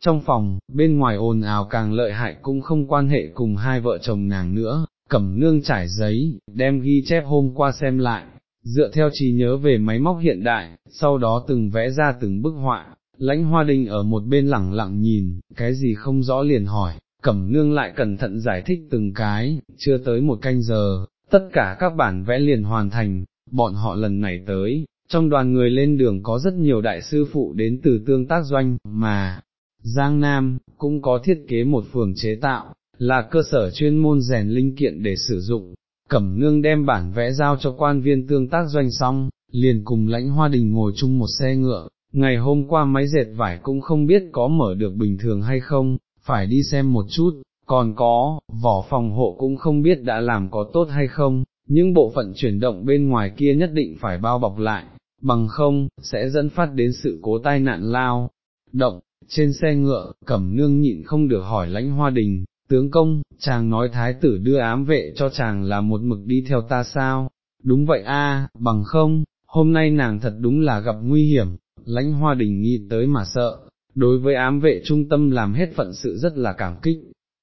Trong phòng, bên ngoài ồn ào càng lợi hại cũng không quan hệ cùng hai vợ chồng nàng nữa, cẩm nương trải giấy, đem ghi chép hôm qua xem lại, dựa theo trí nhớ về máy móc hiện đại, sau đó từng vẽ ra từng bức họa, lãnh hoa đình ở một bên lẳng lặng nhìn, cái gì không rõ liền hỏi, cẩm nương lại cẩn thận giải thích từng cái, chưa tới một canh giờ, tất cả các bản vẽ liền hoàn thành, bọn họ lần này tới, trong đoàn người lên đường có rất nhiều đại sư phụ đến từ tương tác doanh, mà, Giang Nam, cũng có thiết kế một phường chế tạo, là cơ sở chuyên môn rèn linh kiện để sử dụng. Cẩm nương đem bản vẽ giao cho quan viên tương tác doanh xong, liền cùng lãnh hoa đình ngồi chung một xe ngựa, ngày hôm qua máy dệt vải cũng không biết có mở được bình thường hay không, phải đi xem một chút, còn có, vỏ phòng hộ cũng không biết đã làm có tốt hay không, nhưng bộ phận chuyển động bên ngoài kia nhất định phải bao bọc lại, bằng không, sẽ dẫn phát đến sự cố tai nạn lao. Động, trên xe ngựa, cẩm nương nhịn không được hỏi lãnh hoa đình, tướng công, chàng nói thái tử đưa ám vệ cho chàng là một mực đi theo ta sao, đúng vậy a, bằng không, hôm nay nàng thật đúng là gặp nguy hiểm, lãnh hoa đình nghĩ tới mà sợ, đối với ám vệ trung tâm làm hết phận sự rất là cảm kích,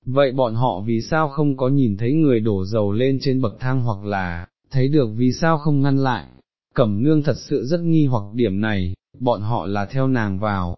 vậy bọn họ vì sao không có nhìn thấy người đổ dầu lên trên bậc thang hoặc là, thấy được vì sao không ngăn lại, cẩm nương thật sự rất nghi hoặc điểm này, bọn họ là theo nàng vào,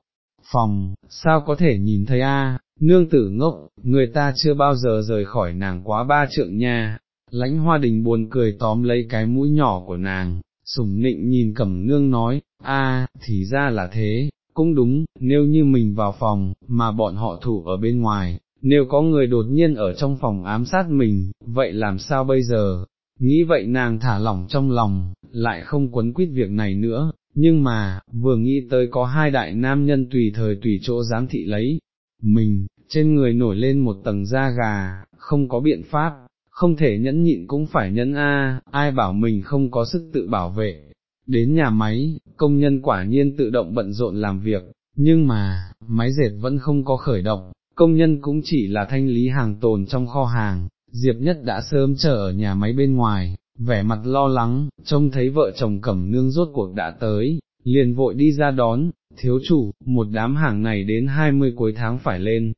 phòng, sao có thể nhìn thấy a? nương tử ngốc, người ta chưa bao giờ rời khỏi nàng quá ba trượng nha, lãnh hoa đình buồn cười tóm lấy cái mũi nhỏ của nàng, sùng nịnh nhìn cẩm nương nói, a, thì ra là thế, cũng đúng, nếu như mình vào phòng, mà bọn họ thủ ở bên ngoài, nếu có người đột nhiên ở trong phòng ám sát mình, vậy làm sao bây giờ? Nghĩ vậy nàng thả lỏng trong lòng, lại không quấn quýt việc này nữa, nhưng mà, vừa nghĩ tới có hai đại nam nhân tùy thời tùy chỗ giám thị lấy, mình, trên người nổi lên một tầng da gà, không có biện pháp, không thể nhẫn nhịn cũng phải nhẫn a, ai bảo mình không có sức tự bảo vệ. Đến nhà máy, công nhân quả nhiên tự động bận rộn làm việc, nhưng mà, máy dệt vẫn không có khởi động, công nhân cũng chỉ là thanh lý hàng tồn trong kho hàng, Diệp Nhất đã sớm chờ ở nhà máy bên ngoài, vẻ mặt lo lắng, trông thấy vợ chồng cẩm nương rốt cuộc đã tới, liền vội đi ra đón, thiếu chủ, một đám hàng này đến 20 cuối tháng phải lên,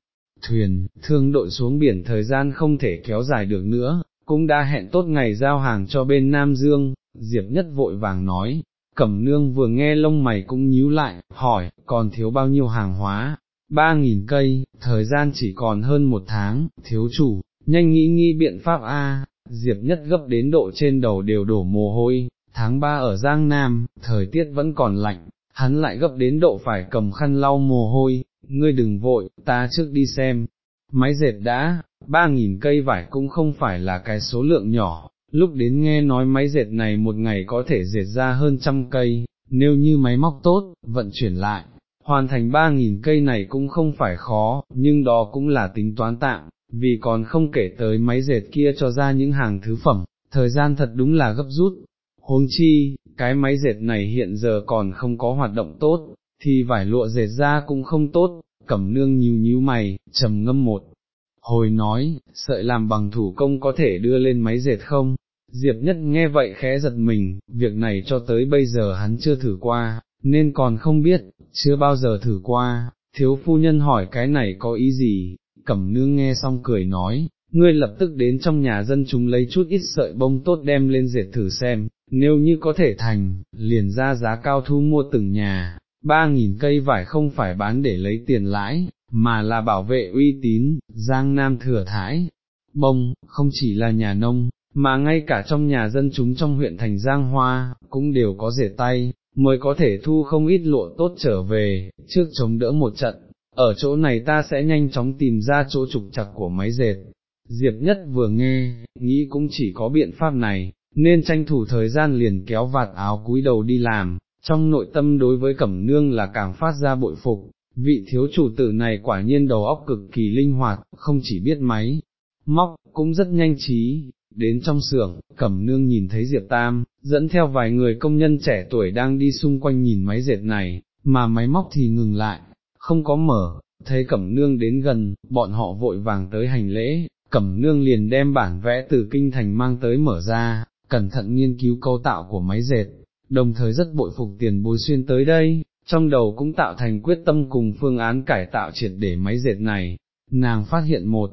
thuyền, thương đội xuống biển thời gian không thể kéo dài được nữa, cũng đã hẹn tốt ngày giao hàng cho bên Nam Dương, Diệp Nhất vội vàng nói, Cẩm Nương vừa nghe lông mày cũng nhíu lại, hỏi, còn thiếu bao nhiêu hàng hóa, ba nghìn cây, thời gian chỉ còn hơn một tháng, thiếu chủ, nhanh nghĩ nghĩ biện pháp A, Diệp Nhất gấp đến độ trên đầu đều đổ mồ hôi, tháng ba ở Giang Nam, thời tiết vẫn còn lạnh, hắn lại gấp đến độ phải cầm khăn lau mồ hôi, ngươi đừng vội, ta trước đi xem, máy dệt đã, ba nghìn cây vải cũng không phải là cái số lượng nhỏ, lúc đến nghe nói máy dệt này một ngày có thể dệt ra hơn trăm cây, nếu như máy móc tốt, vận chuyển lại, hoàn thành ba nghìn cây này cũng không phải khó, nhưng đó cũng là tính toán tạm, vì còn không kể tới máy dệt kia cho ra những hàng thứ phẩm, thời gian thật đúng là gấp rút. Huống chi, cái máy dệt này hiện giờ còn không có hoạt động tốt, thì vải lụa dệt ra cũng không tốt, cẩm nương nhíu nhíu mày, trầm ngâm một. Hồi nói, sợi làm bằng thủ công có thể đưa lên máy dệt không? Diệp nhất nghe vậy khẽ giật mình, việc này cho tới bây giờ hắn chưa thử qua, nên còn không biết, chưa bao giờ thử qua, thiếu phu nhân hỏi cái này có ý gì, cẩm nương nghe xong cười nói, ngươi lập tức đến trong nhà dân chúng lấy chút ít sợi bông tốt đem lên dệt thử xem, nếu như có thể thành, liền ra giá cao thu mua từng nhà, ba nghìn cây vải không phải bán để lấy tiền lãi, mà là bảo vệ uy tín, giang nam thừa thái. Bông, không chỉ là nhà nông, mà ngay cả trong nhà dân chúng trong huyện thành Giang Hoa, cũng đều có dệt tay, mới có thể thu không ít lụa tốt trở về, trước chống đỡ một trận, ở chỗ này ta sẽ nhanh chóng tìm ra chỗ trục chặt của máy dệt. Diệp nhất vừa nghe, nghĩ cũng chỉ có biện pháp này, nên tranh thủ thời gian liền kéo vạt áo cúi đầu đi làm, trong nội tâm đối với cẩm nương là càng phát ra bội phục, vị thiếu chủ tử này quả nhiên đầu óc cực kỳ linh hoạt, không chỉ biết máy, móc, cũng rất nhanh trí, đến trong xưởng, cẩm nương nhìn thấy Diệp Tam, dẫn theo vài người công nhân trẻ tuổi đang đi xung quanh nhìn máy dệt này, mà máy móc thì ngừng lại, không có mở, thấy cẩm nương đến gần, bọn họ vội vàng tới hành lễ, cẩm nương liền đem bản vẽ từ kinh thành mang tới mở ra, cẩn thận nghiên cứu cấu tạo của máy dệt, đồng thời rất bội phục tiền bối xuyên tới đây, trong đầu cũng tạo thành quyết tâm cùng phương án cải tạo triệt để máy dệt này, nàng phát hiện một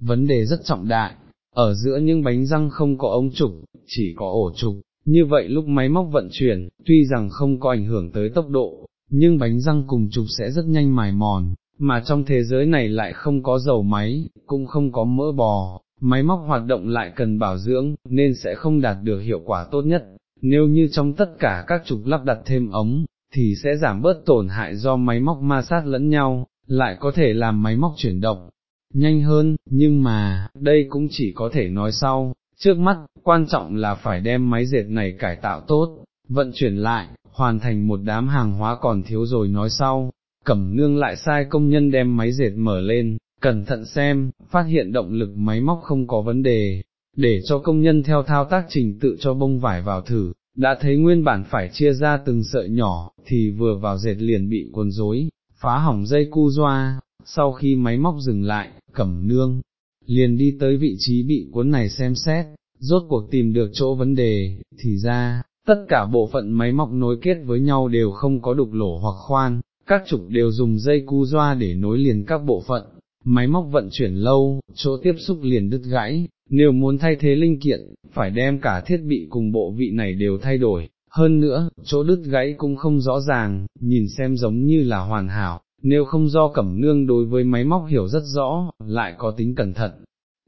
vấn đề rất trọng đại, ở giữa những bánh răng không có ống trục, chỉ có ổ trục, như vậy lúc máy móc vận chuyển, tuy rằng không có ảnh hưởng tới tốc độ, nhưng bánh răng cùng trục sẽ rất nhanh mài mòn, mà trong thế giới này lại không có dầu máy, cũng không có mỡ bò, máy móc hoạt động lại cần bảo dưỡng, nên sẽ không đạt được hiệu quả tốt nhất. Nếu như trong tất cả các trục lắp đặt thêm ống, thì sẽ giảm bớt tổn hại do máy móc ma sát lẫn nhau, lại có thể làm máy móc chuyển động. Nhanh hơn, nhưng mà, đây cũng chỉ có thể nói sau, trước mắt, quan trọng là phải đem máy dệt này cải tạo tốt, vận chuyển lại, hoàn thành một đám hàng hóa còn thiếu rồi nói sau, cẩm nương lại sai công nhân đem máy dệt mở lên, cẩn thận xem, phát hiện động lực máy móc không có vấn đề, để cho công nhân theo thao tác trình tự cho bông vải vào thử, đã thấy nguyên bản phải chia ra từng sợi nhỏ, thì vừa vào dệt liền bị cuốn rối, phá hỏng dây cu doa, sau khi máy móc dừng lại, cẩm nương, liền đi tới vị trí bị cuốn này xem xét, rốt cuộc tìm được chỗ vấn đề, thì ra, tất cả bộ phận máy móc nối kết với nhau đều không có đục lỗ hoặc khoan, các trục đều dùng dây cu doa để nối liền các bộ phận, máy móc vận chuyển lâu, chỗ tiếp xúc liền đứt gãy, nếu muốn thay thế linh kiện, phải đem cả thiết bị cùng bộ vị này đều thay đổi, hơn nữa, chỗ đứt gãy cũng không rõ ràng, nhìn xem giống như là hoàn hảo, nếu không do cẩm nương đối với máy móc hiểu rất rõ, lại có tính cẩn thận,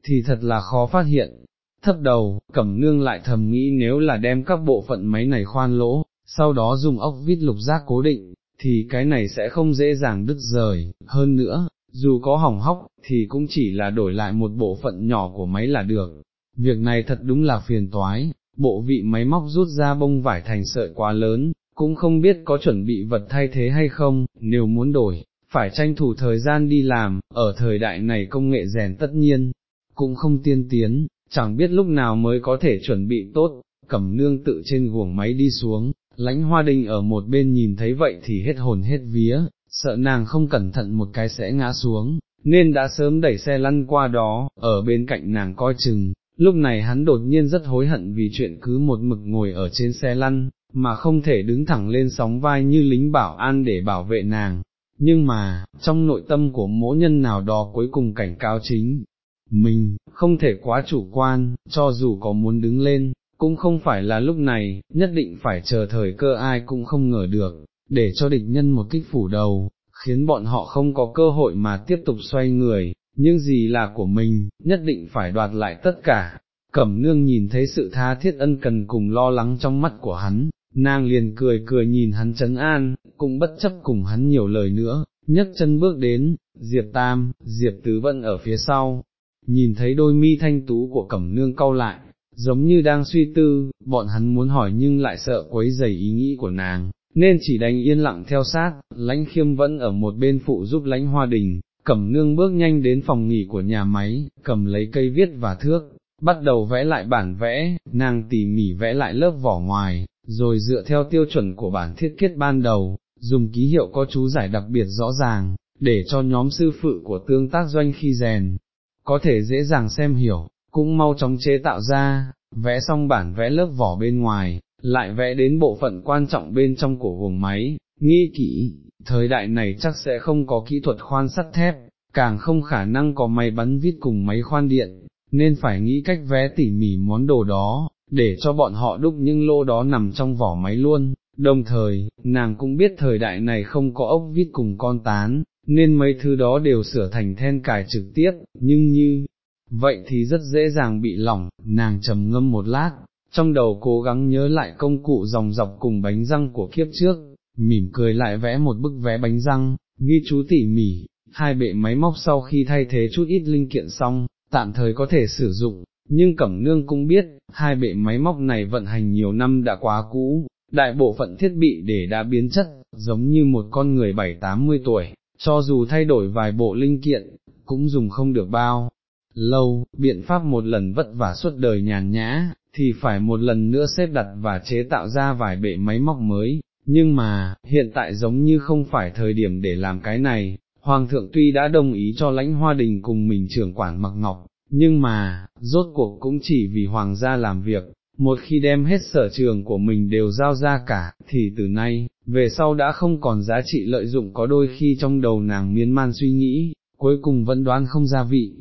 thì thật là khó phát hiện. Thấp đầu, cẩm nương lại thầm nghĩ nếu là đem các bộ phận máy này khoan lỗ, sau đó dùng ốc vít lục giác cố định, thì cái này sẽ không dễ dàng đứt rời, hơn nữa, dù có hỏng hóc, thì cũng chỉ là đổi lại một bộ phận nhỏ của máy là được. Việc này thật đúng là phiền toái, bộ vị máy móc rút ra bông vải thành sợi quá lớn, cũng không biết có chuẩn bị vật thay thế hay không, nếu muốn đổi, phải tranh thủ thời gian đi làm, ở thời đại này công nghệ rèn tất nhiên, cũng không tiên tiến, chẳng biết lúc nào mới có thể chuẩn bị tốt, cẩm nương tự trên guồng máy đi xuống, lãnh hoa đình ở một bên nhìn thấy vậy thì hết hồn hết vía, sợ nàng không cẩn thận một cái sẽ ngã xuống, nên đã sớm đẩy xe lăn qua đó, ở bên cạnh nàng coi chừng, lúc này hắn đột nhiên rất hối hận vì chuyện cứ một mực ngồi ở trên xe lăn, mà không thể đứng thẳng lên sóng vai như lính bảo an để bảo vệ nàng, nhưng mà, trong nội tâm của mỗi nhân nào đó cuối cùng cảnh cáo chính, mình, không thể quá chủ quan, cho dù có muốn đứng lên, cũng không phải là lúc này, nhất định phải chờ thời cơ ai cũng không ngờ được, để cho địch nhân một kích phủ đầu, khiến bọn họ không có cơ hội mà tiếp tục xoay người, nhưng gì là của mình, nhất định phải đoạt lại tất cả. Cẩm nương nhìn thấy sự tha thiết ân cần cùng lo lắng trong mắt của hắn, nàng liền cười cười nhìn hắn chấn an, cũng bất chấp cùng hắn nhiều lời nữa, nhấc chân bước đến, Diệp Tam, Diệp Tứ vẫn ở phía sau, nhìn thấy đôi mi thanh tú của cẩm nương cau lại, giống như đang suy tư, bọn hắn muốn hỏi nhưng lại sợ quấy dày ý nghĩ của nàng, nên chỉ đành yên lặng theo sát, lãnh khiêm vẫn ở một bên phụ giúp lãnh hoa đình, cẩm nương bước nhanh đến phòng nghỉ của nhà máy, cầm lấy cây viết và thước, bắt đầu vẽ lại bản vẽ, nàng tỉ mỉ vẽ lại lớp vỏ ngoài, rồi dựa theo tiêu chuẩn của bản thiết kết ban đầu, dùng ký hiệu có chú giải đặc biệt rõ ràng, để cho nhóm sư phụ của tương tác doanh khi rèn, có thể dễ dàng xem hiểu, cũng mau chóng chế tạo ra, vẽ xong bản vẽ lớp vỏ bên ngoài, lại vẽ đến bộ phận quan trọng bên trong của buồng máy, nghi kỹ, thời đại này chắc sẽ không có kỹ thuật khoan sắt thép, càng không khả năng có máy bắn vít cùng máy khoan điện, nên phải nghĩ cách vẽ tỉ mỉ món đồ đó, để cho bọn họ đúc những lô đó nằm trong vỏ máy luôn, đồng thời, nàng cũng biết thời đại này không có ốc vít cùng con tán, nên mấy thứ đó đều sửa thành then cài trực tiếp, nhưng như, vậy thì rất dễ dàng bị lỏng, nàng trầm ngâm một lát, trong đầu cố gắng nhớ lại công cụ dòng dọc cùng bánh răng của kiếp trước, mỉm cười lại vẽ một bức vé bánh răng, ghi chú tỉ mỉ, hai bệ máy móc sau khi thay thế chút ít linh kiện xong, tạm thời có thể sử dụng, nhưng Cẩm Nương cũng biết, hai bệ máy móc này vận hành nhiều năm đã quá cũ, đại bộ phận thiết bị để đã biến chất, giống như một con người bảy tám mươi tuổi, cho dù thay đổi vài bộ linh kiện, cũng dùng không được bao lâu, biện pháp một lần vất vả suốt đời nhàn nhã, thì phải một lần nữa xếp đặt và chế tạo ra vài bệ máy móc mới, nhưng mà, hiện tại giống như không phải thời điểm để làm cái này, Hoàng thượng tuy đã đồng ý cho lãnh hoa đình cùng mình trưởng quản mặc ngọc, nhưng mà, rốt cuộc cũng chỉ vì hoàng gia làm việc, một khi đem hết sở trường của mình đều giao ra cả, thì từ nay, về sau đã không còn giá trị lợi dụng có đôi khi trong đầu nàng miên man suy nghĩ, cuối cùng vẫn đoán không ra vị.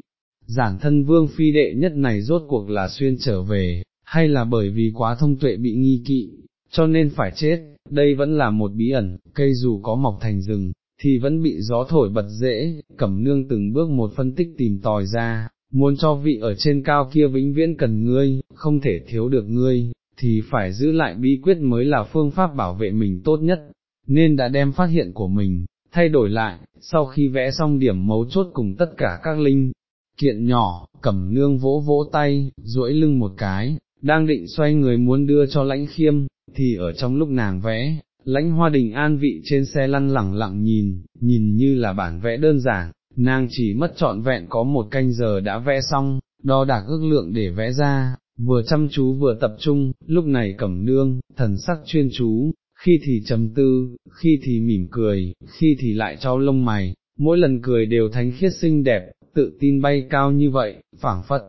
Giản thân vương phi đệ nhất này rốt cuộc là xuyên trở về, hay là bởi vì quá thông tuệ bị nghi kỵ, cho nên phải chết, đây vẫn là một bí ẩn, cây dù có mọc thành rừng, thì vẫn bị gió thổi bật dễ, cẩm nương từng bước một phân tích tìm tòi ra, muốn cho vị ở trên cao kia vĩnh viễn cần ngươi, không thể thiếu được ngươi, thì phải giữ lại bí quyết mới là phương pháp bảo vệ mình tốt nhất, nên đã đem phát hiện của mình, thay đổi lại, sau khi vẽ xong điểm mấu chốt cùng tất cả các linh, kiện nhỏ, cẩm nương vỗ vỗ tay, duỗi lưng một cái, đang định xoay người muốn đưa cho lãnh khiêm, thì ở trong lúc nàng vẽ, lãnh hoa đình an vị trên xe lăn lẳng lặng nhìn, nhìn như là bản vẽ đơn giản, nàng chỉ mất trọn vẹn có một canh giờ đã vẽ xong, đo đạc ước lượng để vẽ ra, vừa chăm chú vừa tập trung, lúc này cẩm nương, thần sắc chuyên chú, khi thì trầm tư, khi thì mỉm cười, khi thì lại trao lông mày, mỗi lần cười đều thánh khiết xinh đẹp, tự tin bay cao như vậy, phảng phất.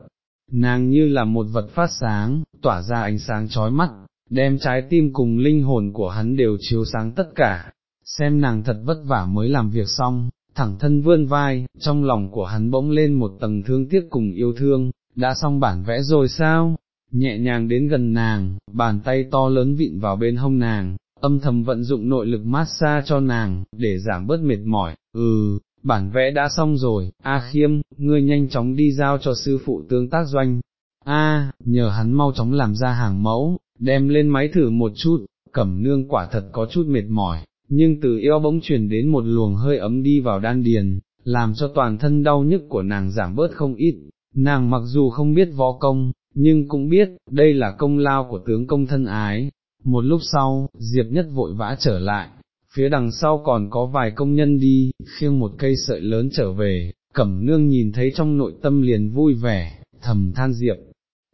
Nàng như là một vật phát sáng, tỏa ra ánh sáng chói mắt, đem trái tim cùng linh hồn của hắn đều chiếu sáng tất cả, xem nàng thật vất vả mới làm việc xong, thẳng thân vươn vai, trong lòng của hắn bỗng lên một tầng thương tiếc cùng yêu thương, đã xong bản vẽ rồi sao, nhẹ nhàng đến gần nàng, bàn tay to lớn vịn vào bên hông nàng, âm thầm vận dụng nội lực massage cho nàng, để giảm bớt mệt mỏi, ừ, bản vẽ đã xong rồi, A khiêm, ngươi nhanh chóng đi giao cho sư phụ tương tác doanh, A, nhờ hắn mau chóng làm ra hàng mẫu, đem lên máy thử một chút, cẩm nương quả thật có chút mệt mỏi, nhưng từ eo bỗng chuyển đến một luồng hơi ấm đi vào đan điền, làm cho toàn thân đau nhức của nàng giảm bớt không ít, nàng mặc dù không biết võ công, nhưng cũng biết, đây là công lao của tướng công thân ái. Một lúc sau, Diệp Nhất vội vã trở lại, phía đằng sau còn có vài công nhân đi, khiêng một cây sợi lớn trở về, cẩm nương nhìn thấy trong nội tâm liền vui vẻ, thầm than Diệp,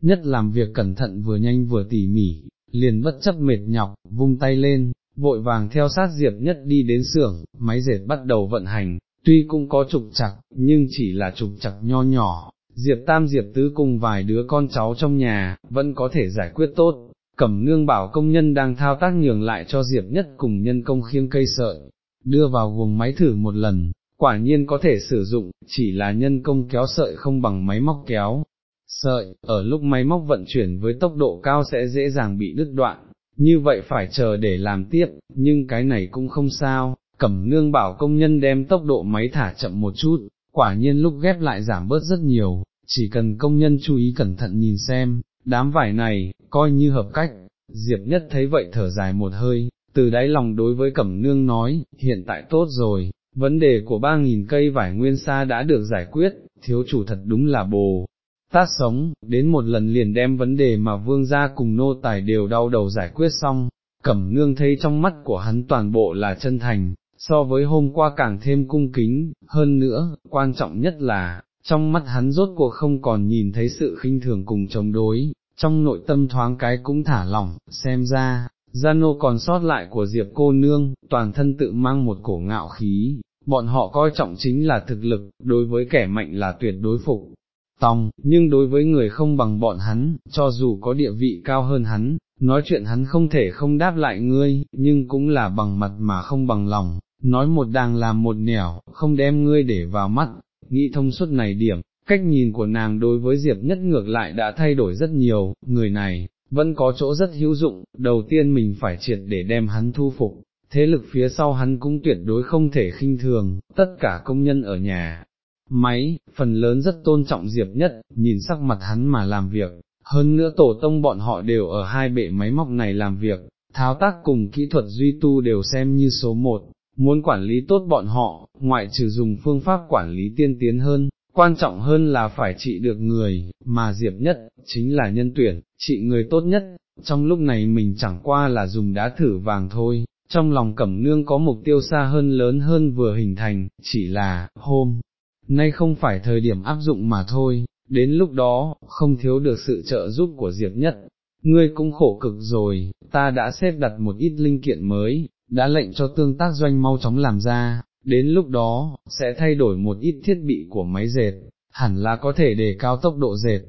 nhất làm việc cẩn thận vừa nhanh vừa tỉ mỉ, liền bất chấp mệt nhọc, vung tay lên, vội vàng theo sát Diệp nhất đi đến xưởng, máy dệt bắt đầu vận hành, tuy cũng có trục chặt, nhưng chỉ là trục chặt nho nhỏ, Diệp Tam Diệp Tứ cùng vài đứa con cháu trong nhà, vẫn có thể giải quyết tốt. Cẩm nương bảo công nhân đang thao tác nhường lại cho Diệp nhất cùng nhân công khiêng cây sợi, đưa vào guồng máy thử một lần, quả nhiên có thể sử dụng, chỉ là nhân công kéo sợi không bằng máy móc kéo, sợi, ở lúc máy móc vận chuyển với tốc độ cao sẽ dễ dàng bị đứt đoạn, như vậy phải chờ để làm tiếp, nhưng cái này cũng không sao, cẩm nương bảo công nhân đem tốc độ máy thả chậm một chút, quả nhiên lúc ghép lại giảm bớt rất nhiều, chỉ cần công nhân chú ý cẩn thận nhìn xem, đám vải này, coi như hợp cách, Diệp nhất thấy vậy thở dài một hơi, từ đáy lòng đối với cẩm nương nói, hiện tại tốt rồi, vấn đề của ba nghìn cây vải nguyên sa đã được giải quyết, thiếu chủ thật đúng là bồ, tát sống, đến một lần liền đem vấn đề mà vương gia cùng nô tài đều đau đầu giải quyết xong, cẩm nương thấy trong mắt của hắn toàn bộ là chân thành, so với hôm qua càng thêm cung kính, hơn nữa, quan trọng nhất là, trong mắt hắn rốt cuộc không còn nhìn thấy sự khinh thường cùng chống đối, trong nội tâm thoáng cái cũng thả lỏng, xem ra, gia nô còn sót lại của Diệp cô nương, toàn thân tự mang một cổ ngạo khí, bọn họ coi trọng chính là thực lực, đối với kẻ mạnh là tuyệt đối phục, tòng, nhưng đối với người không bằng bọn hắn, cho dù có địa vị cao hơn hắn, nói chuyện hắn không thể không đáp lại ngươi, nhưng cũng là bằng mặt mà không bằng lòng, nói một đàng làm một nẻo, không đem ngươi để vào mắt, nghĩ thông suốt này điểm, cách nhìn của nàng đối với Diệp nhất ngược lại đã thay đổi rất nhiều, người này, vẫn có chỗ rất hữu dụng, đầu tiên mình phải triệt để đem hắn thu phục, thế lực phía sau hắn cũng tuyệt đối không thể khinh thường, tất cả công nhân ở nhà, máy, phần lớn rất tôn trọng Diệp nhất, nhìn sắc mặt hắn mà làm việc, hơn nữa tổ tông bọn họ đều ở hai bệ máy móc này làm việc, tháo tác cùng kỹ thuật duy tu đều xem như số một, muốn quản lý tốt bọn họ, ngoại trừ dùng phương pháp quản lý tiên tiến hơn, quan trọng hơn là phải trị được người, mà Diệp nhất, chính là nhân tuyển, trị người tốt nhất, trong lúc này mình chẳng qua là dùng đá thử vàng thôi. Trong lòng cẩm nương có mục tiêu xa hơn lớn hơn vừa hình thành, chỉ là, hôm, nay không phải thời điểm áp dụng mà thôi, đến lúc đó, không thiếu được sự trợ giúp của Diệp Nhất, ngươi cũng khổ cực rồi, ta đã xếp đặt một ít linh kiện mới, đã lệnh cho tương tác doanh mau chóng làm ra, đến lúc đó, sẽ thay đổi một ít thiết bị của máy dệt, hẳn là có thể để cao tốc độ dệt.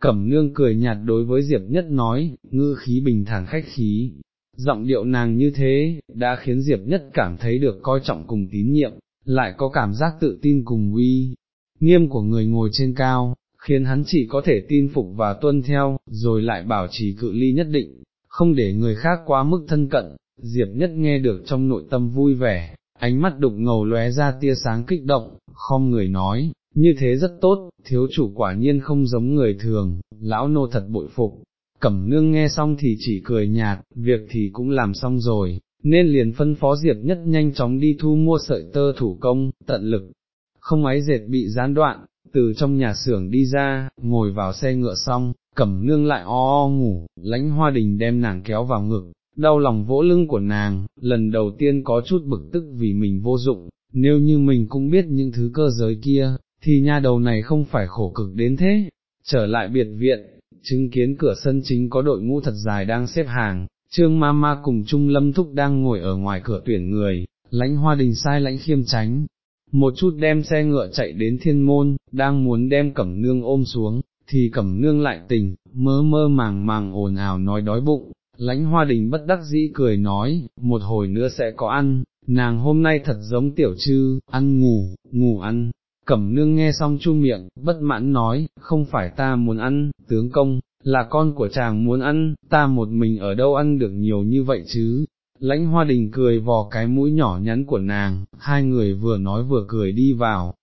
Cẩm nương cười nhạt đối với Diệp Nhất nói, ngư khí bình thản khách khí, giọng điệu nàng như thế, đã khiến Diệp Nhất cảm thấy được coi trọng cùng tín nhiệm, lại có cảm giác tự tin cùng uy, nghiêm của người ngồi trên cao, khiến hắn chỉ có thể tin phục và tuân theo, rồi lại bảo trì cự ly nhất định, không để người khác quá mức thân cận, Diệp Nhất nghe được trong nội tâm vui vẻ, ánh mắt đục ngầu lóe ra tia sáng kích động, không người nói, như thế rất tốt, thiếu chủ quả nhiên không giống người thường, lão nô thật bội phục. Cẩm nương nghe xong thì chỉ cười nhạt, việc thì cũng làm xong rồi, nên liền phân phó Diệp Nhất nhanh chóng đi thu mua sợi tơ thủ công, tận lực, không ấy dệt bị gián đoạn, từ trong nhà xưởng đi ra, ngồi vào xe ngựa xong, cẩm nương lại o o ngủ, lãnh hoa đình đem nàng kéo vào ngực, đau lòng vỗ lưng của nàng, lần đầu tiên có chút bực tức vì mình vô dụng, nếu như mình cũng biết những thứ cơ giới kia, thì nha đầu này không phải khổ cực đến thế, trở lại biệt viện, chứng kiến cửa sân chính có đội ngũ thật dài đang xếp hàng, trương ma ma cùng Trung Lâm Thúc đang ngồi ở ngoài cửa tuyển người, lãnh hoa đình sai lãnh khiêm tránh, một chút đem xe ngựa chạy đến thiên môn, đang muốn đem cẩm nương ôm xuống, thì cẩm nương lại tỉnh, mơ mơ màng màng ồn ào nói đói bụng, lãnh hoa đình bất đắc dĩ cười nói, một hồi nữa sẽ có ăn, nàng hôm nay thật giống tiểu trư, ăn ngủ, ngủ ăn. Cẩm nương nghe xong chu miệng, bất mãn nói, không phải ta muốn ăn, tướng công, là con của chàng muốn ăn, ta một mình ở đâu ăn được nhiều như vậy chứ, lãnh hoa đình cười vò cái mũi nhỏ nhắn của nàng, hai người vừa nói vừa cười đi vào,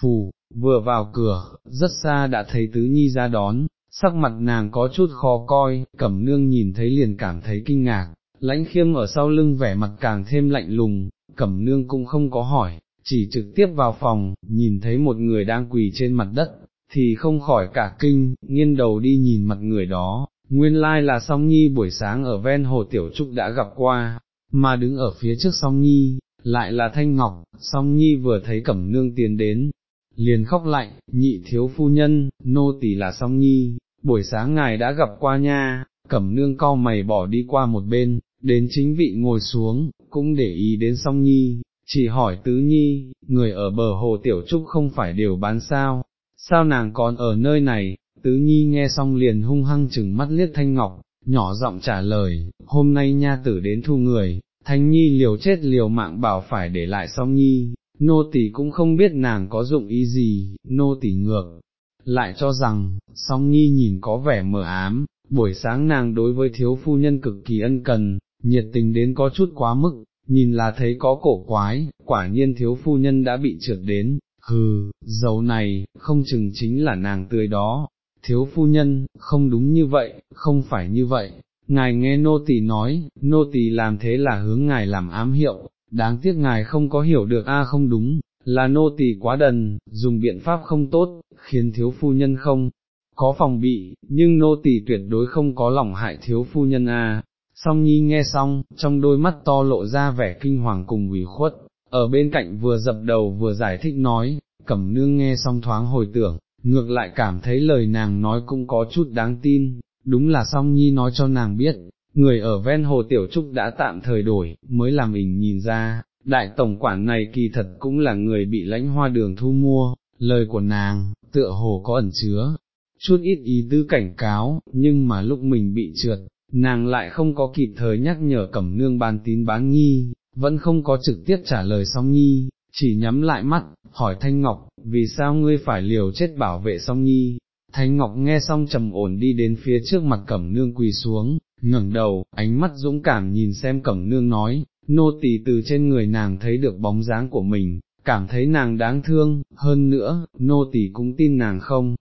phù, vừa vào cửa, rất xa đã thấy tứ nhi ra đón, sắc mặt nàng có chút khó coi, cẩm nương nhìn thấy liền cảm thấy kinh ngạc, lãnh khiêm ở sau lưng vẻ mặt càng thêm lạnh lùng, cẩm nương cũng không có hỏi, chỉ trực tiếp vào phòng, nhìn thấy một người đang quỳ trên mặt đất, thì không khỏi cả kinh, nghiêng đầu đi nhìn mặt người đó, nguyên lai là song nhi buổi sáng ở ven hồ Tiểu Trúc đã gặp qua, mà đứng ở phía trước song nhi, lại là thanh ngọc, song nhi vừa thấy cẩm nương tiến đến, liền khóc lạnh, nhị thiếu phu nhân, nô tỳ là song nhi, buổi sáng ngài đã gặp qua nha, cẩm nương cau mày bỏ đi qua một bên, đến chính vị ngồi xuống, cũng để ý đến song nhi, chỉ hỏi tứ nhi, người ở bờ hồ tiểu trúc không phải đều bán sao, sao nàng còn ở nơi này, tứ nhi nghe xong liền hung hăng chừng mắt liếc thanh ngọc, nhỏ giọng trả lời, hôm nay nha tử đến thu người, thanh nhi liều chết liều mạng bảo phải để lại song nhi, nô tỳ cũng không biết nàng có dụng ý gì, nô tỳ ngược, lại cho rằng, song nhi nhìn có vẻ mờ ám, buổi sáng nàng đối với thiếu phu nhân cực kỳ ân cần, nhiệt tình đến có chút quá mức, nhìn là thấy có cổ quái, quả nhiên thiếu phu nhân đã bị trượt đến, hừ, dấu này, không chừng chính là nàng tươi đó, thiếu phu nhân, không đúng như vậy, không phải như vậy, ngài nghe nô tỳ nói, nô tỳ làm thế là hướng ngài làm ám hiệu, đáng tiếc ngài không có hiểu được a không đúng, là nô tỳ quá đần, dùng biện pháp không tốt, khiến thiếu phu nhân không có phòng bị, nhưng nô tỳ tuyệt đối không có lòng hại thiếu phu nhân a. Song Nhi nghe xong, trong đôi mắt to lộ ra vẻ kinh hoàng cùng ủy khuất, ở bên cạnh vừa dập đầu vừa giải thích nói, cẩm nương nghe xong thoáng hồi tưởng, ngược lại cảm thấy lời nàng nói cũng có chút đáng tin, đúng là song nhi nói cho nàng biết, người ở ven hồ Tiểu Trúc đã tạm thời đổi, mới làm mình nhìn ra, đại tổng quản này kỳ thật cũng là người bị lãnh hoa đường thu mua, lời của nàng, tựa hồ có ẩn chứa, chút ít ý tư cảnh cáo, nhưng mà lúc mình bị trượt, nàng lại không có kịp thời nhắc nhở cẩm nương ban tín bán nghi, vẫn không có trực tiếp trả lời song nhi, chỉ nhắm lại mắt, hỏi Thanh Ngọc, vì sao ngươi phải liều chết bảo vệ song nhi, Thanh Ngọc nghe xong trầm ổn đi đến phía trước mặt cẩm nương quỳ xuống, ngẩng đầu, ánh mắt dũng cảm nhìn xem cẩm nương nói, nô tỳ từ trên người nàng thấy được bóng dáng của mình, cảm thấy nàng đáng thương, hơn nữa, nô tỳ cũng tin nàng không,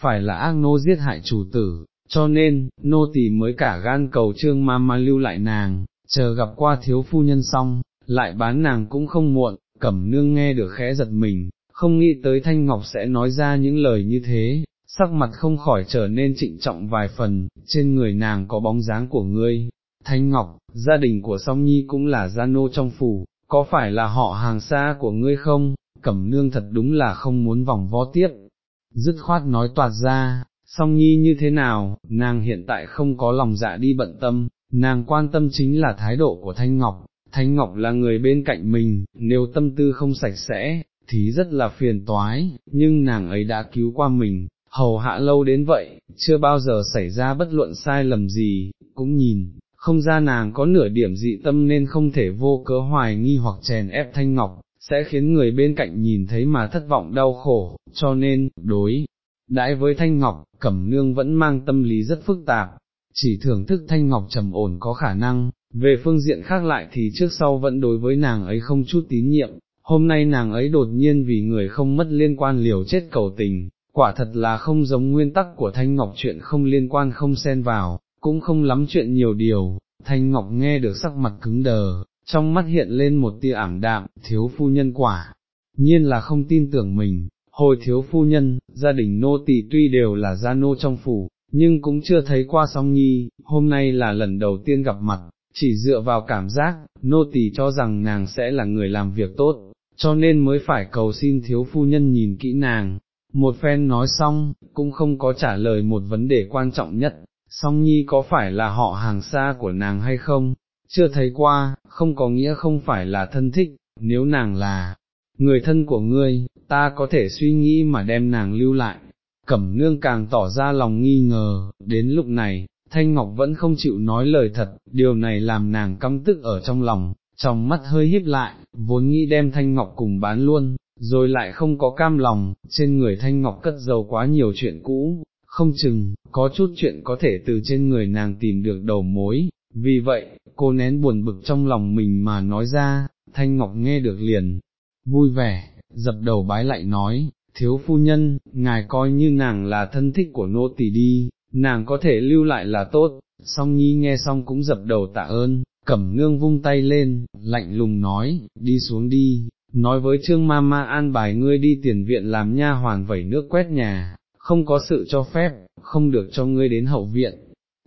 phải là ác nô giết hại chủ tử, cho nên, nô tỳ mới cả gan cầu trương ma ma lưu lại nàng, chờ gặp qua thiếu phu nhân xong, lại bán nàng cũng không muộn, cẩm nương nghe được khẽ giật mình, không nghĩ tới Thanh Ngọc sẽ nói ra những lời như thế, sắc mặt không khỏi trở nên trịnh trọng vài phần, trên người nàng có bóng dáng của ngươi. Thanh Ngọc, gia đình của Song Nhi cũng là gia nô trong phủ, có phải là họ hàng xa của ngươi không? Cẩm nương thật đúng là không muốn vòng vo tiếp. dứt khoát nói toạt ra, song nhi như thế nào, nàng hiện tại không có lòng dạ đi bận tâm, nàng quan tâm chính là thái độ của Thanh Ngọc, Thanh Ngọc là người bên cạnh mình, nếu tâm tư không sạch sẽ, thì rất là phiền toái, nhưng nàng ấy đã cứu qua mình, hầu hạ lâu đến vậy, chưa bao giờ xảy ra bất luận sai lầm gì, cũng nhìn, không ra nàng có nửa điểm dị tâm nên không thể vô cớ hoài nghi hoặc chèn ép Thanh Ngọc, sẽ khiến người bên cạnh nhìn thấy mà thất vọng đau khổ, cho nên, đối, đãi với Thanh Ngọc, Cẩm Nương vẫn mang tâm lý rất phức tạp, chỉ thưởng thức Thanh Ngọc trầm ổn có khả năng, về phương diện khác lại thì trước sau vẫn đối với nàng ấy không chút tín nhiệm, hôm nay nàng ấy đột nhiên vì người không mất liên quan liều chết cầu tình, quả thật là không giống nguyên tắc của Thanh Ngọc chuyện không liên quan không xen vào, cũng không lắm chuyện nhiều điều, Thanh Ngọc nghe được sắc mặt cứng đờ, trong mắt hiện lên một tia ảm đạm, thiếu phu nhân quả, nhiên là không tin tưởng mình, hồi thiếu phu nhân, gia đình nô tỳ tuy đều là gia nô trong phủ, nhưng cũng chưa thấy qua song nhi, hôm nay là lần đầu tiên gặp mặt, chỉ dựa vào cảm giác, nô tỳ cho rằng nàng sẽ là người làm việc tốt, cho nên mới phải cầu xin thiếu phu nhân nhìn kỹ nàng. Một phen nói xong, cũng không có trả lời một vấn đề quan trọng nhất, song nhi có phải là họ hàng xa của nàng hay không, chưa thấy qua, không có nghĩa không phải là thân thích, nếu nàng là người thân của ngươi, ta có thể suy nghĩ mà đem nàng lưu lại. Cẩm nương càng tỏ ra lòng nghi ngờ, đến lúc này, Thanh Ngọc vẫn không chịu nói lời thật, điều này làm nàng căm tức ở trong lòng, trong mắt hơi híp lại, vốn nghĩ đem Thanh Ngọc cùng bán luôn, rồi lại không có cam lòng, trên người Thanh Ngọc cất dầu quá nhiều chuyện cũ, không chừng, có chút chuyện có thể từ trên người nàng tìm được đầu mối, vì vậy, cô nén buồn bực trong lòng mình mà nói ra, Thanh Ngọc nghe được liền, vui vẻ, dập đầu bái lại nói, thiếu phu nhân, ngài coi như nàng là thân thích của nô tỳ đi, nàng có thể lưu lại là tốt, song nhi nghe xong cũng dập đầu tạ ơn, cẩm nương vung tay lên, lạnh lùng nói, đi xuống đi, nói với trương ma ma an bài ngươi đi tiền viện làm nha hoàn vẩy nước quét nhà, không có sự cho phép, không được cho ngươi đến hậu viện.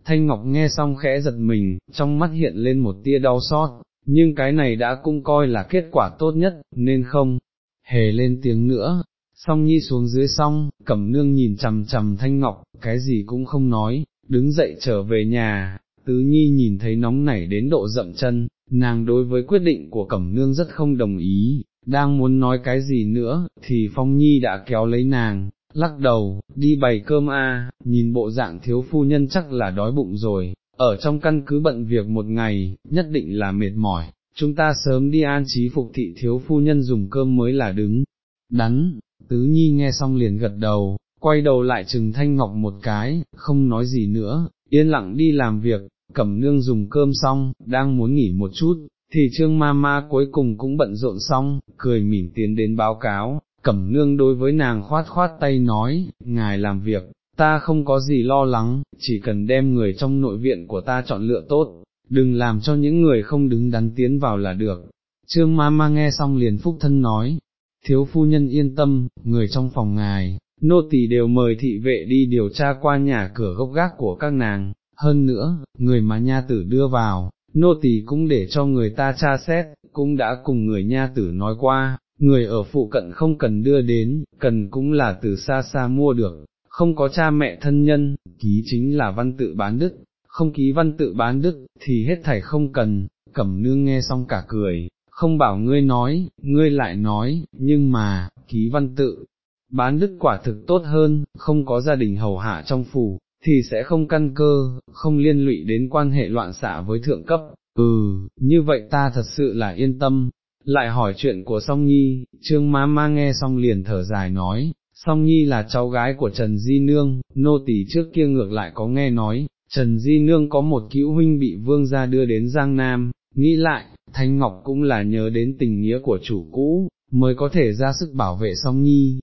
Thanh Ngọc nghe xong khẽ giật mình, trong mắt hiện lên một tia đau xót, nhưng cái này đã cũng coi là kết quả tốt nhất, nên không, hề lên tiếng nữa, song nhi xuống dưới xong, cẩm nương nhìn chằm chằm thanh ngọc, cái gì cũng không nói, đứng dậy trở về nhà, tứ nhi nhìn thấy nóng nảy đến độ dậm chân, nàng đối với quyết định của cẩm nương rất không đồng ý, đang muốn nói cái gì nữa, thì phong nhi đã kéo lấy nàng, lắc đầu, đi bày cơm a, nhìn bộ dạng thiếu phu nhân chắc là đói bụng rồi, ở trong căn cứ bận việc một ngày, nhất định là mệt mỏi, chúng ta sớm đi an trí phục thị thiếu phu nhân dùng cơm mới là đứng, đắn, tứ nhi nghe xong liền gật đầu, quay đầu lại trừng thanh ngọc một cái, không nói gì nữa, yên lặng đi làm việc, cẩm nương dùng cơm xong, đang muốn nghỉ một chút, thì trương ma ma cuối cùng cũng bận rộn xong, cười mỉm tiến đến báo cáo, cẩm nương đối với nàng khoát khoát tay nói, ngài làm việc, ta không có gì lo lắng, chỉ cần đem người trong nội viện của ta chọn lựa tốt, đừng làm cho những người không đứng đắn tiến vào là được. Trương ma ma nghe xong liền phúc thân nói, thiếu phu nhân yên tâm, người trong phòng ngài, nô tỳ đều mời thị vệ đi điều tra qua nhà cửa gốc gác của các nàng, hơn nữa, người mà nha tử đưa vào, nô tỳ cũng để cho người ta tra xét, cũng đã cùng người nha tử nói qua, người ở phụ cận không cần đưa đến, cần cũng là từ xa xa mua được, không có cha mẹ thân nhân, ký chính là văn tự bán đức, không ký văn tự bán đức, thì hết thảy không cần, cẩm nương nghe xong cả cười, không bảo ngươi nói, ngươi lại nói, nhưng mà, ký văn tự, bán đức quả thực tốt hơn, không có gia đình hầu hạ trong phủ, thì sẽ không căn cơ, không liên lụy đến quan hệ loạn xạ với thượng cấp, ừ, như vậy ta thật sự là yên tâm. Lại hỏi chuyện của Song Nhi, Trương Má Ma nghe xong liền thở dài nói, Song Nhi là cháu gái của Trần Di Nương, nô tỳ trước kia ngược lại có nghe nói, Trần Di Nương có một cữu huynh bị vương gia đưa đến Giang Nam, nghĩ lại, Thanh Ngọc cũng là nhớ đến tình nghĩa của chủ cũ, mới có thể ra sức bảo vệ song nhi.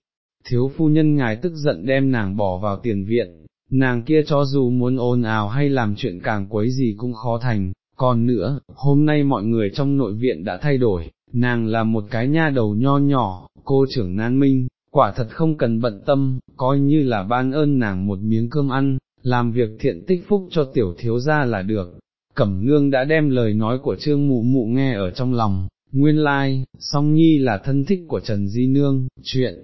Thiếu phu nhân ngài tức giận đem nàng bỏ vào tiền viện, nàng kia cho dù muốn ồn ào hay làm chuyện càng quấy gì cũng khó thành, còn nữa, hôm nay mọi người trong nội viện đã thay đổi, nàng là một cái nha đầu nho nhỏ, cô trưởng nan minh, quả thật không cần bận tâm, coi như là ban ơn nàng một miếng cơm ăn, làm việc thiện tích phúc cho tiểu thiếu gia là được, Cẩm nương đã đem lời nói của trương mụ mụ nghe ở trong lòng, nguyên lai, song nhi là thân thích của Trần Di Nương, chuyện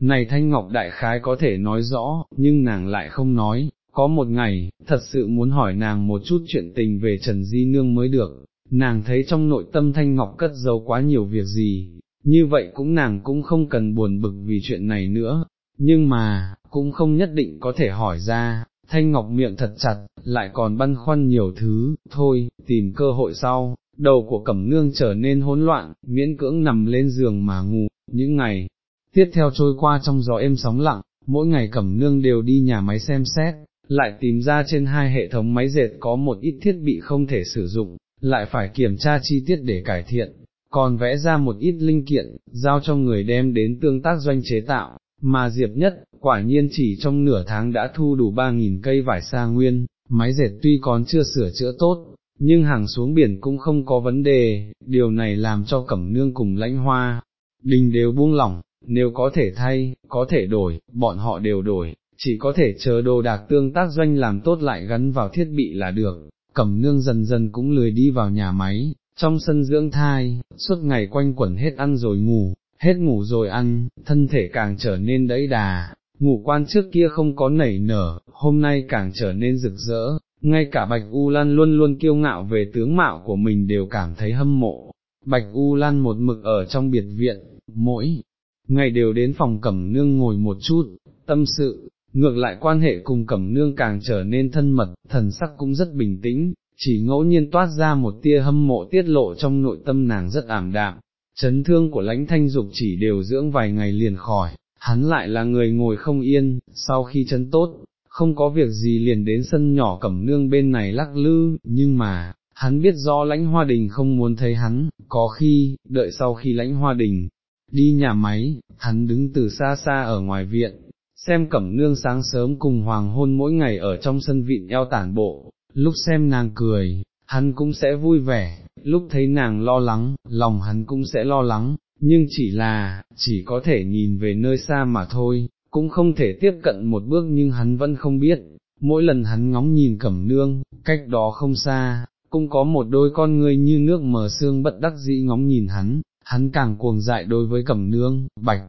này Thanh Ngọc đại khái có thể nói rõ, nhưng nàng lại không nói, có một ngày, thật sự muốn hỏi nàng một chút chuyện tình về Trần Di Nương mới được, nàng thấy trong nội tâm Thanh Ngọc cất giấu quá nhiều việc gì, như vậy cũng nàng cũng không cần buồn bực vì chuyện này nữa, nhưng mà, cũng không nhất định có thể hỏi ra, Thanh Ngọc miệng thật chặt, lại còn băn khoăn nhiều thứ, thôi, tìm cơ hội sau, đầu của Cẩm Nương trở nên hỗn loạn, miễn cưỡng nằm lên giường mà ngủ, những ngày, tiếp theo trôi qua trong gió êm sóng lặng, mỗi ngày Cẩm Nương đều đi nhà máy xem xét, lại tìm ra trên hai hệ thống máy dệt có một ít thiết bị không thể sử dụng, lại phải kiểm tra chi tiết để cải thiện, còn vẽ ra một ít linh kiện, giao cho người đem đến tương tác doanh chế tạo, mà Diệp Nhất, quả nhiên chỉ trong nửa tháng đã thu đủ 3.000 cây vải sa nguyên, máy dệt tuy còn chưa sửa chữa tốt, nhưng hàng xuống biển cũng không có vấn đề, điều này làm cho Cẩm Nương cùng lãnh hoa, đình đều buông lỏng, nếu có thể thay, có thể đổi, bọn họ đều đổi, chỉ có thể chờ đồ đạc tương tác doanh làm tốt lại gắn vào thiết bị là được, Cẩm Nương dần dần cũng lười đi vào nhà máy, trong sân dưỡng thai, suốt ngày quanh quẩn hết ăn rồi ngủ, hết ngủ rồi ăn, thân thể càng trở nên đẫy đà, ngủ quan trước kia không có nảy nở, hôm nay càng trở nên rực rỡ, ngay cả Bạch U Lan luôn luôn kiêu ngạo về tướng mạo của mình đều cảm thấy hâm mộ. Bạch U Lan một mực ở trong biệt viện, mỗi ngày đều đến phòng cẩm nương ngồi một chút, tâm sự, ngược lại quan hệ cùng cẩm nương càng trở nên thân mật, thần sắc cũng rất bình tĩnh, chỉ ngẫu nhiên toát ra một tia hâm mộ tiết lộ trong nội tâm nàng rất ảm đạm, chấn thương của lãnh thanh dục chỉ đều dưỡng vài ngày liền khỏi, hắn lại là người ngồi không yên, sau khi chấn tốt, không có việc gì liền đến sân nhỏ cẩm nương bên này lắc lư, nhưng mà, hắn biết do lãnh hoa đình không muốn thấy hắn, có khi, đợi sau khi lãnh hoa đình, đi nhà máy, hắn đứng từ xa xa ở ngoài viện, xem cẩm nương sáng sớm cùng hoàng hôn mỗi ngày ở trong sân vịn eo tản bộ, lúc xem nàng cười, hắn cũng sẽ vui vẻ, lúc thấy nàng lo lắng, lòng hắn cũng sẽ lo lắng, nhưng chỉ là, chỉ có thể nhìn về nơi xa mà thôi, cũng không thể tiếp cận một bước nhưng hắn vẫn không biết, mỗi lần hắn ngóng nhìn cẩm nương, cách đó không xa, cũng có một đôi con ngươi như nước mờ sương bất đắc dĩ ngóng nhìn hắn, hắn càng cuồng dại đối với cẩm nương, bạch.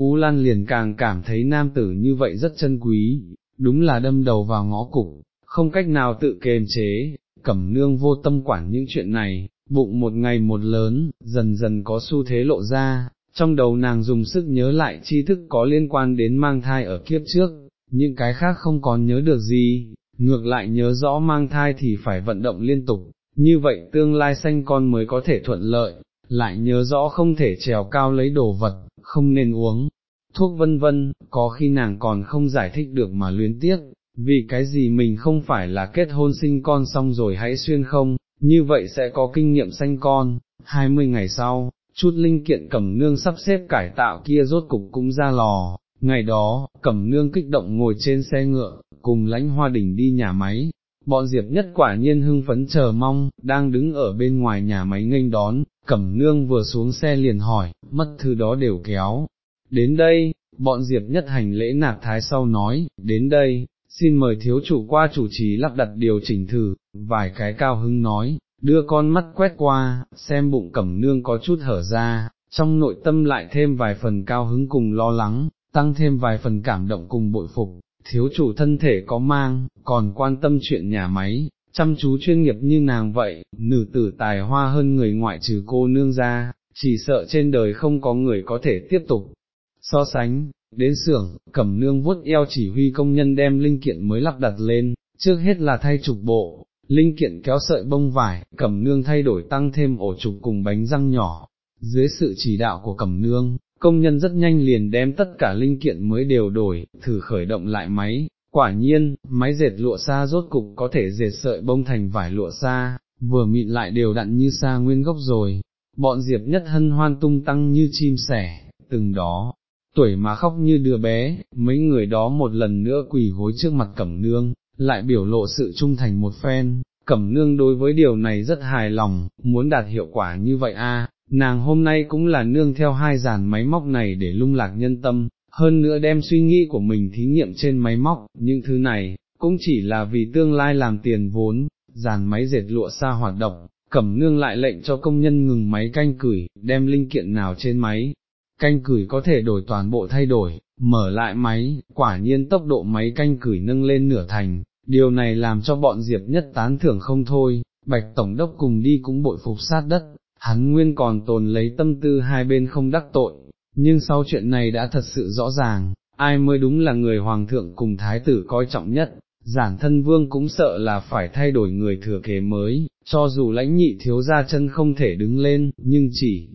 Ú Lan liền càng cảm thấy nam tử như vậy rất chân quý, đúng là đâm đầu vào ngõ cục, không cách nào tự kềm chế, cẩm nương vô tâm quản những chuyện này, bụng một ngày một lớn, dần dần có xu thế lộ ra, trong đầu nàng dùng sức nhớ lại tri thức có liên quan đến mang thai ở kiếp trước, những cái khác không còn nhớ được gì, ngược lại nhớ rõ mang thai thì phải vận động liên tục, như vậy tương lai sanh con mới có thể thuận lợi, lại nhớ rõ không thể trèo cao lấy đồ vật, không nên uống, thuốc vân vân, có khi nàng còn không giải thích được mà luyến tiếc, vì cái gì mình không phải là kết hôn sinh con xong rồi hãy xuyên không, như vậy sẽ có kinh nghiệm sanh con, 20 ngày sau, chút linh kiện cẩm nương sắp xếp cải tạo kia rốt cục cũng ra lò, ngày đó, cẩm nương kích động ngồi trên xe ngựa, cùng lãnh hoa đỉnh đi nhà máy, bọn diệp nhất quả nhiên hưng phấn chờ mong, đang đứng ở bên ngoài nhà máy nghênh đón, cẩm nương vừa xuống xe liền hỏi, mất thứ đó đều kéo, đến đây, bọn diệp nhất hành lễ nạp thái sau nói, đến đây, xin mời thiếu chủ qua chủ trì lắp đặt điều chỉnh thử, vài cái cao hưng nói, đưa con mắt quét qua, xem bụng cẩm nương có chút hở ra, trong nội tâm lại thêm vài phần cao hứng cùng lo lắng, tăng thêm vài phần cảm động cùng bội phục, thiếu chủ thân thể có mang, còn quan tâm chuyện nhà máy, chăm chú chuyên nghiệp như nàng vậy, nữ tử tài hoa hơn người ngoại trừ cô nương ra, chỉ sợ trên đời không có người có thể tiếp tục. So sánh, đến xưởng, cẩm nương vuốt eo chỉ huy công nhân đem linh kiện mới lắp đặt lên, trước hết là thay trục bộ, linh kiện kéo sợi bông vải, cẩm nương thay đổi tăng thêm ổ trục cùng bánh răng nhỏ, dưới sự chỉ đạo của cẩm nương, công nhân rất nhanh liền đem tất cả linh kiện mới đều đổi, thử khởi động lại máy, quả nhiên, máy dệt lụa xa rốt cục có thể dệt sợi bông thành vải lụa xa, vừa mịn lại đều đặn như xa nguyên gốc rồi, bọn diệp nhất hân hoan tung tăng như chim sẻ, từng đó, tuổi mà khóc như đứa bé, mấy người đó một lần nữa quỳ gối trước mặt cẩm nương, lại biểu lộ sự trung thành một phen, cẩm nương đối với điều này rất hài lòng, muốn đạt hiệu quả như vậy a, nàng hôm nay cũng là nương theo hai dàn máy móc này để lung lạc nhân tâm, hơn nữa đem suy nghĩ của mình thí nghiệm trên máy móc, những thứ này, cũng chỉ là vì tương lai làm tiền vốn, dàn máy dệt lụa xa hoạt động, cẩm nương lại lệnh cho công nhân ngừng máy canh cửi, đem linh kiện nào trên máy, canh cửi có thể đổi toàn bộ thay đổi, mở lại máy, quả nhiên tốc độ máy canh cửi nâng lên nửa thành, điều này làm cho bọn Diệp nhất tán thưởng không thôi, Bạch Tổng đốc cùng đi cũng bội phục sát đất, hắn nguyên còn tồn lấy tâm tư hai bên không đắc tội, nhưng sau chuyện này đã thật sự rõ ràng, ai mới đúng là người hoàng thượng cùng thái tử coi trọng nhất, giản thân vương cũng sợ là phải thay đổi người thừa kế mới, cho dù lãnh nhị thiếu ra chân không thể đứng lên, nhưng chỉ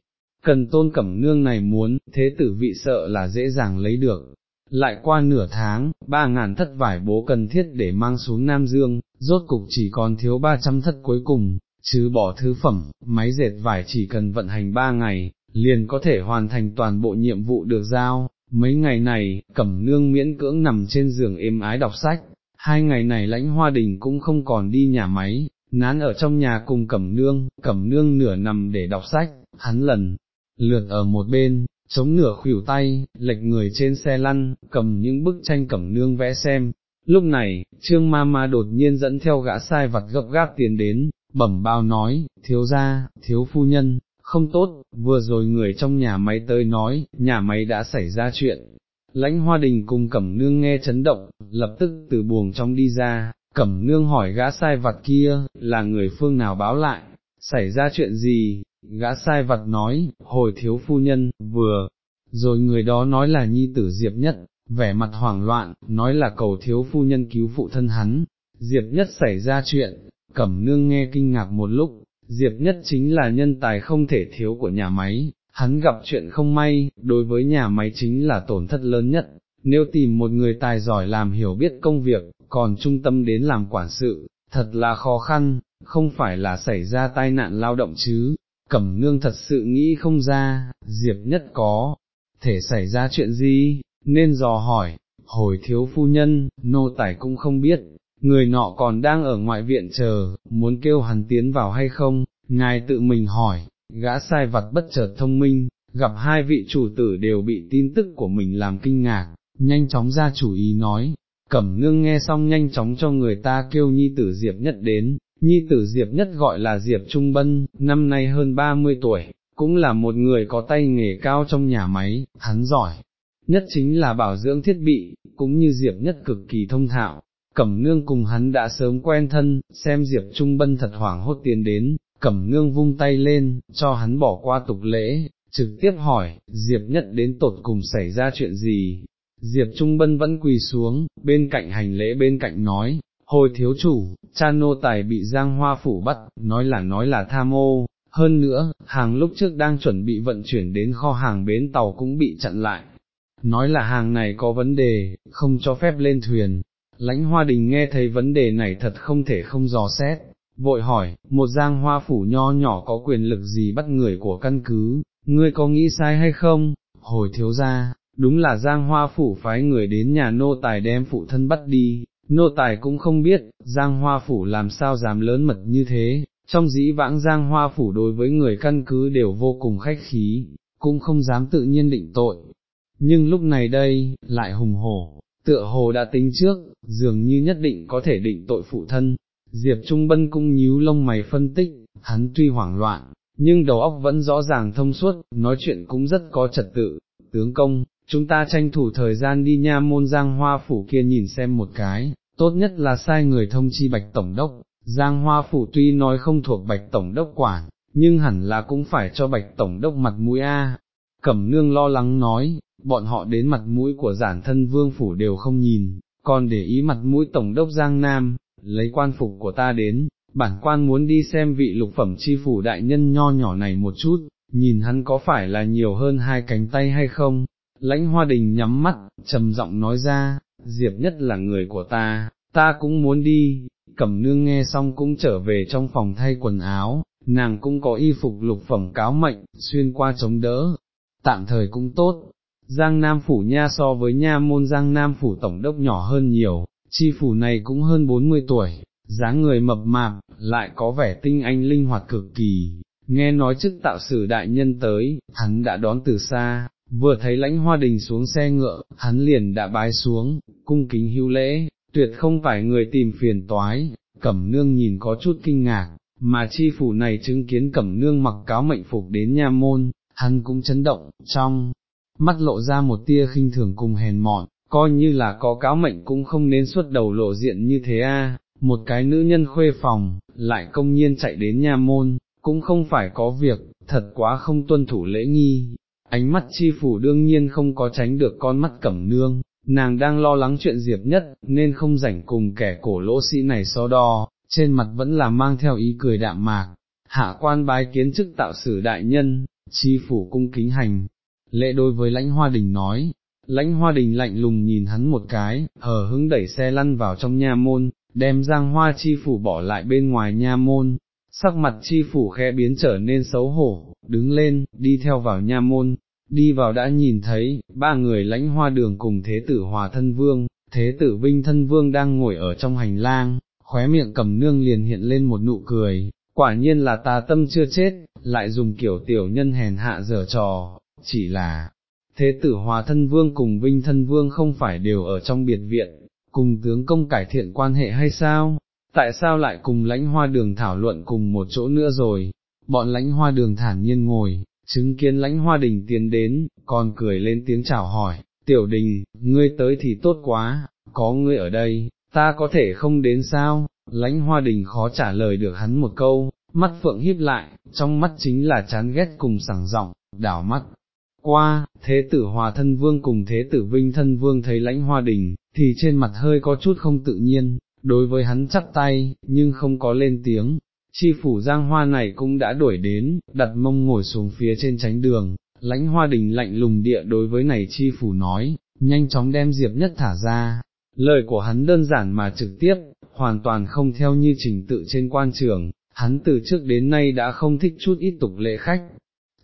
cần tôn cẩm nương này muốn, thế tử vị sợ là dễ dàng lấy được. Lại qua nửa tháng, ba ngàn thất vải bố cần thiết để mang xuống Nam Dương, rốt cục chỉ còn thiếu ba trăm thất cuối cùng, chứ bỏ thứ phẩm, máy dệt vải chỉ cần vận hành ba ngày, liền có thể hoàn thành toàn bộ nhiệm vụ được giao. Mấy ngày này, cẩm nương miễn cưỡng nằm trên giường êm ái đọc sách, hai ngày này lãnh hoa đình cũng không còn đi nhà máy, nán ở trong nhà cùng cẩm nương, cẩm nương nửa nằm để đọc sách, hắn lần, lượt ở một bên, chống nửa khuỷu tay, lệch người trên xe lăn, cầm những bức tranh cẩm nương vẽ xem. Lúc này, trương ma ma đột nhiên dẫn theo gã sai vặt gấp gáp tiền đến, bẩm bao nói, thiếu gia, thiếu phu nhân, không tốt, vừa rồi người trong nhà máy tới nói, nhà máy đã xảy ra chuyện. Lãnh hoa đình cùng cẩm nương nghe chấn động, lập tức từ buồng trong đi ra, cẩm nương hỏi gã sai vặt kia, là người phương nào báo lại, xảy ra chuyện gì, gã sai vặt nói, hồi thiếu phu nhân, vừa, rồi người đó nói là nhi tử Diệp Nhất, vẻ mặt hoảng loạn, nói là cầu thiếu phu nhân cứu phụ thân hắn, Diệp Nhất xảy ra chuyện, cẩm nương nghe kinh ngạc một lúc, Diệp Nhất chính là nhân tài không thể thiếu của nhà máy, hắn gặp chuyện không may, đối với nhà máy chính là tổn thất lớn nhất, nếu tìm một người tài giỏi làm hiểu biết công việc, còn trung tâm đến làm quản sự, thật là khó khăn, không phải là xảy ra tai nạn lao động chứ, cẩm nương thật sự nghĩ không ra, Diệp Nhất có, thể xảy ra chuyện gì, nên dò hỏi, hồi thiếu phu nhân, nô tài cũng không biết, người nọ còn đang ở ngoại viện chờ, muốn kêu hắn tiến vào hay không, ngài tự mình hỏi, gã sai vặt bất chợt thông minh, gặp hai vị chủ tử đều bị tin tức của mình làm kinh ngạc, nhanh chóng ra chủ ý nói, cẩm nương nghe xong nhanh chóng cho người ta kêu nhi tử Diệp nhất đến, nhi tử Diệp nhất gọi là Diệp Trung Bân, năm nay hơn 30 tuổi, cũng là một người có tay nghề cao trong nhà máy, hắn giỏi, nhất chính là bảo dưỡng thiết bị, cũng như Diệp nhất cực kỳ thông thạo, Cẩm nương cùng hắn đã sớm quen thân, xem Diệp Trung Bân thật hoảng hốt tiến đến, Cẩm nương vung tay lên, cho hắn bỏ qua tục lễ, trực tiếp hỏi, Diệp nhất đến tột cùng xảy ra chuyện gì, Diệp Trung Bân vẫn quỳ xuống, bên cạnh hành lễ bên cạnh nói, hồi thiếu chủ, cha nô tài bị giang hoa phủ bắt, nói là nói là tham ô, hơn nữa, hàng lúc trước đang chuẩn bị vận chuyển đến kho hàng bến tàu cũng bị chặn lại, nói là hàng này có vấn đề, không cho phép lên thuyền. Lãnh hoa đình nghe thấy vấn đề này thật không thể không dò xét, vội hỏi, một giang hoa phủ nho nhỏ có quyền lực gì bắt người của căn cứ, ngươi có nghĩ sai hay không? Hồi thiếu ra, đúng là giang hoa phủ phái người đến nhà nô tài đem phụ thân bắt đi, nô tài cũng không biết, giang hoa phủ làm sao dám lớn mật như thế, trong dĩ vãng giang hoa phủ đối với người căn cứ đều vô cùng khách khí, cũng không dám tự nhiên định tội. Nhưng lúc này đây, lại hùng hổ, tựa hồ đã tính trước, dường như nhất định có thể định tội phụ thân. Diệp Trung Bân cung nhíu lông mày phân tích, hắn tuy hoảng loạn, nhưng đầu óc vẫn rõ ràng thông suốt, nói chuyện cũng rất có trật tự. Tướng công, chúng ta tranh thủ thời gian đi nha môn giang hoa phủ kia nhìn xem một cái, tốt nhất là sai người thông chi bạch tổng đốc, giang hoa phủ tuy nói không thuộc bạch tổng đốc quản, nhưng hẳn là cũng phải cho bạch tổng đốc mặt mũi a. Cẩm nương lo lắng nói, bọn họ đến mặt mũi của giản thân vương phủ đều không nhìn, còn để ý mặt mũi tổng đốc Giang Nam, lấy quan phục của ta đến, bản quan muốn đi xem vị lục phẩm chi phủ đại nhân nho nhỏ này một chút, nhìn hắn có phải là nhiều hơn hai cánh tay hay không, lãnh hoa đình nhắm mắt, trầm giọng nói ra, diệp nhất là người của ta, ta cũng muốn đi, cẩm nương nghe xong cũng trở về trong phòng thay quần áo, nàng cũng có y phục lục phẩm cáo mệnh, xuyên qua chống đỡ, tạm thời cũng tốt. Giang Nam Phủ Nha so với Nha môn Giang Nam Phủ Tổng đốc nhỏ hơn nhiều, chi phủ này cũng hơn 40 tuổi, dáng người mập mạp, lại có vẻ tinh anh linh hoạt cực kỳ, nghe nói chức tạo sử đại nhân tới, hắn đã đón từ xa, vừa thấy lãnh hoa đình xuống xe ngựa, hắn liền đã bái xuống, cung kính hưu lễ, tuyệt không phải người tìm phiền toái, cẩm nương nhìn có chút kinh ngạc, mà chi phủ này chứng kiến cẩm nương mặc cáo mệnh phục đến nha môn, hắn cũng chấn động, trong mắt lộ ra một tia khinh thường cùng hèn mọn, coi như là có cáo mệnh cũng không nên xuất đầu lộ diện như thế a. một cái nữ nhân khuê phòng, lại công nhiên chạy đến nhà môn, cũng không phải có việc, thật quá không tuân thủ lễ nghi, ánh mắt chi phủ đương nhiên không có tránh được con mắt cẩm nương, nàng đang lo lắng chuyện diệp nhất, nên không rảnh cùng kẻ cổ lỗ sĩ này so đo, trên mặt vẫn là mang theo ý cười đạm mạc, hạ quan bái kiến chức tạo sử đại nhân, chi phủ cung kính hành, lệ đối với lãnh hoa đình nói, lãnh hoa đình lạnh lùng nhìn hắn một cái, hờ hứng đẩy xe lăn vào trong nha môn, đem giang hoa chi phủ bỏ lại bên ngoài nha môn, sắc mặt chi phủ khẽ biến trở nên xấu hổ, đứng lên, đi theo vào nha môn, đi vào đã nhìn thấy, ba người lãnh hoa đường cùng thế tử hòa thân vương, thế tử vinh thân vương đang ngồi ở trong hành lang, khóe miệng cầm nương liền hiện lên một nụ cười, quả nhiên là ta tâm chưa chết, lại dùng kiểu tiểu nhân hèn hạ dở trò, chỉ là, thế tử hòa thân vương cùng vinh thân vương không phải đều ở trong biệt viện, cùng tướng công cải thiện quan hệ hay sao, tại sao lại cùng lãnh hoa đường thảo luận cùng một chỗ nữa rồi, bọn lãnh hoa đường thản nhiên ngồi, chứng kiến lãnh hoa đình tiến đến, còn cười lên tiếng chào hỏi, tiểu đình, ngươi tới thì tốt quá, có ngươi ở đây, ta có thể không đến sao, lãnh hoa đình khó trả lời được hắn một câu, mắt phượng híp lại, trong mắt chính là chán ghét cùng sảng giọng, đảo mắt. Qua, thế tử hòa thân vương cùng thế tử vinh thân vương thấy lãnh hoa đình, thì trên mặt hơi có chút không tự nhiên, đối với hắn chắp tay, nhưng không có lên tiếng, chi phủ giang hoa này cũng đã đuổi đến, đặt mông ngồi xuống phía trên tránh đường, lãnh hoa đình lạnh lùng địa đối với này chi phủ nói, nhanh chóng đem diệp nhất thả ra, lời của hắn đơn giản mà trực tiếp, hoàn toàn không theo như trình tự trên quan trường, hắn từ trước đến nay đã không thích chút ít tục lệ khách,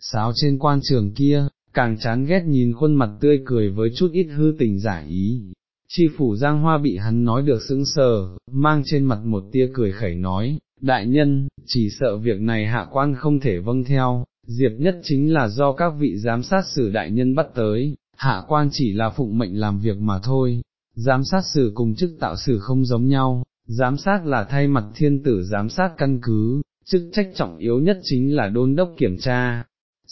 sáo trên quan trường kia, càng chán ghét nhìn khuôn mặt tươi cười với chút ít hư tình giả ý. Chi phủ Giang Hoa bị hắn nói được sững sờ, mang trên mặt một tia cười khẩy nói, đại nhân, chỉ sợ việc này hạ quan không thể vâng theo, diệp nhất chính là do các vị giám sát sử đại nhân bắt tới, hạ quan chỉ là phụng mệnh làm việc mà thôi, giám sát sử cùng chức tạo sử không giống nhau, giám sát là thay mặt thiên tử giám sát căn cứ, chức trách trọng yếu nhất chính là đôn đốc kiểm tra,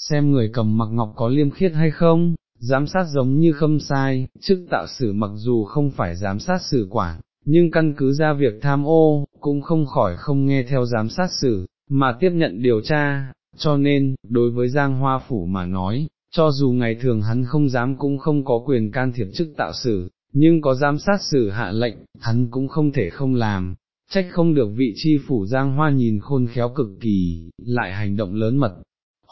xem người cầm mặc ngọc có liêm khiết hay không, giám sát giống như không sai, chức tạo sử mặc dù không phải giám sát sử quản, nhưng căn cứ ra việc tham ô, cũng không khỏi không nghe theo giám sát xử, mà tiếp nhận điều tra, cho nên, đối với Giang Hoa Phủ mà nói, cho dù ngày thường hắn không dám cũng không có quyền can thiệp chức tạo xử, nhưng có giám sát xử hạ lệnh, hắn cũng không thể không làm, trách không được vị chi phủ Giang Hoa nhìn khôn khéo cực kỳ, lại hành động lớn mật.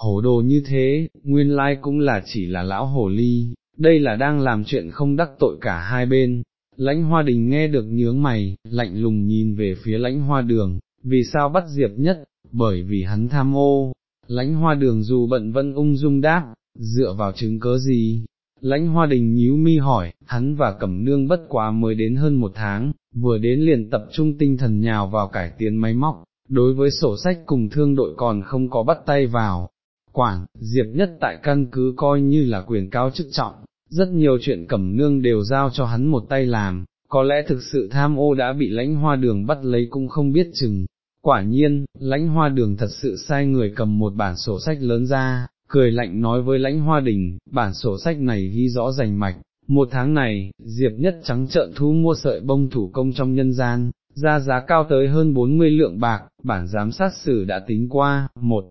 Hổ đồ như thế, nguyên lai cũng là chỉ là lão hồ ly, đây là đang làm chuyện không đắc tội cả hai bên, lãnh hoa đình nghe được nhướng mày, lạnh lùng nhìn về phía lãnh hoa đường, vì sao bắt diệp nhất, bởi vì hắn tham ô, lãnh hoa đường dù bận vẫn ung dung đáp, dựa vào chứng cớ gì, lãnh hoa đình nhíu mi hỏi, hắn và cẩm nương bất quá mới đến hơn một tháng, vừa đến liền tập trung tinh thần nhào vào cải tiến máy móc, đối với sổ sách cùng thương đội còn không có bắt tay vào. Quản, Diệp nhất tại căn cứ coi như là quyền cao chức trọng, rất nhiều chuyện cẩm nương đều giao cho hắn một tay làm, có lẽ thực sự tham ô đã bị lãnh hoa đường bắt lấy cũng không biết chừng. Quả nhiên, lãnh hoa đường thật sự sai người cầm một bản sổ sách lớn ra, cười lạnh nói với lãnh hoa đình, bản sổ sách này ghi rõ rành mạch, một tháng này, Diệp nhất trắng trợn thu mua sợi bông thủ công trong nhân gian, ra giá cao tới hơn 40 lượng bạc, bản giám sát xử đã tính qua, một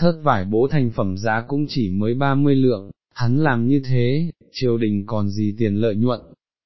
thớt vải bố thành phẩm giá cũng chỉ mới 30 lượng, hắn làm như thế, triều đình còn gì tiền lợi nhuận,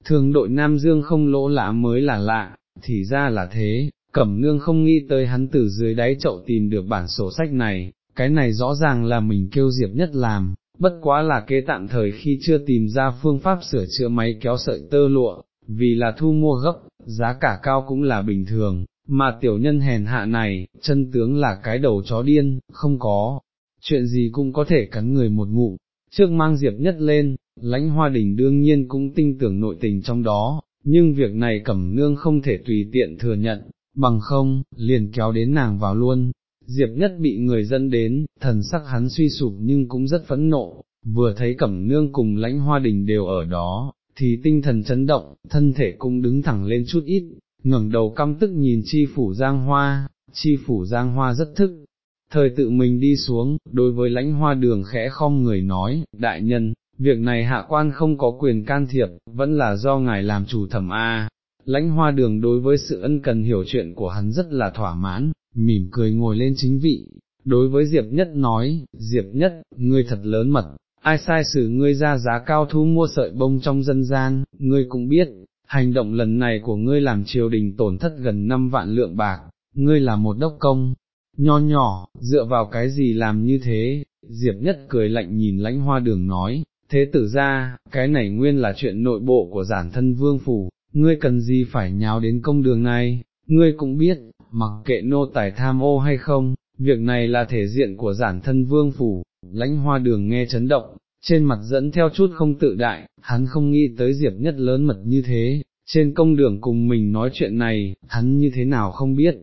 thường đội Nam Dương không lỗ lã mới là lạ, thì ra là thế, cẩm nương không nghĩ tới hắn từ dưới đáy chậu tìm được bản sổ sách này, cái này rõ ràng là mình kêu Diệp nhất làm, bất quá là kế tạm thời khi chưa tìm ra phương pháp sửa chữa máy kéo sợi tơ lụa, vì là thu mua gấp, giá cả cao cũng là bình thường, mà tiểu nhân hèn hạ này, chân tướng là cái đầu chó điên, không có, chuyện gì cũng có thể cắn người một ngụ, trước mang Diệp nhất lên, lãnh hoa đình đương nhiên cũng tin tưởng nội tình trong đó, nhưng việc này cẩm nương không thể tùy tiện thừa nhận, bằng không, liền kéo đến nàng vào luôn. Diệp nhất bị người dân đến, thần sắc hắn suy sụp nhưng cũng rất phẫn nộ, vừa thấy cẩm nương cùng lãnh hoa đình đều ở đó, thì tinh thần chấn động, thân thể cũng đứng thẳng lên chút ít, ngẩng đầu căm tức nhìn chi phủ giang hoa, chi phủ giang hoa rất thức, thời tự mình đi xuống, đối với lãnh hoa đường khẽ không người nói, đại nhân, việc này hạ quan không có quyền can thiệp, vẫn là do ngài làm chủ thẩm A. Lãnh hoa đường đối với sự ân cần hiểu chuyện của hắn rất là thỏa mãn, mỉm cười ngồi lên chính vị, đối với Diệp Nhất nói, Diệp Nhất, ngươi thật lớn mật, ai sai xử ngươi ra giá cao thu mua sợi bông trong dân gian, ngươi cũng biết, hành động lần này của ngươi làm triều đình tổn thất gần 5 vạn lượng bạc, ngươi là một đốc công, nho nhỏ, dựa vào cái gì làm như thế, Diệp Nhất cười lạnh nhìn lãnh hoa đường nói, thế tử ra, cái này nguyên là chuyện nội bộ của giản thân vương phủ, ngươi cần gì phải nháo đến công đường này, ngươi cũng biết, mặc kệ nô tài tham ô hay không, việc này là thể diện của giản thân vương phủ, lãnh hoa đường nghe chấn động, trên mặt dẫn theo chút không tự đại, hắn không nghĩ tới Diệp Nhất lớn mật như thế, trên công đường cùng mình nói chuyện này, hắn như thế nào không biết,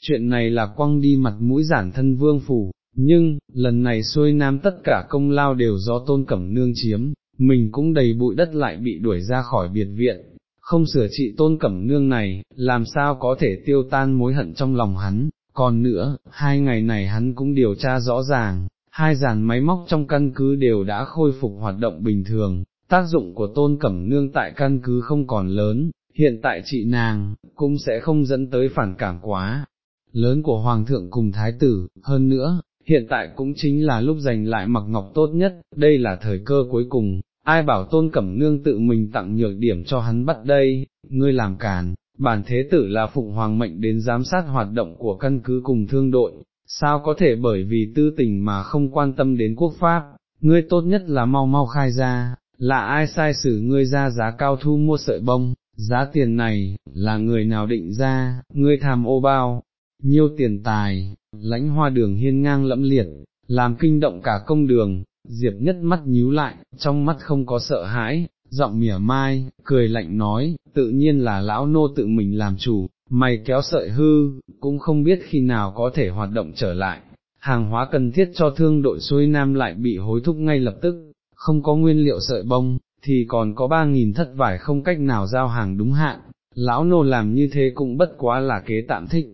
chuyện này là quăng đi mặt mũi giản thân vương phủ, nhưng, lần này xuôi nam tất cả công lao đều do tôn cẩm nương chiếm, mình cũng đầy bụi đất lại bị đuổi ra khỏi biệt viện, không sửa trị tôn cẩm nương này, làm sao có thể tiêu tan mối hận trong lòng hắn, còn nữa, hai ngày này hắn cũng điều tra rõ ràng, hai dàn máy móc trong căn cứ đều đã khôi phục hoạt động bình thường, tác dụng của tôn cẩm nương tại căn cứ không còn lớn, hiện tại chị nàng, cũng sẽ không dẫn tới phản cảm quá lớn của Hoàng thượng cùng Thái tử, hơn nữa, hiện tại cũng chính là lúc giành lại mặc ngọc tốt nhất, đây là thời cơ cuối cùng, ai bảo tôn cẩm nương tự mình tặng nhược điểm cho hắn bắt đây, ngươi làm càn, bản thế tử là phụng hoàng mệnh đến giám sát hoạt động của căn cứ cùng thương đội, sao có thể bởi vì tư tình mà không quan tâm đến quốc pháp, ngươi tốt nhất là mau mau khai ra, là ai sai xử ngươi ra giá cao thu mua sợi bông, giá tiền này, là người nào định ra, ngươi tham ô bao, nhiêu tiền tài, lãnh hoa đường hiên ngang lẫm liệt, làm kinh động cả công đường, diệp nhất mắt nhíu lại, trong mắt không có sợ hãi, giọng mỉa mai, cười lạnh nói, tự nhiên là lão nô tự mình làm chủ, mày kéo sợi hư, cũng không biết khi nào có thể hoạt động trở lại, hàng hóa cần thiết cho thương đội xuôi nam lại bị hối thúc ngay lập tức, không có nguyên liệu sợi bông, thì còn có ba nghìn thất vải không cách nào giao hàng đúng hạn, lão nô làm như thế cũng bất quá là kế tạm thích,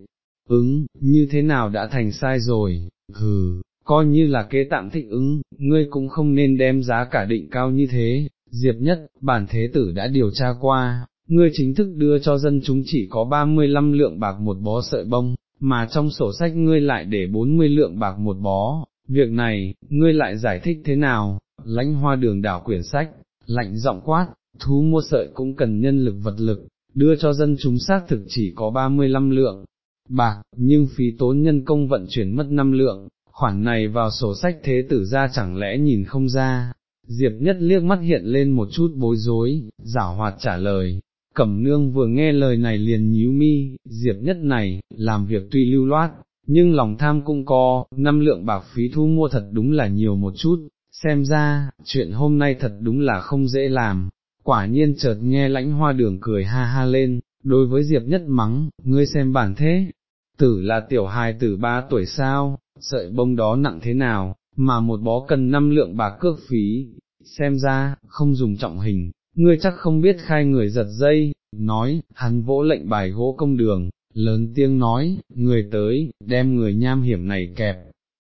ứng, như thế nào đã thành sai rồi, hừ, coi như là kế tạm thích ứng, ngươi cũng không nên đem giá cả định cao như thế, diệp nhất, bản thế tử đã điều tra qua, ngươi chính thức đưa cho dân chúng chỉ có 35 lượng bạc một bó sợi bông, mà trong sổ sách ngươi lại để 40 lượng bạc một bó, việc này, ngươi lại giải thích thế nào, lãnh hoa đường đảo quyển sách, lạnh giọng quát, thú mua sợi cũng cần nhân lực vật lực, đưa cho dân chúng xác thực chỉ có 35 lượng, bạc, nhưng phí tốn nhân công vận chuyển mất năm lượng, khoản này vào sổ sách thế tử ra chẳng lẽ nhìn không ra. Diệp nhất liếc mắt hiện lên một chút bối rối, giả hoạt trả lời, cẩm nương vừa nghe lời này liền nhíu mi, diệp nhất này, làm việc tuy lưu loát, nhưng lòng tham cũng có, năm lượng bạc phí thu mua thật đúng là nhiều một chút, xem ra, chuyện hôm nay thật đúng là không dễ làm, quả nhiên chợt nghe lãnh hoa đường cười ha ha lên, đối với Diệp Nhất mắng, ngươi xem bản thế, tử là tiểu hài tử ba tuổi sao, sợi bông đó nặng thế nào, mà một bó cần năm lượng bạc cước phí, xem ra, không dùng trọng hình, ngươi chắc không biết khai người giật dây, nói, hắn vỗ lệnh bài gỗ công đường, lớn tiếng nói, người tới, đem người nham hiểm này kẹp,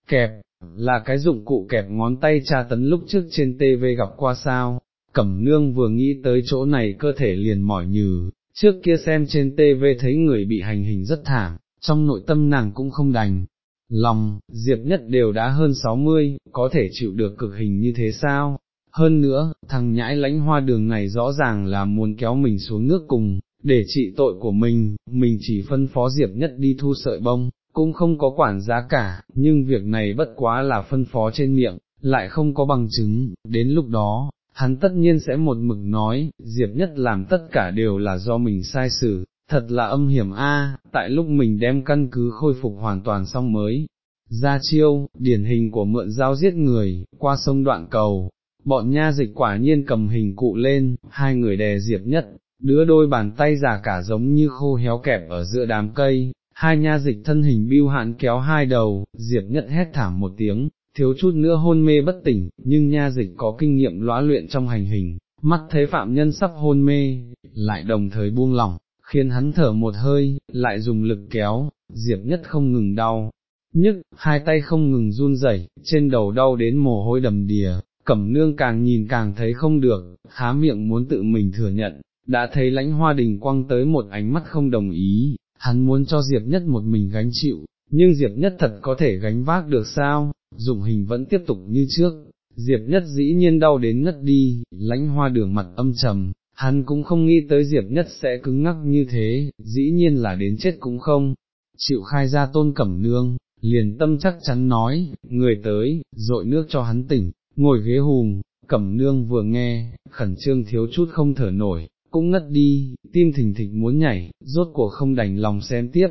kẹp, là cái dụng cụ kẹp ngón tay tra tấn lúc trước trên TV gặp qua sao, cẩm nương vừa nghĩ tới chỗ này cơ thể liền mỏi nhừ, trước kia xem trên TV thấy người bị hành hình rất thảm, trong nội tâm nàng cũng không đành. Lòng, Diệp Nhất đều đã hơn 60, có thể chịu được cực hình như thế sao? Hơn nữa, thằng nhãi lãnh hoa đường này rõ ràng là muốn kéo mình xuống nước cùng, để trị tội của mình, mình chỉ phân phó Diệp Nhất đi thu sợi bông, cũng không có quản giá cả, nhưng việc này bất quá là phân phó trên miệng, lại không có bằng chứng, đến lúc đó, hắn tất nhiên sẽ một mực nói, Diệp Nhất làm tất cả đều là do mình sai xử, thật là âm hiểm a. tại lúc mình đem căn cứ khôi phục hoàn toàn xong mới. Ra chiêu, điển hình của mượn dao giết người, qua sông đoạn cầu, bọn nha dịch quả nhiên cầm hình cụ lên, hai người đè Diệp Nhất, đứa đôi bàn tay già cả giống như khô héo kẹp ở giữa đám cây, hai nha dịch thân hình biêu hạn kéo hai đầu, Diệp Nhất hét thảm một tiếng, thiếu chút nữa hôn mê bất tỉnh, nhưng nha dịch có kinh nghiệm lõa luyện trong hành hình, mắt thấy phạm nhân sắp hôn mê, lại đồng thời buông lỏng, khiến hắn thở một hơi, lại dùng lực kéo, diệp nhất không ngừng đau, nhức, hai tay không ngừng run rẩy, trên đầu đau đến mồ hôi đầm đìa, cẩm nương càng nhìn càng thấy không được, há miệng muốn tự mình thừa nhận, đã thấy lãnh hoa đình quăng tới một ánh mắt không đồng ý, hắn muốn cho Diệp Nhất một mình gánh chịu, nhưng Diệp Nhất thật có thể gánh vác được sao, dụng hình vẫn tiếp tục như trước, Diệp Nhất dĩ nhiên đau đến ngất đi, lãnh hoa đường mặt âm trầm, hắn cũng không nghĩ tới Diệp Nhất sẽ cứng ngắc như thế, dĩ nhiên là đến chết cũng không, chịu khai ra tôn cẩm nương, liền tâm chắc chắn nói, người tới, dội nước cho hắn tỉnh, ngồi ghế hùm, cẩm nương vừa nghe, khẩn trương thiếu chút không thở nổi, cũng ngất đi, tim thình thịch muốn nhảy, rốt cuộc không đành lòng xem tiếp.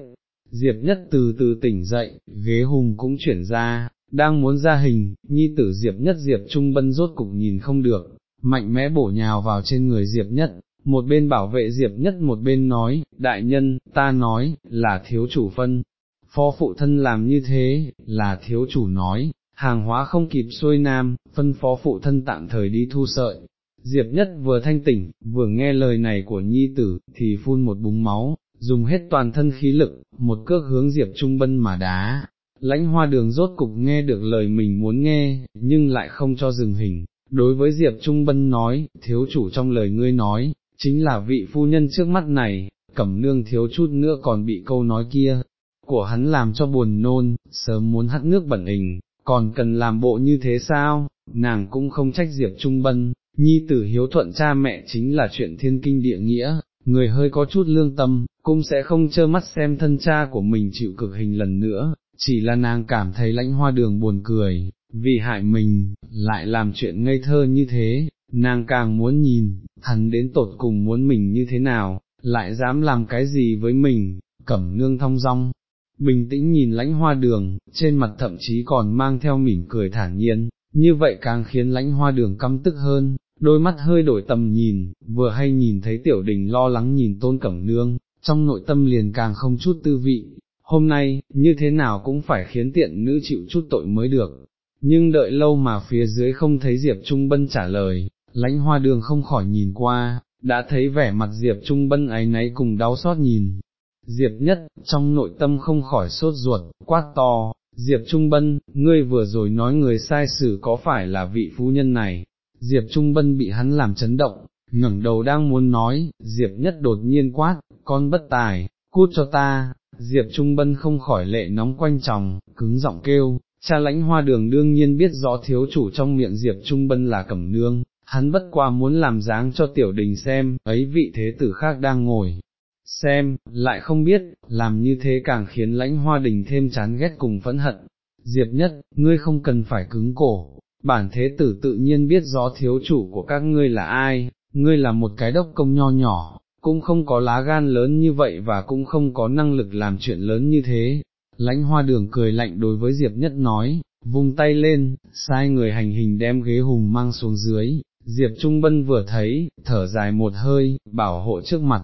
Diệp nhất từ từ tỉnh dậy, ghế hùng cũng chuyển ra, đang muốn ra hình, nhi tử Diệp nhất Diệp Trung Bân rốt cục nhìn không được, mạnh mẽ bổ nhào vào trên người Diệp nhất, một bên bảo vệ Diệp nhất một bên nói, đại nhân, ta nói, là thiếu chủ phân, phó phụ thân làm như thế, là thiếu chủ nói, hàng hóa không kịp xuôi nam, phân phó phụ thân tạm thời đi thu sợi. Diệp nhất vừa thanh tỉnh, vừa nghe lời này của nhi tử, thì phun một búng máu, dùng hết toàn thân khí lực, một cước hướng Diệp Trung Bân mà đá. Lãnh hoa đường rốt cục nghe được lời mình muốn nghe, nhưng lại không cho dừng hình. Đối với Diệp Trung Bân nói, thiếu chủ trong lời ngươi nói, chính là vị phu nhân trước mắt này, cẩm nương thiếu chút nữa còn bị câu nói kia, của hắn làm cho buồn nôn, sớm muốn hắt nước bẩn hình, còn cần làm bộ như thế sao, nàng cũng không trách Diệp Trung Bân, nhi tử hiếu thuận cha mẹ chính là chuyện thiên kinh địa nghĩa, người hơi có chút lương tâm, cũng sẽ không trơ mắt xem thân cha của mình chịu cực hình lần nữa, chỉ là nàng cảm thấy lãnh hoa đường buồn cười, vì hại mình, lại làm chuyện ngây thơ như thế, nàng càng muốn nhìn, hắn đến tột cùng muốn mình như thế nào, lại dám làm cái gì với mình, cẩm nương thong dong, bình tĩnh nhìn lãnh hoa đường, trên mặt thậm chí còn mang theo mỉm cười thản nhiên, như vậy càng khiến lãnh hoa đường căm tức hơn, đôi mắt hơi đổi tầm nhìn, vừa hay nhìn thấy tiểu đình lo lắng nhìn tôn cẩm nương, trong nội tâm liền càng không chút tư vị, hôm nay, như thế nào cũng phải khiến tiện nữ chịu chút tội mới được, nhưng đợi lâu mà phía dưới không thấy Diệp Trung Bân trả lời, lãnh hoa đường không khỏi nhìn qua, đã thấy vẻ mặt Diệp Trung Bân ấy nấy cùng đau xót nhìn, Diệp nhất, trong nội tâm không khỏi sốt ruột, quát to, Diệp Trung Bân, ngươi vừa rồi nói người sai xử có phải là vị phu nhân này, Diệp Trung Bân bị hắn làm chấn động, ngẩng đầu đang muốn nói, Diệp nhất đột nhiên quát, con bất tài, cút cho ta, Diệp Trung Bân không khỏi lệ nóng quanh chồng, cứng giọng kêu, cha lãnh hoa đường đương nhiên biết rõ thiếu chủ trong miệng Diệp Trung Bân là cẩm nương, hắn bất qua muốn làm dáng cho tiểu đình xem, ấy vị thế tử khác đang ngồi, xem, lại không biết, làm như thế càng khiến lãnh hoa đình thêm chán ghét cùng phẫn hận. Diệp nhất, ngươi không cần phải cứng cổ, bản thế tử tự nhiên biết rõ thiếu chủ của các ngươi là ai, ngươi là một cái đốc công nho nhỏ, cũng không có lá gan lớn như vậy và cũng không có năng lực làm chuyện lớn như thế. Lãnh hoa đường cười lạnh đối với Diệp nhất nói, vung tay lên, sai người hành hình đem ghế hùng mang xuống dưới, Diệp Trung Bân vừa thấy, thở dài một hơi, bảo hộ trước mặt,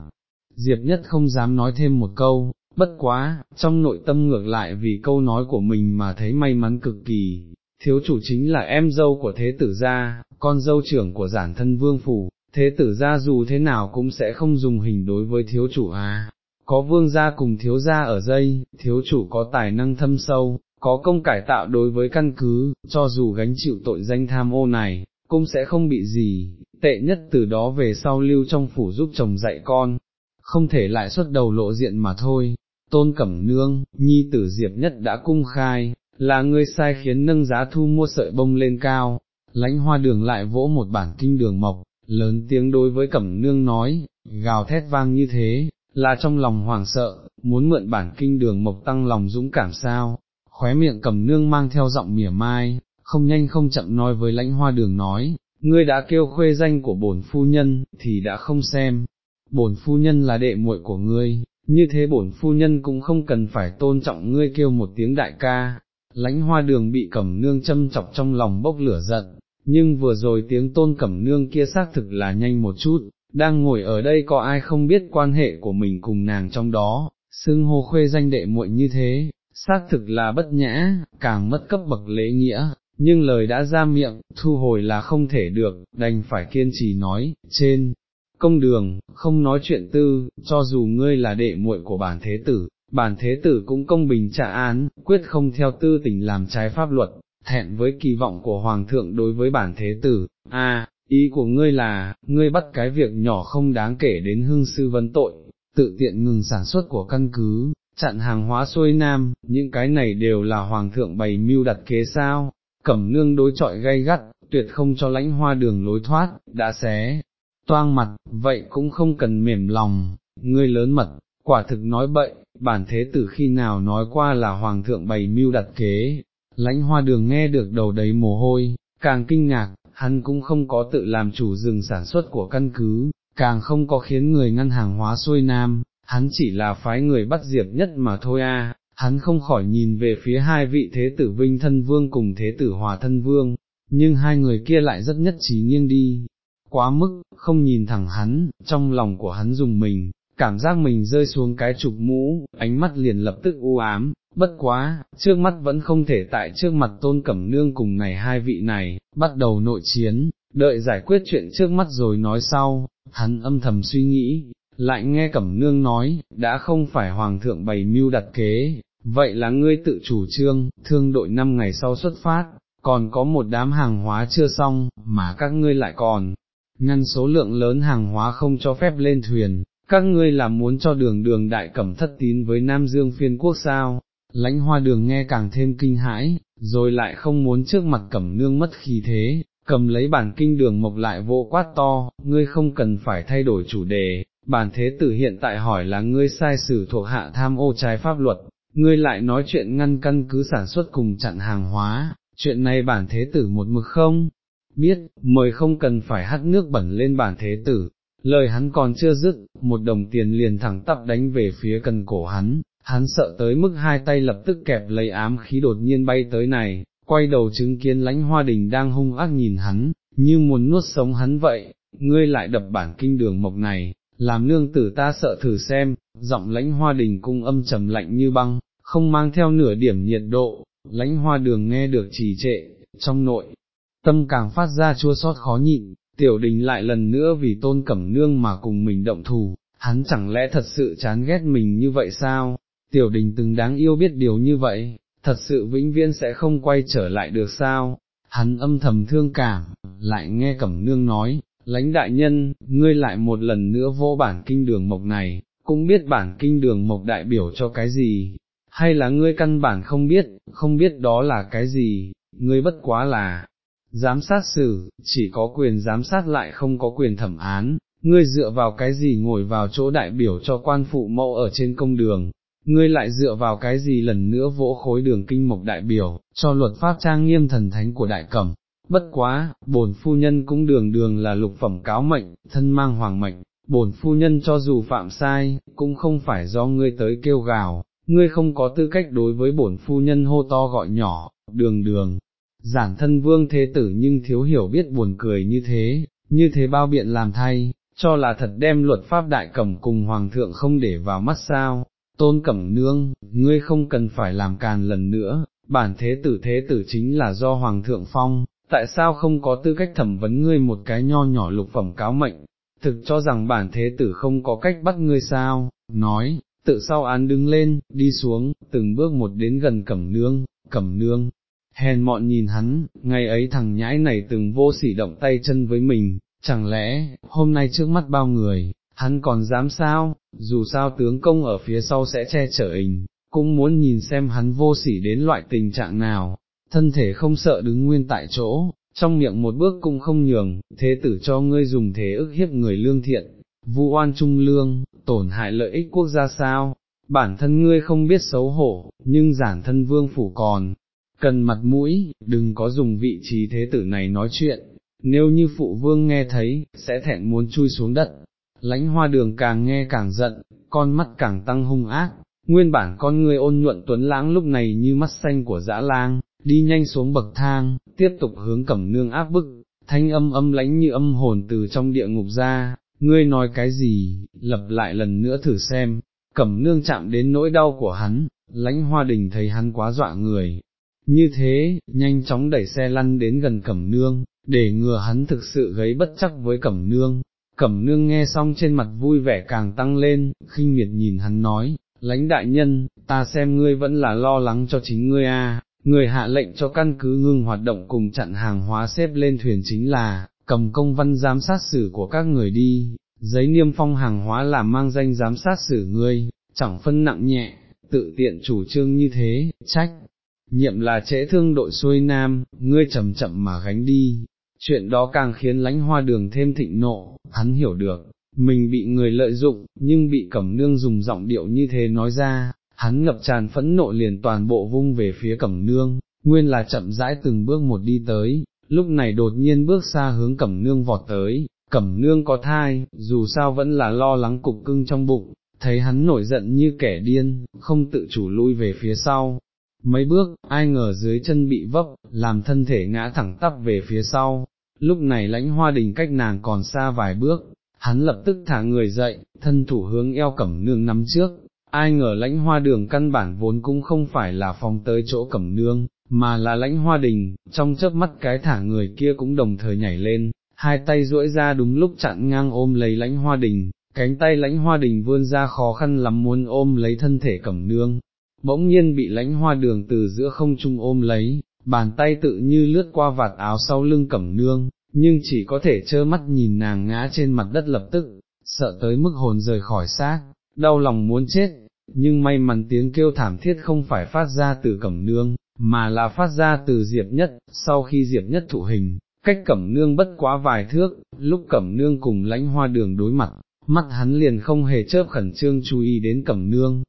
Diệp nhất không dám nói thêm một câu, bất quá, trong nội tâm ngược lại vì câu nói của mình mà thấy may mắn cực kỳ, thiếu chủ chính là em dâu của thế tử gia, con dâu trưởng của giản thân vương phủ, thế tử gia dù thế nào cũng sẽ không dùng hình đối với thiếu chủ à, có vương gia cùng thiếu gia ở dây, thiếu chủ có tài năng thâm sâu, có công cải tạo đối với căn cứ, cho dù gánh chịu tội danh tham ô này, cũng sẽ không bị gì, tệ nhất từ đó về sau lưu trong phủ giúp chồng dạy con, không thể lại xuất đầu lộ diện mà thôi. Tôn Cẩm Nương, nhi tử Diệp Nhất đã cung khai, là người sai khiến nâng giá thu mua sợi bông lên cao, lãnh hoa đường lại vỗ một bản kinh đường mộc, lớn tiếng đối với Cẩm Nương nói, gào thét vang như thế, là trong lòng hoàng sợ, muốn mượn bản kinh đường mộc tăng lòng dũng cảm sao, khóe miệng Cẩm Nương mang theo giọng mỉa mai, không nhanh không chậm nói với lãnh hoa đường nói, ngươi đã kêu khuê danh của bổn phu nhân, thì đã không xem, bổn phu nhân là đệ muội của ngươi, như thế bổn phu nhân cũng không cần phải tôn trọng ngươi kêu một tiếng đại ca. Lãnh hoa đường bị cẩm nương châm chọc trong lòng bốc lửa giận, nhưng vừa rồi tiếng tôn cẩm nương kia xác thực là nhanh một chút, đang ngồi ở đây có ai không biết quan hệ của mình cùng nàng trong đó, xưng hô khuê danh đệ muội như thế, xác thực là bất nhã, càng mất cấp bậc lễ nghĩa, nhưng lời đã ra miệng, thu hồi là không thể được, đành phải kiên trì nói, trên, công đường, không nói chuyện tư, cho dù ngươi là đệ muội của bản thế tử, bản thế tử cũng công bình trả án, quyết không theo tư tình làm trái pháp luật, thẹn với kỳ vọng của Hoàng thượng đối với bản thế tử, a ý của ngươi là, ngươi bắt cái việc nhỏ không đáng kể đến hương sư vấn tội, tự tiện ngừng sản xuất của căn cứ, chặn hàng hóa xuôi nam, những cái này đều là Hoàng thượng bày mưu đặt kế sao, cẩm nương đối trọi gay gắt, tuyệt không cho lãnh hoa đường lối thoát, đã xé, toang mặt, vậy cũng không cần mềm lòng, ngươi lớn mật, quả thực nói bậy, bản thế tử khi nào nói qua là hoàng thượng bày mưu đặt kế, lãnh hoa đường nghe được đầu đầy mồ hôi, càng kinh ngạc, hắn cũng không có tự làm chủ rừng sản xuất của căn cứ, càng không có khiến người ngăn hàng hóa xuôi nam, hắn chỉ là phái người bắt diệp nhất mà thôi a. Hắn không khỏi nhìn về phía hai vị thế tử Vinh thân vương cùng thế tử Hòa thân vương, nhưng hai người kia lại rất nhất trí nghiêng đi, quá mức, không nhìn thẳng hắn, trong lòng của hắn dùng mình, cảm giác mình rơi xuống cái trục mũ, ánh mắt liền lập tức u ám, bất quá, trước mắt vẫn không thể tại trước mặt tôn cẩm nương cùng này hai vị này, bắt đầu nội chiến, đợi giải quyết chuyện trước mắt rồi nói sau, hắn âm thầm suy nghĩ, lại nghe cẩm nương nói, đã không phải hoàng thượng bày mưu đặt kế, vậy là ngươi tự chủ trương, thương đội năm ngày sau xuất phát, còn có một đám hàng hóa chưa xong, mà các ngươi lại còn, ngăn số lượng lớn hàng hóa không cho phép lên thuyền, các ngươi là muốn cho đường đường đại cẩm thất tín với Nam Dương phiên quốc sao, lãnh hoa đường nghe càng thêm kinh hãi, rồi lại không muốn trước mặt cẩm nương mất khí thế, cầm lấy bản kinh đường mộc lại vô quát to, ngươi không cần phải thay đổi chủ đề, bản thế tử hiện tại hỏi là ngươi sai sử thuộc hạ tham ô trái pháp luật, ngươi lại nói chuyện ngăn căn cứ sản xuất cùng chặn hàng hóa, chuyện này bản thế tử một mực không, biết, mời không cần phải hắt nước bẩn lên bản thế tử, lời hắn còn chưa dứt, một đồng tiền liền thẳng tắp đánh về phía cần cổ hắn, hắn sợ tới mức hai tay lập tức kẹp lấy ám khí đột nhiên bay tới này, quay đầu chứng kiến lãnh hoa đình đang hung ác nhìn hắn, như muốn nuốt sống hắn vậy, ngươi lại đập bản kinh đường mộc này, làm nương tử ta sợ thử xem, giọng lãnh hoa đình cung âm trầm lạnh như băng, không mang theo nửa điểm nhiệt độ, lãnh hoa đường nghe được trì trệ, trong nội, tâm càng phát ra chua xót khó nhịn, tiểu đình lại lần nữa vì tôn cẩm nương mà cùng mình động thù, hắn chẳng lẽ thật sự chán ghét mình như vậy sao, tiểu đình từng đáng yêu biết điều như vậy, thật sự vĩnh viễn sẽ không quay trở lại được sao, hắn âm thầm thương cảm, lại nghe cẩm nương nói, lãnh đại nhân, ngươi lại một lần nữa vô bản kinh đường mộc này, cũng biết bản kinh đường mộc đại biểu cho cái gì, hay là ngươi căn bản không biết, không biết đó là cái gì, ngươi bất quá là, giám sát xử, chỉ có quyền giám sát lại không có quyền thẩm án, ngươi dựa vào cái gì ngồi vào chỗ đại biểu cho quan phụ mẫu ở trên công đường, ngươi lại dựa vào cái gì lần nữa vỗ khối đường kinh mộc đại biểu, cho luật pháp trang nghiêm thần thánh của đại cẩm. Bất quá, bổn phu nhân cũng đường đường là lục phẩm cáo mệnh, thân mang hoàng mệnh, bổn phu nhân cho dù phạm sai, cũng không phải do ngươi tới kêu gào, ngươi không có tư cách đối với bổn phu nhân hô to gọi nhỏ, đường đường, giản thân vương thế tử nhưng thiếu hiểu biết buồn cười như thế, như thế bao biện làm thay, cho là thật đem luật pháp đại cẩm cùng hoàng thượng không để vào mắt sao, tôn cẩm nương, ngươi không cần phải làm càn lần nữa, bản thế tử thế tử chính là do hoàng thượng phong, tại sao không có tư cách thẩm vấn ngươi một cái nho nhỏ lục phẩm cáo mệnh, thực cho rằng bản thế tử không có cách bắt ngươi sao, nói, tự sau án đứng lên, đi xuống, từng bước một đến gần cẩm nương, cẩm nương, hèn mọn nhìn hắn, ngày ấy thằng nhãi này từng vô sỉ động tay chân với mình, chẳng lẽ, hôm nay trước mắt bao người, hắn còn dám sao, dù sao tướng công ở phía sau sẽ che chở hình, cũng muốn nhìn xem hắn vô sỉ đến loại tình trạng nào, thân thể không sợ đứng nguyên tại chỗ, trong miệng một bước cũng không nhường, thế tử cho ngươi dùng thế ức hiếp người lương thiện, vu oan trung lương, tổn hại lợi ích quốc gia sao, bản thân ngươi không biết xấu hổ, nhưng giản thân vương phủ còn, cần mặt mũi, đừng có dùng vị trí thế tử này nói chuyện, nếu như phụ vương nghe thấy, sẽ thẹn muốn chui xuống đất. Lãnh hoa đường càng nghe càng giận, con mắt càng tăng hung ác, nguyên bản con người ôn nhuận tuấn lãng lúc này như mắt xanh của dã lang, đi nhanh xuống bậc thang, tiếp tục hướng cẩm nương áp bức, thanh âm âm lãnh như âm hồn từ trong địa ngục ra, ngươi nói cái gì, lập lại lần nữa thử xem, cẩm nương chạm đến nỗi đau của hắn, lãnh hoa đình thấy hắn quá dọa người, như thế, nhanh chóng đẩy xe lăn đến gần cẩm nương, để ngừa hắn thực sự gây bất chắc với cẩm nương. Cẩm nương nghe xong trên mặt vui vẻ càng tăng lên, khinh miệt nhìn hắn nói, lãnh đại nhân, ta xem ngươi vẫn là lo lắng cho chính ngươi a, à, người hạ lệnh cho căn cứ ngưng hoạt động cùng chặn hàng hóa xếp lên thuyền chính là, cầm công văn giám sát xử của các người đi, giấy niêm phong hàng hóa là mang danh giám sát xử ngươi, chẳng phân nặng nhẹ, tự tiện chủ trương như thế, trách. Nhiệm là trễ thương đội xuôi nam, ngươi chậm chậm mà gánh đi, chuyện đó càng khiến lãnh hoa đường thêm thịnh nộ, hắn hiểu được, mình bị người lợi dụng, nhưng bị cẩm nương dùng giọng điệu như thế nói ra, hắn ngập tràn phẫn nộ liền toàn bộ vung về phía cẩm nương, nguyên là chậm rãi từng bước một đi tới, lúc này đột nhiên bước xa hướng cẩm nương vọt tới, cẩm nương có thai, dù sao vẫn là lo lắng cục cưng trong bụng, thấy hắn nổi giận như kẻ điên, không tự chủ lui về phía sau. Mấy bước, ai ngờ dưới chân bị vấp, làm thân thể ngã thẳng tắp về phía sau, lúc này lãnh hoa đình cách nàng còn xa vài bước, hắn lập tức thả người dậy, thân thủ hướng eo cẩm nương nắm trước, ai ngờ lãnh hoa đường căn bản vốn cũng không phải là phòng tới chỗ cẩm nương, mà là lãnh hoa đình, trong chớp mắt cái thả người kia cũng đồng thời nhảy lên, hai tay duỗi ra đúng lúc chặn ngang ôm lấy lãnh hoa đình, cánh tay lãnh hoa đình vươn ra khó khăn lắm muốn ôm lấy thân thể cẩm nương, bỗng nhiên bị lãnh hoa đường từ giữa không trung ôm lấy, bàn tay tự như lướt qua vạt áo sau lưng cẩm nương, nhưng chỉ có thể trơ mắt nhìn nàng ngã trên mặt đất lập tức, sợ tới mức hồn rời khỏi xác, đau lòng muốn chết, nhưng may mắn tiếng kêu thảm thiết không phải phát ra từ cẩm nương, mà là phát ra từ Diệp Nhất, sau khi Diệp Nhất thụ hình, cách cẩm nương bất quá vài thước, lúc cẩm nương cùng lãnh hoa đường đối mặt, mắt hắn liền không hề chớp khẩn trương chú ý đến cẩm nương,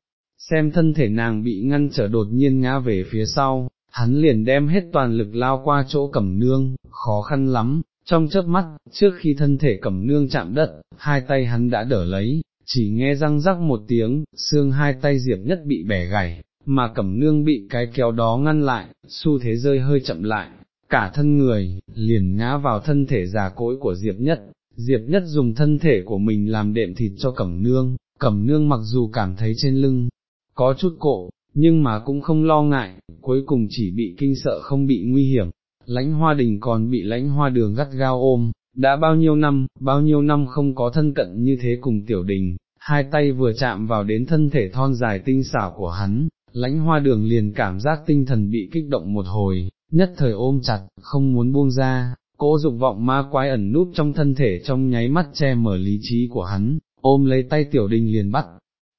xem thân thể nàng bị ngăn trở đột nhiên ngã về phía sau, hắn liền đem hết toàn lực lao qua chỗ cẩm nương, khó khăn lắm, trong chớp mắt, trước khi thân thể cẩm nương chạm đất, hai tay hắn đã đỡ lấy, chỉ nghe răng rắc một tiếng, xương hai tay diệp nhất bị bẻ gãy, mà cẩm nương bị cái kéo đó ngăn lại, xu thế rơi hơi chậm lại, cả thân người, liền ngã vào thân thể già cỗi của diệp nhất. Diệp nhất dùng thân thể của mình làm đệm thịt cho cẩm nương, cẩm nương mặc dù cảm thấy trên lưng, có chút cổ nhưng mà cũng không lo ngại, cuối cùng chỉ bị kinh sợ không bị nguy hiểm, lãnh hoa đình còn bị lãnh hoa đường gắt gao ôm, đã bao nhiêu năm, bao nhiêu năm không có thân cận như thế cùng tiểu đình, hai tay vừa chạm vào đến thân thể thon dài tinh xảo của hắn, lãnh hoa đường liền cảm giác tinh thần bị kích động một hồi, nhất thời ôm chặt, không muốn buông ra, cỗ dục vọng ma quái ẩn núp trong thân thể trong nháy mắt che mở lý trí của hắn, ôm lấy tay tiểu đình liền bắt.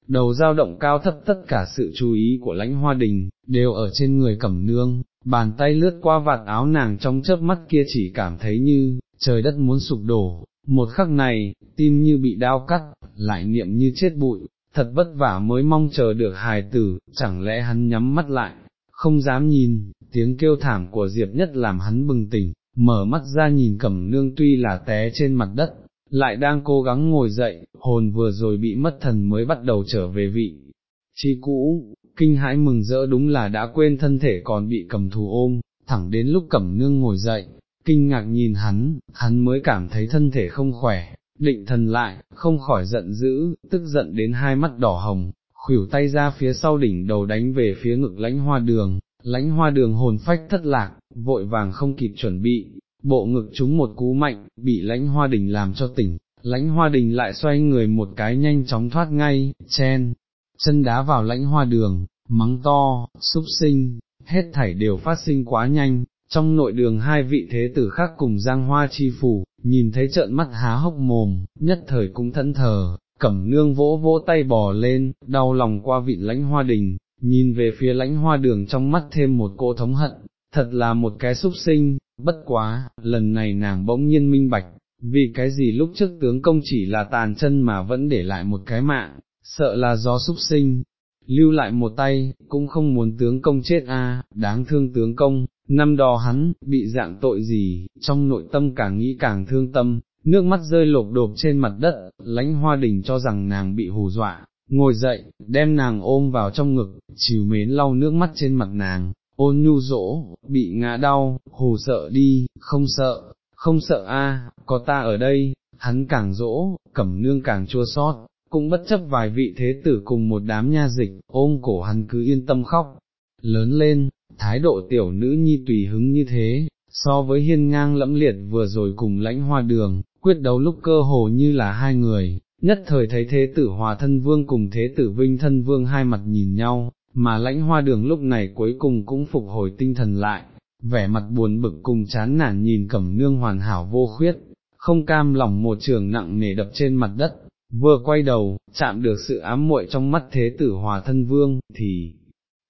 Đầu dao động cao thấp tất cả sự chú ý của lãnh hoa đình, đều ở trên người cẩm nương, bàn tay lướt qua vạt áo nàng trong chớp mắt kia chỉ cảm thấy như, trời đất muốn sụp đổ, một khắc này, tim như bị đao cắt, lại niệm như chết bụi, thật vất vả mới mong chờ được hài tử, chẳng lẽ hắn nhắm mắt lại, không dám nhìn, tiếng kêu thảm của Diệp Nhất làm hắn bừng tỉnh, mở mắt ra nhìn cẩm nương tuy là té trên mặt đất, lại đang cố gắng ngồi dậy, hồn vừa rồi bị mất thần mới bắt đầu trở về vị. Chi cũ, kinh hãi mừng rỡ đúng là đã quên thân thể còn bị cầm thù ôm, thẳng đến lúc cẩm nương ngồi dậy, kinh ngạc nhìn hắn, hắn mới cảm thấy thân thể không khỏe, định thần lại, không khỏi giận dữ, tức giận đến hai mắt đỏ hồng, khuỷu tay ra phía sau đỉnh đầu đánh về phía ngực lãnh hoa đường, lãnh hoa đường hồn phách thất lạc, vội vàng không kịp chuẩn bị, bộ ngực chúng một cú mạnh, bị lãnh hoa đình làm cho tỉnh, lãnh hoa đình lại xoay người một cái nhanh chóng thoát ngay, chen, chân đá vào lãnh hoa đường, mắng to, súc sinh, hết thảy đều phát sinh quá nhanh, trong nội đường hai vị thế tử khác cùng giang hoa chi phủ, nhìn thấy trợn mắt há hốc mồm, nhất thời cũng thẫn thờ, cẩm nương vỗ vỗ tay bò lên, đau lòng qua vị lãnh hoa đình, nhìn về phía lãnh hoa đường trong mắt thêm một cô thống hận, thật là một cái súc sinh, bất quá, lần này nàng bỗng nhiên minh bạch, vì cái gì lúc trước tướng công chỉ là tàn chân mà vẫn để lại một cái mạng, sợ là do súc sinh, lưu lại một tay, cũng không muốn tướng công chết a, đáng thương tướng công, năm đó hắn, bị dạng tội gì, trong nội tâm càng nghĩ càng thương tâm, nước mắt rơi lột đột trên mặt đất, lãnh hoa đình cho rằng nàng bị hù dọa, ngồi dậy, đem nàng ôm vào trong ngực, chiều mến lau nước mắt trên mặt nàng, ôn nhu dỗ, bị ngã đau, hù sợ đi, không sợ, không sợ a, có ta ở đây, hắn càng dỗ, cẩm nương càng chua sót, cũng bất chấp vài vị thế tử cùng một đám nha dịch, ôm cổ hắn cứ yên tâm khóc, lớn lên, thái độ tiểu nữ nhi tùy hứng như thế, so với hiên ngang lẫm liệt vừa rồi cùng lãnh hoa đường, quyết đấu lúc cơ hồ như là hai người, nhất thời thấy thế tử hòa thân vương cùng thế tử vinh thân vương hai mặt nhìn nhau, mà lãnh hoa đường lúc này cuối cùng cũng phục hồi tinh thần lại, vẻ mặt buồn bực cùng chán nản nhìn cẩm nương hoàn hảo vô khuyết, không cam lòng một trường nặng nề đập trên mặt đất, vừa quay đầu, chạm được sự ám muội trong mắt thế tử hòa thân vương, thì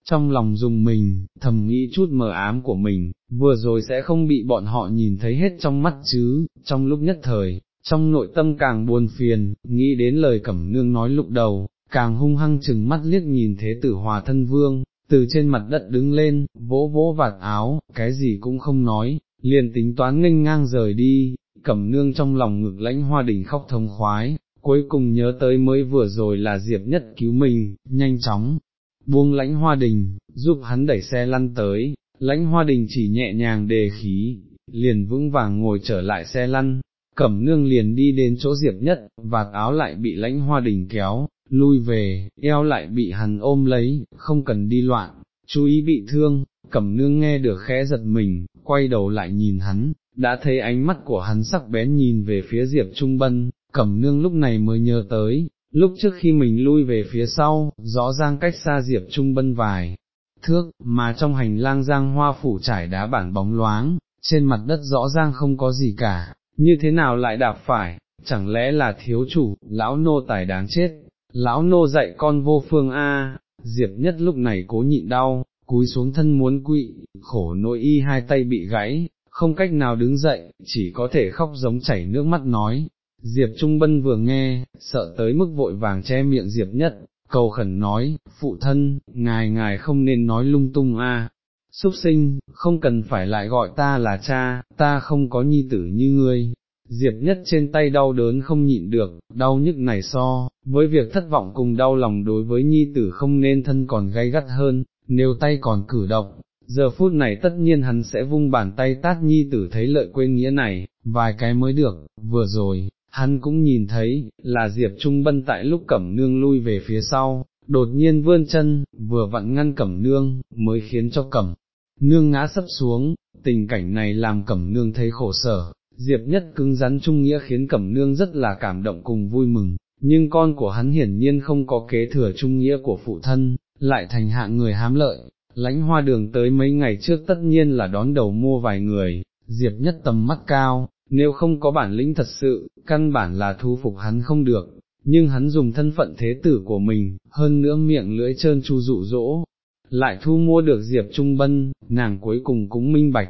trong lòng dùng mình, thầm nghĩ chút mờ ám của mình, vừa rồi sẽ không bị bọn họ nhìn thấy hết trong mắt chứ, trong lúc nhất thời, trong nội tâm càng buồn phiền, nghĩ đến lời cẩm nương nói lúc đầu, càng hung hăng chừng mắt liếc nhìn thế tử hòa thân vương, từ trên mặt đất đứng lên, vỗ vỗ vạt áo, cái gì cũng không nói, liền tính toán nghênh ngang rời đi, cẩm nương trong lòng ngực lãnh hoa đỉnh khóc thông khoái, cuối cùng nhớ tới mới vừa rồi là Diệp Nhất cứu mình, nhanh chóng, buông lãnh hoa đình, giúp hắn đẩy xe lăn tới, lãnh hoa đình chỉ nhẹ nhàng đề khí, liền vững vàng ngồi trở lại xe lăn, cẩm nương liền đi đến chỗ Diệp Nhất, vạt áo lại bị lãnh hoa đình kéo, lui về, eo lại bị hắn ôm lấy, không cần đi loạn, chú ý bị thương, cẩm nương nghe được khẽ giật mình, quay đầu lại nhìn hắn, đã thấy ánh mắt của hắn sắc bén nhìn về phía Diệp Trung Bân, cẩm nương lúc này mới nhớ tới, lúc trước khi mình lui về phía sau, rõ ràng cách xa Diệp Trung Bân vài thước, mà trong hành lang giang hoa phủ trải đá bản bóng loáng, trên mặt đất rõ ràng không có gì cả, như thế nào lại đạp phải, chẳng lẽ là thiếu chủ, lão nô tài đáng chết, lão nô dạy con vô phương a. Diệp nhất lúc này cố nhịn đau, cúi xuống thân muốn quỵ, khổ nỗi y hai tay bị gãy, không cách nào đứng dậy, chỉ có thể khóc giống chảy nước mắt nói. Diệp Trung Bân vừa nghe, sợ tới mức vội vàng che miệng Diệp nhất, cầu khẩn nói, phụ thân, ngài ngài không nên nói lung tung a. À. Súc sinh, không cần phải lại gọi ta là cha, ta không có nhi tử như ngươi, Diệp nhất trên tay đau đớn không nhịn được, đau nhức này so, với việc thất vọng cùng đau lòng đối với nhi tử không nên thân còn gay gắt hơn, nếu tay còn cử động, giờ phút này tất nhiên hắn sẽ vung bàn tay tát nhi tử thấy lợi quên nghĩa này, vài cái mới được, vừa rồi, hắn cũng nhìn thấy, là Diệp Trung Bân tại lúc cẩm nương lui về phía sau, đột nhiên vươn chân, vừa vặn ngăn cẩm nương, mới khiến cho cẩm nương ngã sấp xuống, tình cảnh này làm cẩm nương thấy khổ sở, Diệp nhất cứng rắn trung nghĩa khiến Cẩm Nương rất là cảm động cùng vui mừng, nhưng con của hắn hiển nhiên không có kế thừa trung nghĩa của phụ thân, lại thành hạng người hám lợi, lãnh hoa đường tới mấy ngày trước tất nhiên là đón đầu mua vài người, Diệp nhất tầm mắt cao, nếu không có bản lĩnh thật sự, căn bản là thu phục hắn không được, nhưng hắn dùng thân phận thế tử của mình, hơn nữa miệng lưỡi trơn chu dụ dỗ, lại thu mua được Diệp Trung Bân, nàng cuối cùng cũng minh bạch,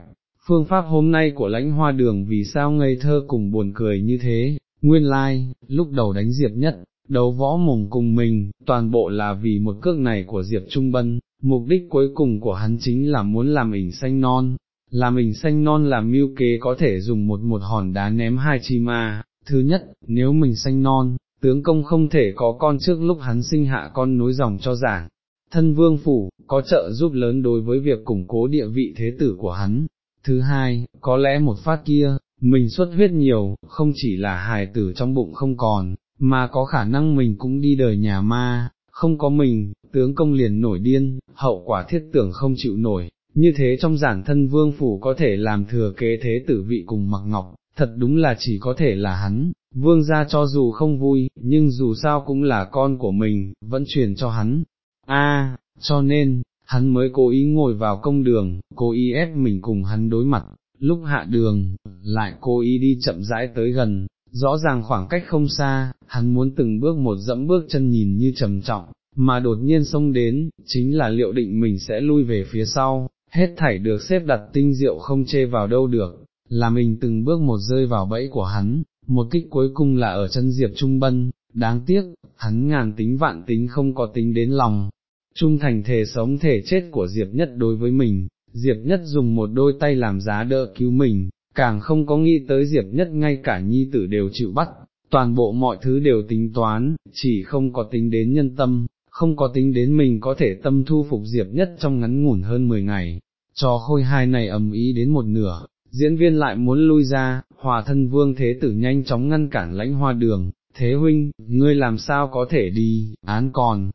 phương pháp hôm nay của lãnh hoa đường vì sao ngây thơ cùng buồn cười như thế, nguyên lai, like, lúc đầu đánh Diệp nhất, đấu võ mồm cùng mình, toàn bộ là vì một cước này của Diệp Trung Bân, mục đích cuối cùng của hắn chính là muốn làm ỉnh xanh non, làm ỉnh xanh non làm mưu kế có thể dùng một một hòn đá ném hai chi ma, thứ nhất, nếu mình xanh non, tướng công không thể có con trước lúc hắn sinh hạ con nối dòng cho giảng. Thân vương phủ, có trợ giúp lớn đối với việc củng cố địa vị thế tử của hắn, Thứ hai, có lẽ một phát kia, mình xuất huyết nhiều, không chỉ là hài tử trong bụng không còn, mà có khả năng mình cũng đi đời nhà ma, không có mình, tướng công liền nổi điên, hậu quả thiết tưởng không chịu nổi, như thế trong giản thân vương phủ có thể làm thừa kế thế tử vị cùng mặc ngọc, thật đúng là chỉ có thể là hắn, vương gia cho dù không vui, nhưng dù sao cũng là con của mình, vẫn truyền cho hắn. A, cho nên, hắn mới cố ý ngồi vào công đường, cố ý ép mình cùng hắn đối mặt, lúc hạ đường, lại cố ý đi chậm rãi tới gần, rõ ràng khoảng cách không xa, hắn muốn từng bước một dẫm bước chân nhìn như trầm trọng, mà đột nhiên xông đến, chính là liệu định mình sẽ lui về phía sau, hết thảy được xếp đặt tinh diệu không chê vào đâu được, là mình từng bước một rơi vào bẫy của hắn, một kích cuối cùng là ở chân Diệp Trung Bân, đáng tiếc, hắn ngàn tính vạn tính không có tính đến lòng, trung thành thể sống thể chết của Diệp Nhất đối với mình, Diệp Nhất dùng một đôi tay làm giá đỡ cứu mình, càng không có nghĩ tới Diệp Nhất ngay cả nhi tử đều chịu bắt, toàn bộ mọi thứ đều tính toán, chỉ không có tính đến nhân tâm, không có tính đến mình có thể tâm thu phục Diệp Nhất trong ngắn ngủn hơn 10 ngày. Cho khôi hai này ầm ý đến một nửa, diễn viên lại muốn lui ra, hòa thân vương thế tử nhanh chóng ngăn cản lãnh hoa đường, thế huynh, ngươi làm sao có thể đi, án còn,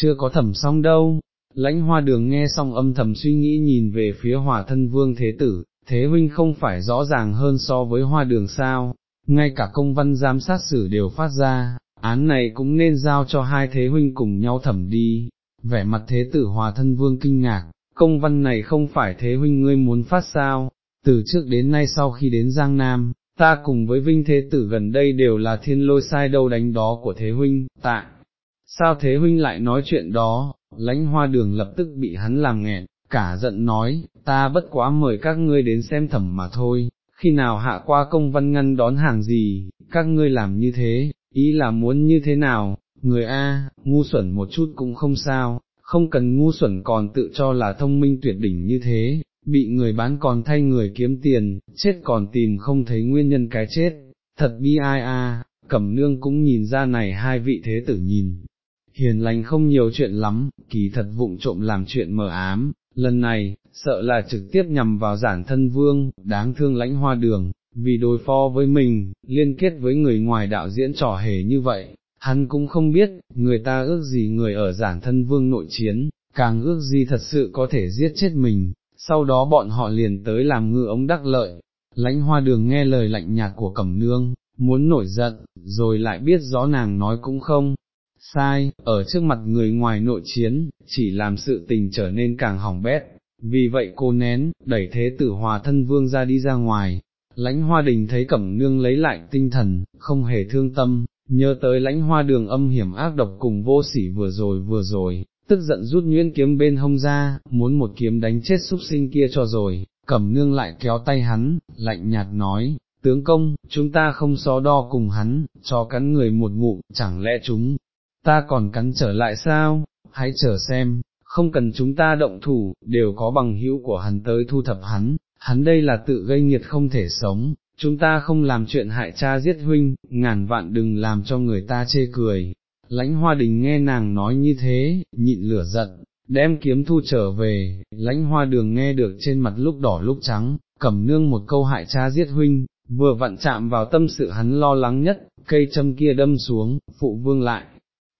chưa có thẩm xong đâu. Lãnh hoa đường nghe xong âm thầm suy nghĩ nhìn về phía hòa thân vương thế tử, thế huynh không phải rõ ràng hơn so với hoa đường sao, ngay cả công văn giám sát xử đều phát ra, án này cũng nên giao cho hai thế huynh cùng nhau thẩm đi, vẻ mặt thế tử hòa thân vương kinh ngạc, công văn này không phải thế huynh ngươi muốn phát sao, từ trước đến nay sau khi đến Giang Nam, ta cùng với Vinh Thế Tử gần đây đều là thiên lôi sai đâu đánh đó của Thế Huynh, tại, sao Thế Huynh lại nói chuyện đó, lãnh hoa đường lập tức bị hắn làm nghẹn, cả giận nói, ta bất quá mời các ngươi đến xem thẩm mà thôi, khi nào hạ qua công văn ngăn đón hàng gì, các ngươi làm như thế, ý là muốn như thế nào, người A, ngu xuẩn một chút cũng không sao, không cần ngu xuẩn còn tự cho là thông minh tuyệt đỉnh như thế, bị người bán còn thay người kiếm tiền, chết còn tìm không thấy nguyên nhân cái chết, thật bi ai a, cẩm nương cũng nhìn ra này hai vị thế tử nhìn, hiền lành không nhiều chuyện lắm, kỳ thật vụng trộm làm chuyện mờ ám, lần này, sợ là trực tiếp nhằm vào giản thân vương, đáng thương lãnh hoa đường, vì đối phó với mình, liên kết với người ngoài đạo diễn trò hề như vậy, hắn cũng không biết, người ta ước gì người ở giản thân vương nội chiến, càng ước gì thật sự có thể giết chết mình, sau đó bọn họ liền tới làm ngư ống đắc lợi, lãnh hoa đường nghe lời lạnh nhạt của cẩm nương, muốn nổi giận, rồi lại biết rõ nàng nói cũng không, sai, ở trước mặt người ngoài nội chiến, chỉ làm sự tình trở nên càng hỏng bét, vì vậy cô nén, đẩy thế tử hòa thân vương ra đi ra ngoài, lãnh hoa đình thấy cẩm nương lấy lại tinh thần, không hề thương tâm, nhớ tới lãnh hoa đường âm hiểm ác độc cùng vô sỉ vừa rồi vừa rồi, tức giận rút nhuyễn kiếm bên hông ra, muốn một kiếm đánh chết súc sinh kia cho rồi, cẩm nương lại kéo tay hắn, lạnh nhạt nói, tướng công, chúng ta không so đo cùng hắn, cho cắn người một ngụm, chẳng lẽ chúng, ta còn cắn trở lại sao, hãy chờ xem, không cần chúng ta động thủ, đều có bằng hữu của hắn tới thu thập hắn, hắn đây là tự gây nghiệt không thể sống, chúng ta không làm chuyện hại cha giết huynh, ngàn vạn đừng làm cho người ta chê cười, lãnh hoa đình nghe nàng nói như thế, nhịn lửa giận, đem kiếm thu trở về, lãnh hoa đường nghe được trên mặt lúc đỏ lúc trắng, cầm nương một câu hại cha giết huynh, vừa vặn chạm vào tâm sự hắn lo lắng nhất, cây châm kia đâm xuống, phụ vương lại.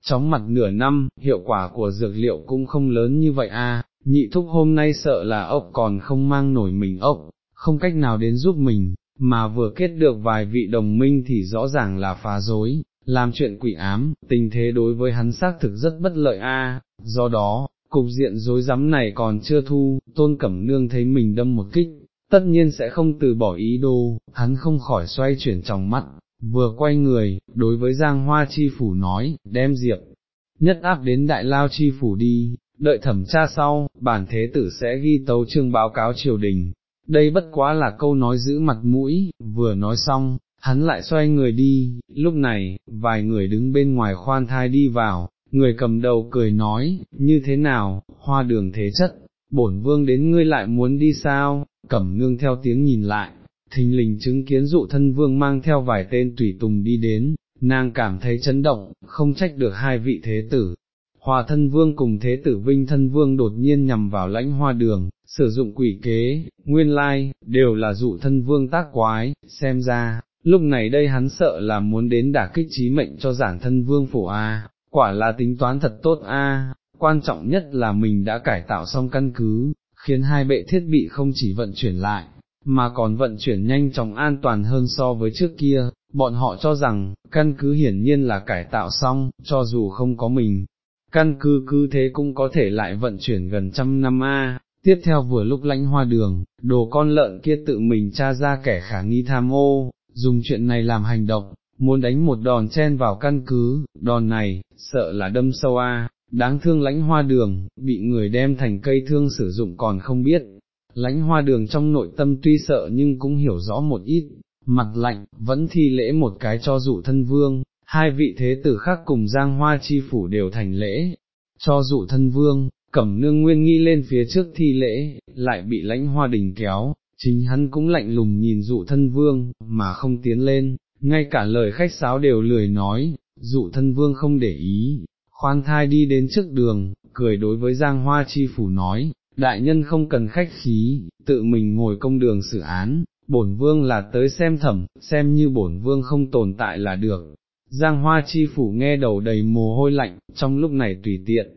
Chóng mặt nửa năm, hiệu quả của dược liệu cũng không lớn như vậy a. nhị thúc hôm nay sợ là ốc còn không mang nổi mình ốc, không cách nào đến giúp mình, mà vừa kết được vài vị đồng minh thì rõ ràng là phá dối, làm chuyện quỷ ám, tình thế đối với hắn xác thực rất bất lợi a. do đó, cục diện dối rắm này còn chưa thu, tôn cẩm nương thấy mình đâm một kích, tất nhiên sẽ không từ bỏ ý đồ, hắn không khỏi xoay chuyển trong mắt, vừa quay người, đối với giang hoa chi phủ nói, đem diệp, nhất áp đến đại lao chi phủ đi, đợi thẩm tra sau, bản thế tử sẽ ghi tấu chương báo cáo triều đình. Đây bất quá là câu nói giữ mặt mũi, vừa nói xong, hắn lại xoay người đi, lúc này, vài người đứng bên ngoài khoan thai đi vào, người cầm đầu cười nói, như thế nào, hoa đường thế chất, bổn vương đến ngươi lại muốn đi sao, cẩm nương theo tiếng nhìn lại, thình lình chứng kiến dụ thân vương mang theo vài tên tùy tùng đi đến, nàng cảm thấy chấn động, không trách được hai vị thế tử. Hòa thân vương cùng thế tử vinh thân vương đột nhiên nhằm vào lãnh hoa đường, sử dụng quỷ kế, nguyên lai, đều là dụ thân vương tác quái, xem ra, lúc này đây hắn sợ là muốn đến đả kích trí mệnh cho giản thân vương phủ A, quả là tính toán thật tốt A, quan trọng nhất là mình đã cải tạo xong căn cứ, khiến hai bệ thiết bị không chỉ vận chuyển lại, mà còn vận chuyển nhanh chóng an toàn hơn so với trước kia, bọn họ cho rằng, căn cứ hiển nhiên là cải tạo xong, cho dù không có mình. Căn cứ cứ thế cũng có thể lại vận chuyển gần trăm năm A, tiếp theo vừa lúc lãnh hoa đường, đồ con lợn kia tự mình tra ra kẻ khả nghi tham ô, dùng chuyện này làm hành động, muốn đánh một đòn chen vào căn cứ, đòn này, sợ là đâm sâu a, đáng thương lãnh hoa đường, bị người đem thành cây thương sử dụng còn không biết. Lãnh hoa đường trong nội tâm tuy sợ nhưng cũng hiểu rõ một ít, mặt lạnh, vẫn thi lễ một cái cho dụ thân vương, hai vị thế tử khác cùng giang hoa chi phủ đều thành lễ, cho dụ thân vương, cẩm nương nguyên nghi lên phía trước thi lễ, lại bị lãnh hoa đình kéo, chính hắn cũng lạnh lùng nhìn dụ thân vương, mà không tiến lên, ngay cả lời khách sáo đều lười nói, dụ thân vương không để ý, khoan thai đi đến trước đường, cười đối với giang hoa chi phủ nói, đại nhân không cần khách khí, tự mình ngồi công đường xử án, bổn vương là tới xem thẩm, xem như bổn vương không tồn tại là được. Giang hoa chi phủ nghe đầu đầy mồ hôi lạnh, trong lúc này tùy tiện,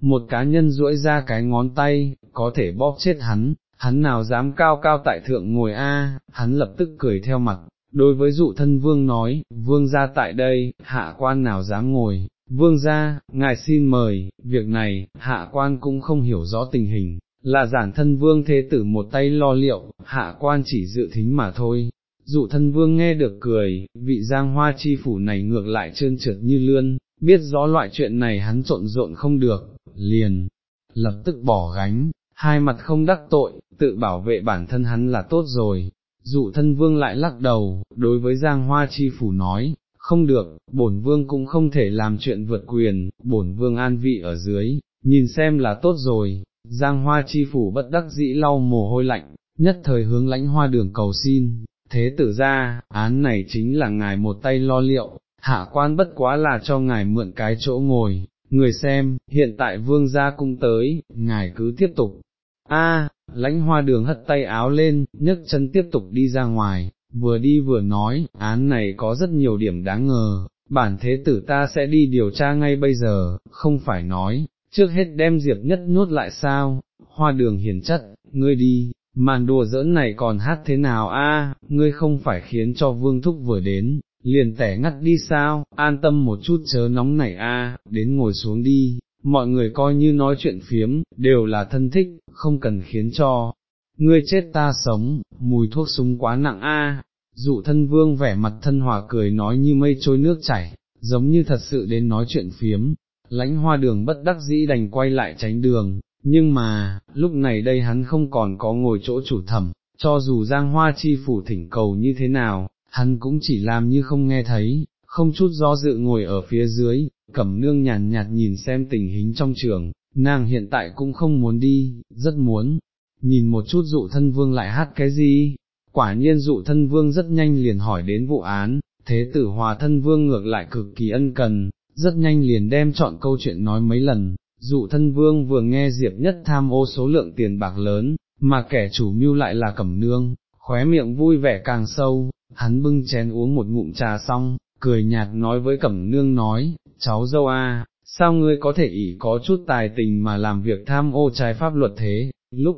một cá nhân duỗi ra cái ngón tay, có thể bóp chết hắn, hắn nào dám cao cao tại thượng ngồi a, hắn lập tức cười theo mặt, đối với dụ thân vương nói, vương ra tại đây, hạ quan nào dám ngồi, vương gia, ngài xin mời, việc này, hạ quan cũng không hiểu rõ tình hình, là giản thân vương thế tử một tay lo liệu, hạ quan chỉ dự thính mà thôi. Dụ thân vương nghe được cười, vị giang hoa chi phủ này ngược lại trơn trượt như lươn, biết rõ loại chuyện này hắn trộn rộn không được, liền, lập tức bỏ gánh, hai mặt không đắc tội, tự bảo vệ bản thân hắn là tốt rồi. Dụ thân vương lại lắc đầu, đối với giang hoa chi phủ nói, không được, bổn vương cũng không thể làm chuyện vượt quyền, bổn vương an vị ở dưới, nhìn xem là tốt rồi, giang hoa chi phủ bất đắc dĩ lau mồ hôi lạnh, nhất thời hướng lãnh hoa đường cầu xin, thế tử ra, án này chính là ngài một tay lo liệu, hạ quan bất quá là cho ngài mượn cái chỗ ngồi, người xem, hiện tại vương gia cung tới, ngài cứ tiếp tục. A, lãnh hoa đường hất tay áo lên, nhấc chân tiếp tục đi ra ngoài, vừa đi vừa nói, án này có rất nhiều điểm đáng ngờ, bản thế tử ta sẽ đi điều tra ngay bây giờ, không phải nói, trước hết đem diệp nhất nhốt lại sao, hoa đường hiền chất, ngươi đi, màn đùa giỡn này còn hát thế nào a? ngươi không phải khiến cho vương thúc vừa đến, liền tẻ ngắt đi sao, an tâm một chút chớ nóng nảy a, đến ngồi xuống đi, mọi người coi như nói chuyện phiếm, đều là thân thích, không cần khiến cho, ngươi chết ta sống, mùi thuốc súng quá nặng a. Dụ thân vương vẻ mặt thân hòa cười nói như mây trôi nước chảy, giống như thật sự đến nói chuyện phiếm, lãnh hoa đường bất đắc dĩ đành quay lại tránh đường, nhưng mà, lúc này đây hắn không còn có ngồi chỗ chủ thẩm, cho dù giang hoa chi phủ thỉnh cầu như thế nào, hắn cũng chỉ làm như không nghe thấy, không chút do dự ngồi ở phía dưới, cẩm nương nhàn nhạt, nhìn xem tình hình trong trường, nàng hiện tại cũng không muốn đi, rất muốn, nhìn một chút dụ thân vương lại hát cái gì, quả nhiên dụ thân vương rất nhanh liền hỏi đến vụ án, thế tử hòa thân vương ngược lại cực kỳ ân cần, rất nhanh liền đem chọn câu chuyện nói mấy lần, dụ thân vương vừa nghe Diệp nhất tham ô số lượng tiền bạc lớn, mà kẻ chủ mưu lại là cẩm nương, khóe miệng vui vẻ càng sâu, hắn bưng chén uống một ngụm trà xong, cười nhạt nói với cẩm nương nói, cháu dâu a, sao ngươi có thể ỷ có chút tài tình mà làm việc tham ô trái pháp luật thế, lúc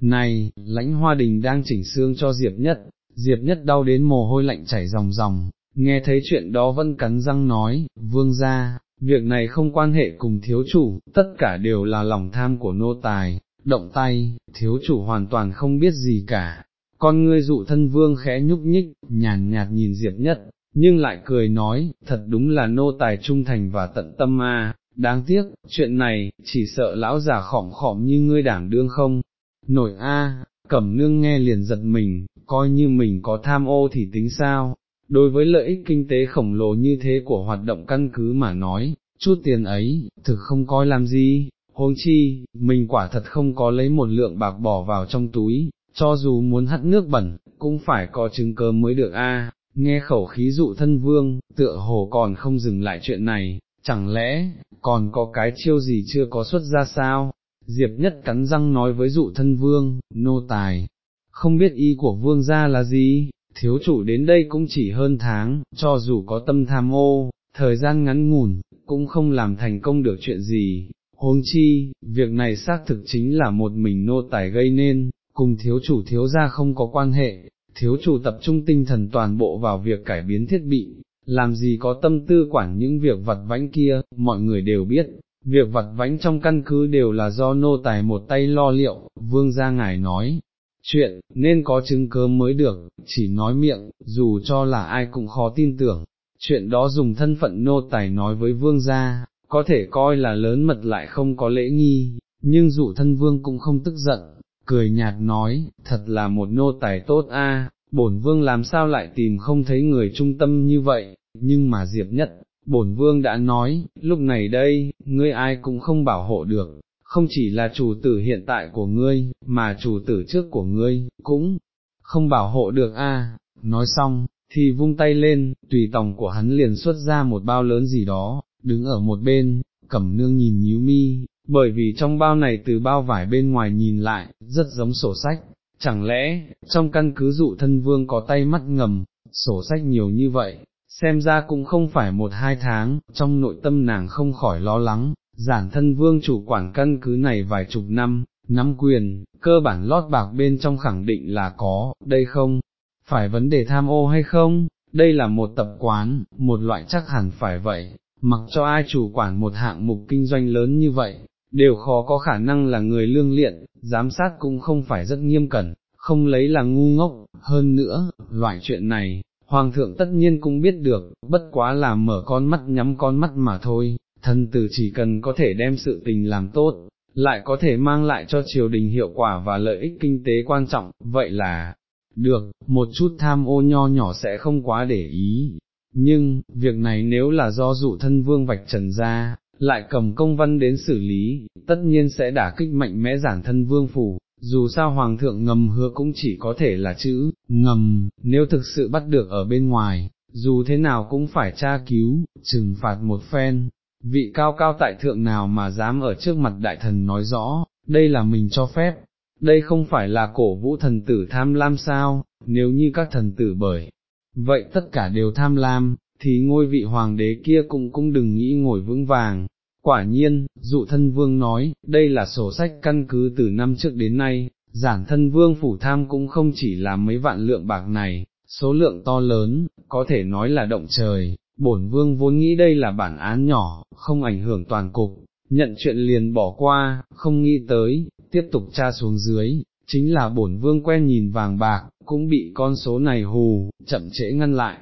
này, lãnh hoa đình đang chỉnh xương cho Diệp nhất, Diệp nhất đau đến mồ hôi lạnh chảy ròng ròng, nghe thấy chuyện đó vẫn cắn răng nói, vương ra, việc này không quan hệ cùng thiếu chủ, tất cả đều là lòng tham của nô tài, động tay, thiếu chủ hoàn toàn không biết gì cả. Con ngươi dụ thân vương khẽ nhúc nhích, nhàn nhạt nhìn Diệp nhất, nhưng lại cười nói, thật đúng là nô tài trung thành và tận tâm à. đáng tiếc, chuyện này, chỉ sợ lão già khỏm khỏm như ngươi đảm đương không, nổi a, cẩm nương nghe liền giật mình, coi như mình có tham ô thì tính sao, đối với lợi ích kinh tế khổng lồ như thế của hoạt động căn cứ mà nói, chút tiền ấy, thực không coi làm gì, huống chi, mình quả thật không có lấy một lượng bạc bỏ vào trong túi, cho dù muốn hắt nước bẩn, cũng phải có chứng cơ mới được a. nghe khẩu khí dụ thân vương, tựa hồ còn không dừng lại chuyện này, chẳng lẽ, còn có cái chiêu gì chưa có xuất ra sao, Diệp nhất cắn răng nói với dụ thân vương, nô tài, không biết ý của vương gia là gì, thiếu chủ đến đây cũng chỉ hơn tháng, cho dù có tâm tham ô, thời gian ngắn ngủn, cũng không làm thành công được chuyện gì, huống chi, việc này xác thực chính là một mình nô tài gây nên, cùng thiếu chủ thiếu gia không có quan hệ, thiếu chủ tập trung tinh thần toàn bộ vào việc cải biến thiết bị, làm gì có tâm tư quản những việc vặt vãnh kia, mọi người đều biết, việc vặt vãnh trong căn cứ đều là do nô tài một tay lo liệu, vương gia ngài nói, chuyện, nên có chứng cớ mới được, chỉ nói miệng, dù cho là ai cũng khó tin tưởng, chuyện đó dùng thân phận nô tài nói với vương gia, có thể coi là lớn mật lại không có lễ nghi, nhưng dụ thân vương cũng không tức giận, cười nhạt nói, thật là một nô tài tốt a, bổn vương làm sao lại tìm không thấy người trung tâm như vậy, nhưng mà diệp nhất, bổn vương đã nói, lúc này đây, ngươi ai cũng không bảo hộ được, không chỉ là chủ tử hiện tại của ngươi, mà chủ tử trước của ngươi, cũng không bảo hộ được a. nói xong, thì vung tay lên, tùy tòng của hắn liền xuất ra một bao lớn gì đó, đứng ở một bên, cẩm nương nhìn nhíu mi, bởi vì trong bao này từ bao vải bên ngoài nhìn lại, rất giống sổ sách, chẳng lẽ, trong căn cứ dụ thân vương có tay mắt ngầm, sổ sách nhiều như vậy, xem ra cũng không phải một hai tháng, trong nội tâm nàng không khỏi lo lắng, giản thân vương chủ quản căn cứ này vài chục năm, nắm quyền, cơ bản lót bạc bên trong khẳng định là có, đây không, phải vấn đề tham ô hay không, đây là một tập quán, một loại chắc hẳn phải vậy, mặc cho ai chủ quản một hạng mục kinh doanh lớn như vậy, đều khó có khả năng là người lương liện, giám sát cũng không phải rất nghiêm cẩn, không lấy là ngu ngốc, hơn nữa, loại chuyện này, Hoàng thượng tất nhiên cũng biết được, bất quá là mở con mắt nhắm con mắt mà thôi, thần tử chỉ cần có thể đem sự tình làm tốt, lại có thể mang lại cho triều đình hiệu quả và lợi ích kinh tế quan trọng, vậy là, được, một chút tham ô nho nhỏ sẽ không quá để ý. Nhưng, việc này nếu là do dụ thân vương vạch trần ra, lại cầm công văn đến xử lý, tất nhiên sẽ đả kích mạnh mẽ giản thân vương phủ, dù sao hoàng thượng ngầm hứa cũng chỉ có thể là chữ, ngầm, nếu thực sự bắt được ở bên ngoài, dù thế nào cũng phải tra cứu, trừng phạt một phen, vị cao cao tại thượng nào mà dám ở trước mặt đại thần nói rõ, đây là mình cho phép, đây không phải là cổ vũ thần tử tham lam sao, nếu như các thần tử bởi, vậy tất cả đều tham lam, thì ngôi vị hoàng đế kia cũng cũng đừng nghĩ ngồi vững vàng. Quả nhiên, dụ thân vương nói, đây là sổ sách căn cứ từ năm trước đến nay, giản thân vương phủ tham cũng không chỉ là mấy vạn lượng bạc này, số lượng to lớn, có thể nói là động trời, bổn vương vốn nghĩ đây là bản án nhỏ, không ảnh hưởng toàn cục, nhận chuyện liền bỏ qua, không nghĩ tới, tiếp tục tra xuống dưới, chính là bổn vương quen nhìn vàng bạc, cũng bị con số này hù, chậm trễ ngăn lại,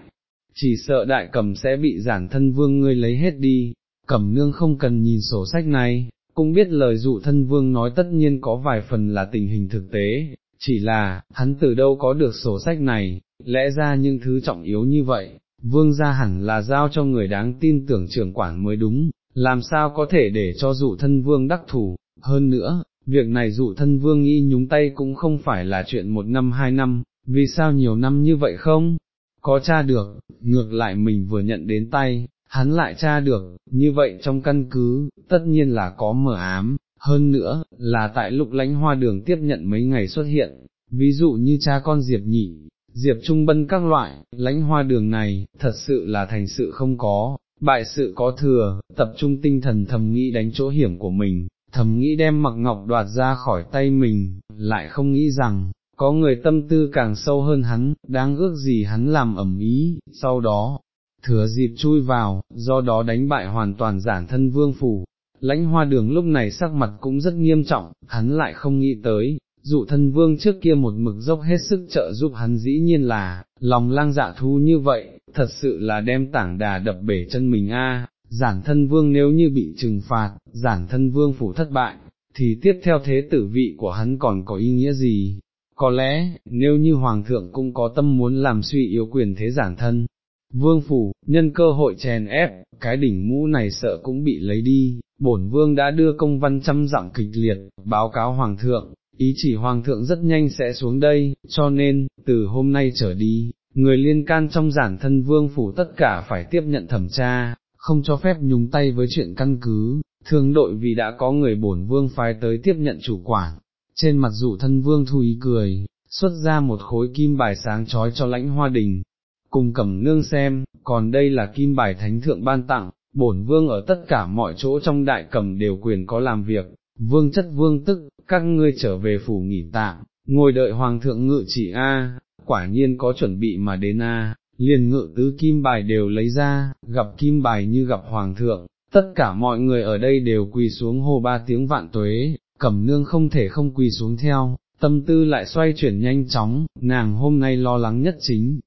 chỉ sợ đại cầm sẽ bị giản thân vương ngươi lấy hết đi, cẩm nương không cần nhìn sổ sách này, cũng biết lời dụ thân vương nói tất nhiên có vài phần là tình hình thực tế, chỉ là, hắn từ đâu có được sổ sách này, lẽ ra những thứ trọng yếu như vậy, vương gia hẳn là giao cho người đáng tin tưởng trưởng quản mới đúng, làm sao có thể để cho dụ thân vương đắc thủ, hơn nữa, việc này dụ thân vương nghĩ nhúng tay cũng không phải là chuyện một năm hai năm, vì sao nhiều năm như vậy không? Có tra được, ngược lại mình vừa nhận đến tay, hắn lại tra được, như vậy trong căn cứ, tất nhiên là có mở ám, hơn nữa, là tại lục lãnh hoa đường tiếp nhận mấy ngày xuất hiện, ví dụ như cha con Diệp Nhị, Diệp Trung Bân các loại, lãnh hoa đường này, thật sự là thành sự không có, bại sự có thừa, tập trung tinh thần thầm nghĩ đánh chỗ hiểm của mình, thầm nghĩ đem mặc ngọc đoạt ra khỏi tay mình, lại không nghĩ rằng, có người tâm tư càng sâu hơn hắn, đang ước gì hắn làm ẩm ý, sau đó, thừa dịp chui vào, do đó đánh bại hoàn toàn giản thân vương phủ. Lãnh hoa đường lúc này sắc mặt cũng rất nghiêm trọng, hắn lại không nghĩ tới, dụ thân vương trước kia một mực dốc hết sức trợ giúp hắn dĩ nhiên là, lòng lang dạ thu như vậy, thật sự là đem tảng đà đập bể chân mình a. giản thân vương nếu như bị trừng phạt, giản thân vương phủ thất bại, thì tiếp theo thế tử vị của hắn còn có ý nghĩa gì? Có lẽ, nếu như hoàng thượng cũng có tâm muốn làm suy yếu quyền thế giản thân, vương phủ, nhân cơ hội chèn ép, cái đỉnh mũ này sợ cũng bị lấy đi, bổn vương đã đưa công văn trăm dặm kịch liệt, báo cáo hoàng thượng, ý chỉ hoàng thượng rất nhanh sẽ xuống đây, cho nên, từ hôm nay trở đi, người liên can trong giản thân vương phủ tất cả phải tiếp nhận thẩm tra, không cho phép nhúng tay với chuyện căn cứ, thương đội vì đã có người bổn vương phái tới tiếp nhận chủ quản, trên mặt dụ thân vương thu ý cười, xuất ra một khối kim bài sáng trói cho lãnh hoa đình, cùng cẩm nương xem, còn đây là kim bài thánh thượng ban tặng, bổn vương ở tất cả mọi chỗ trong đại cẩm đều quyền có làm việc, vương chất vương tức, các ngươi trở về phủ nghỉ tạm, ngồi đợi hoàng thượng ngự chỉ A, quả nhiên có chuẩn bị mà đến A, liền ngự tứ kim bài đều lấy ra, gặp kim bài như gặp hoàng thượng, tất cả mọi người ở đây đều quỳ xuống hô ba tiếng vạn tuế, cẩm nương không thể không quỳ xuống theo, tâm tư lại xoay chuyển nhanh chóng, nàng hôm nay lo lắng nhất chính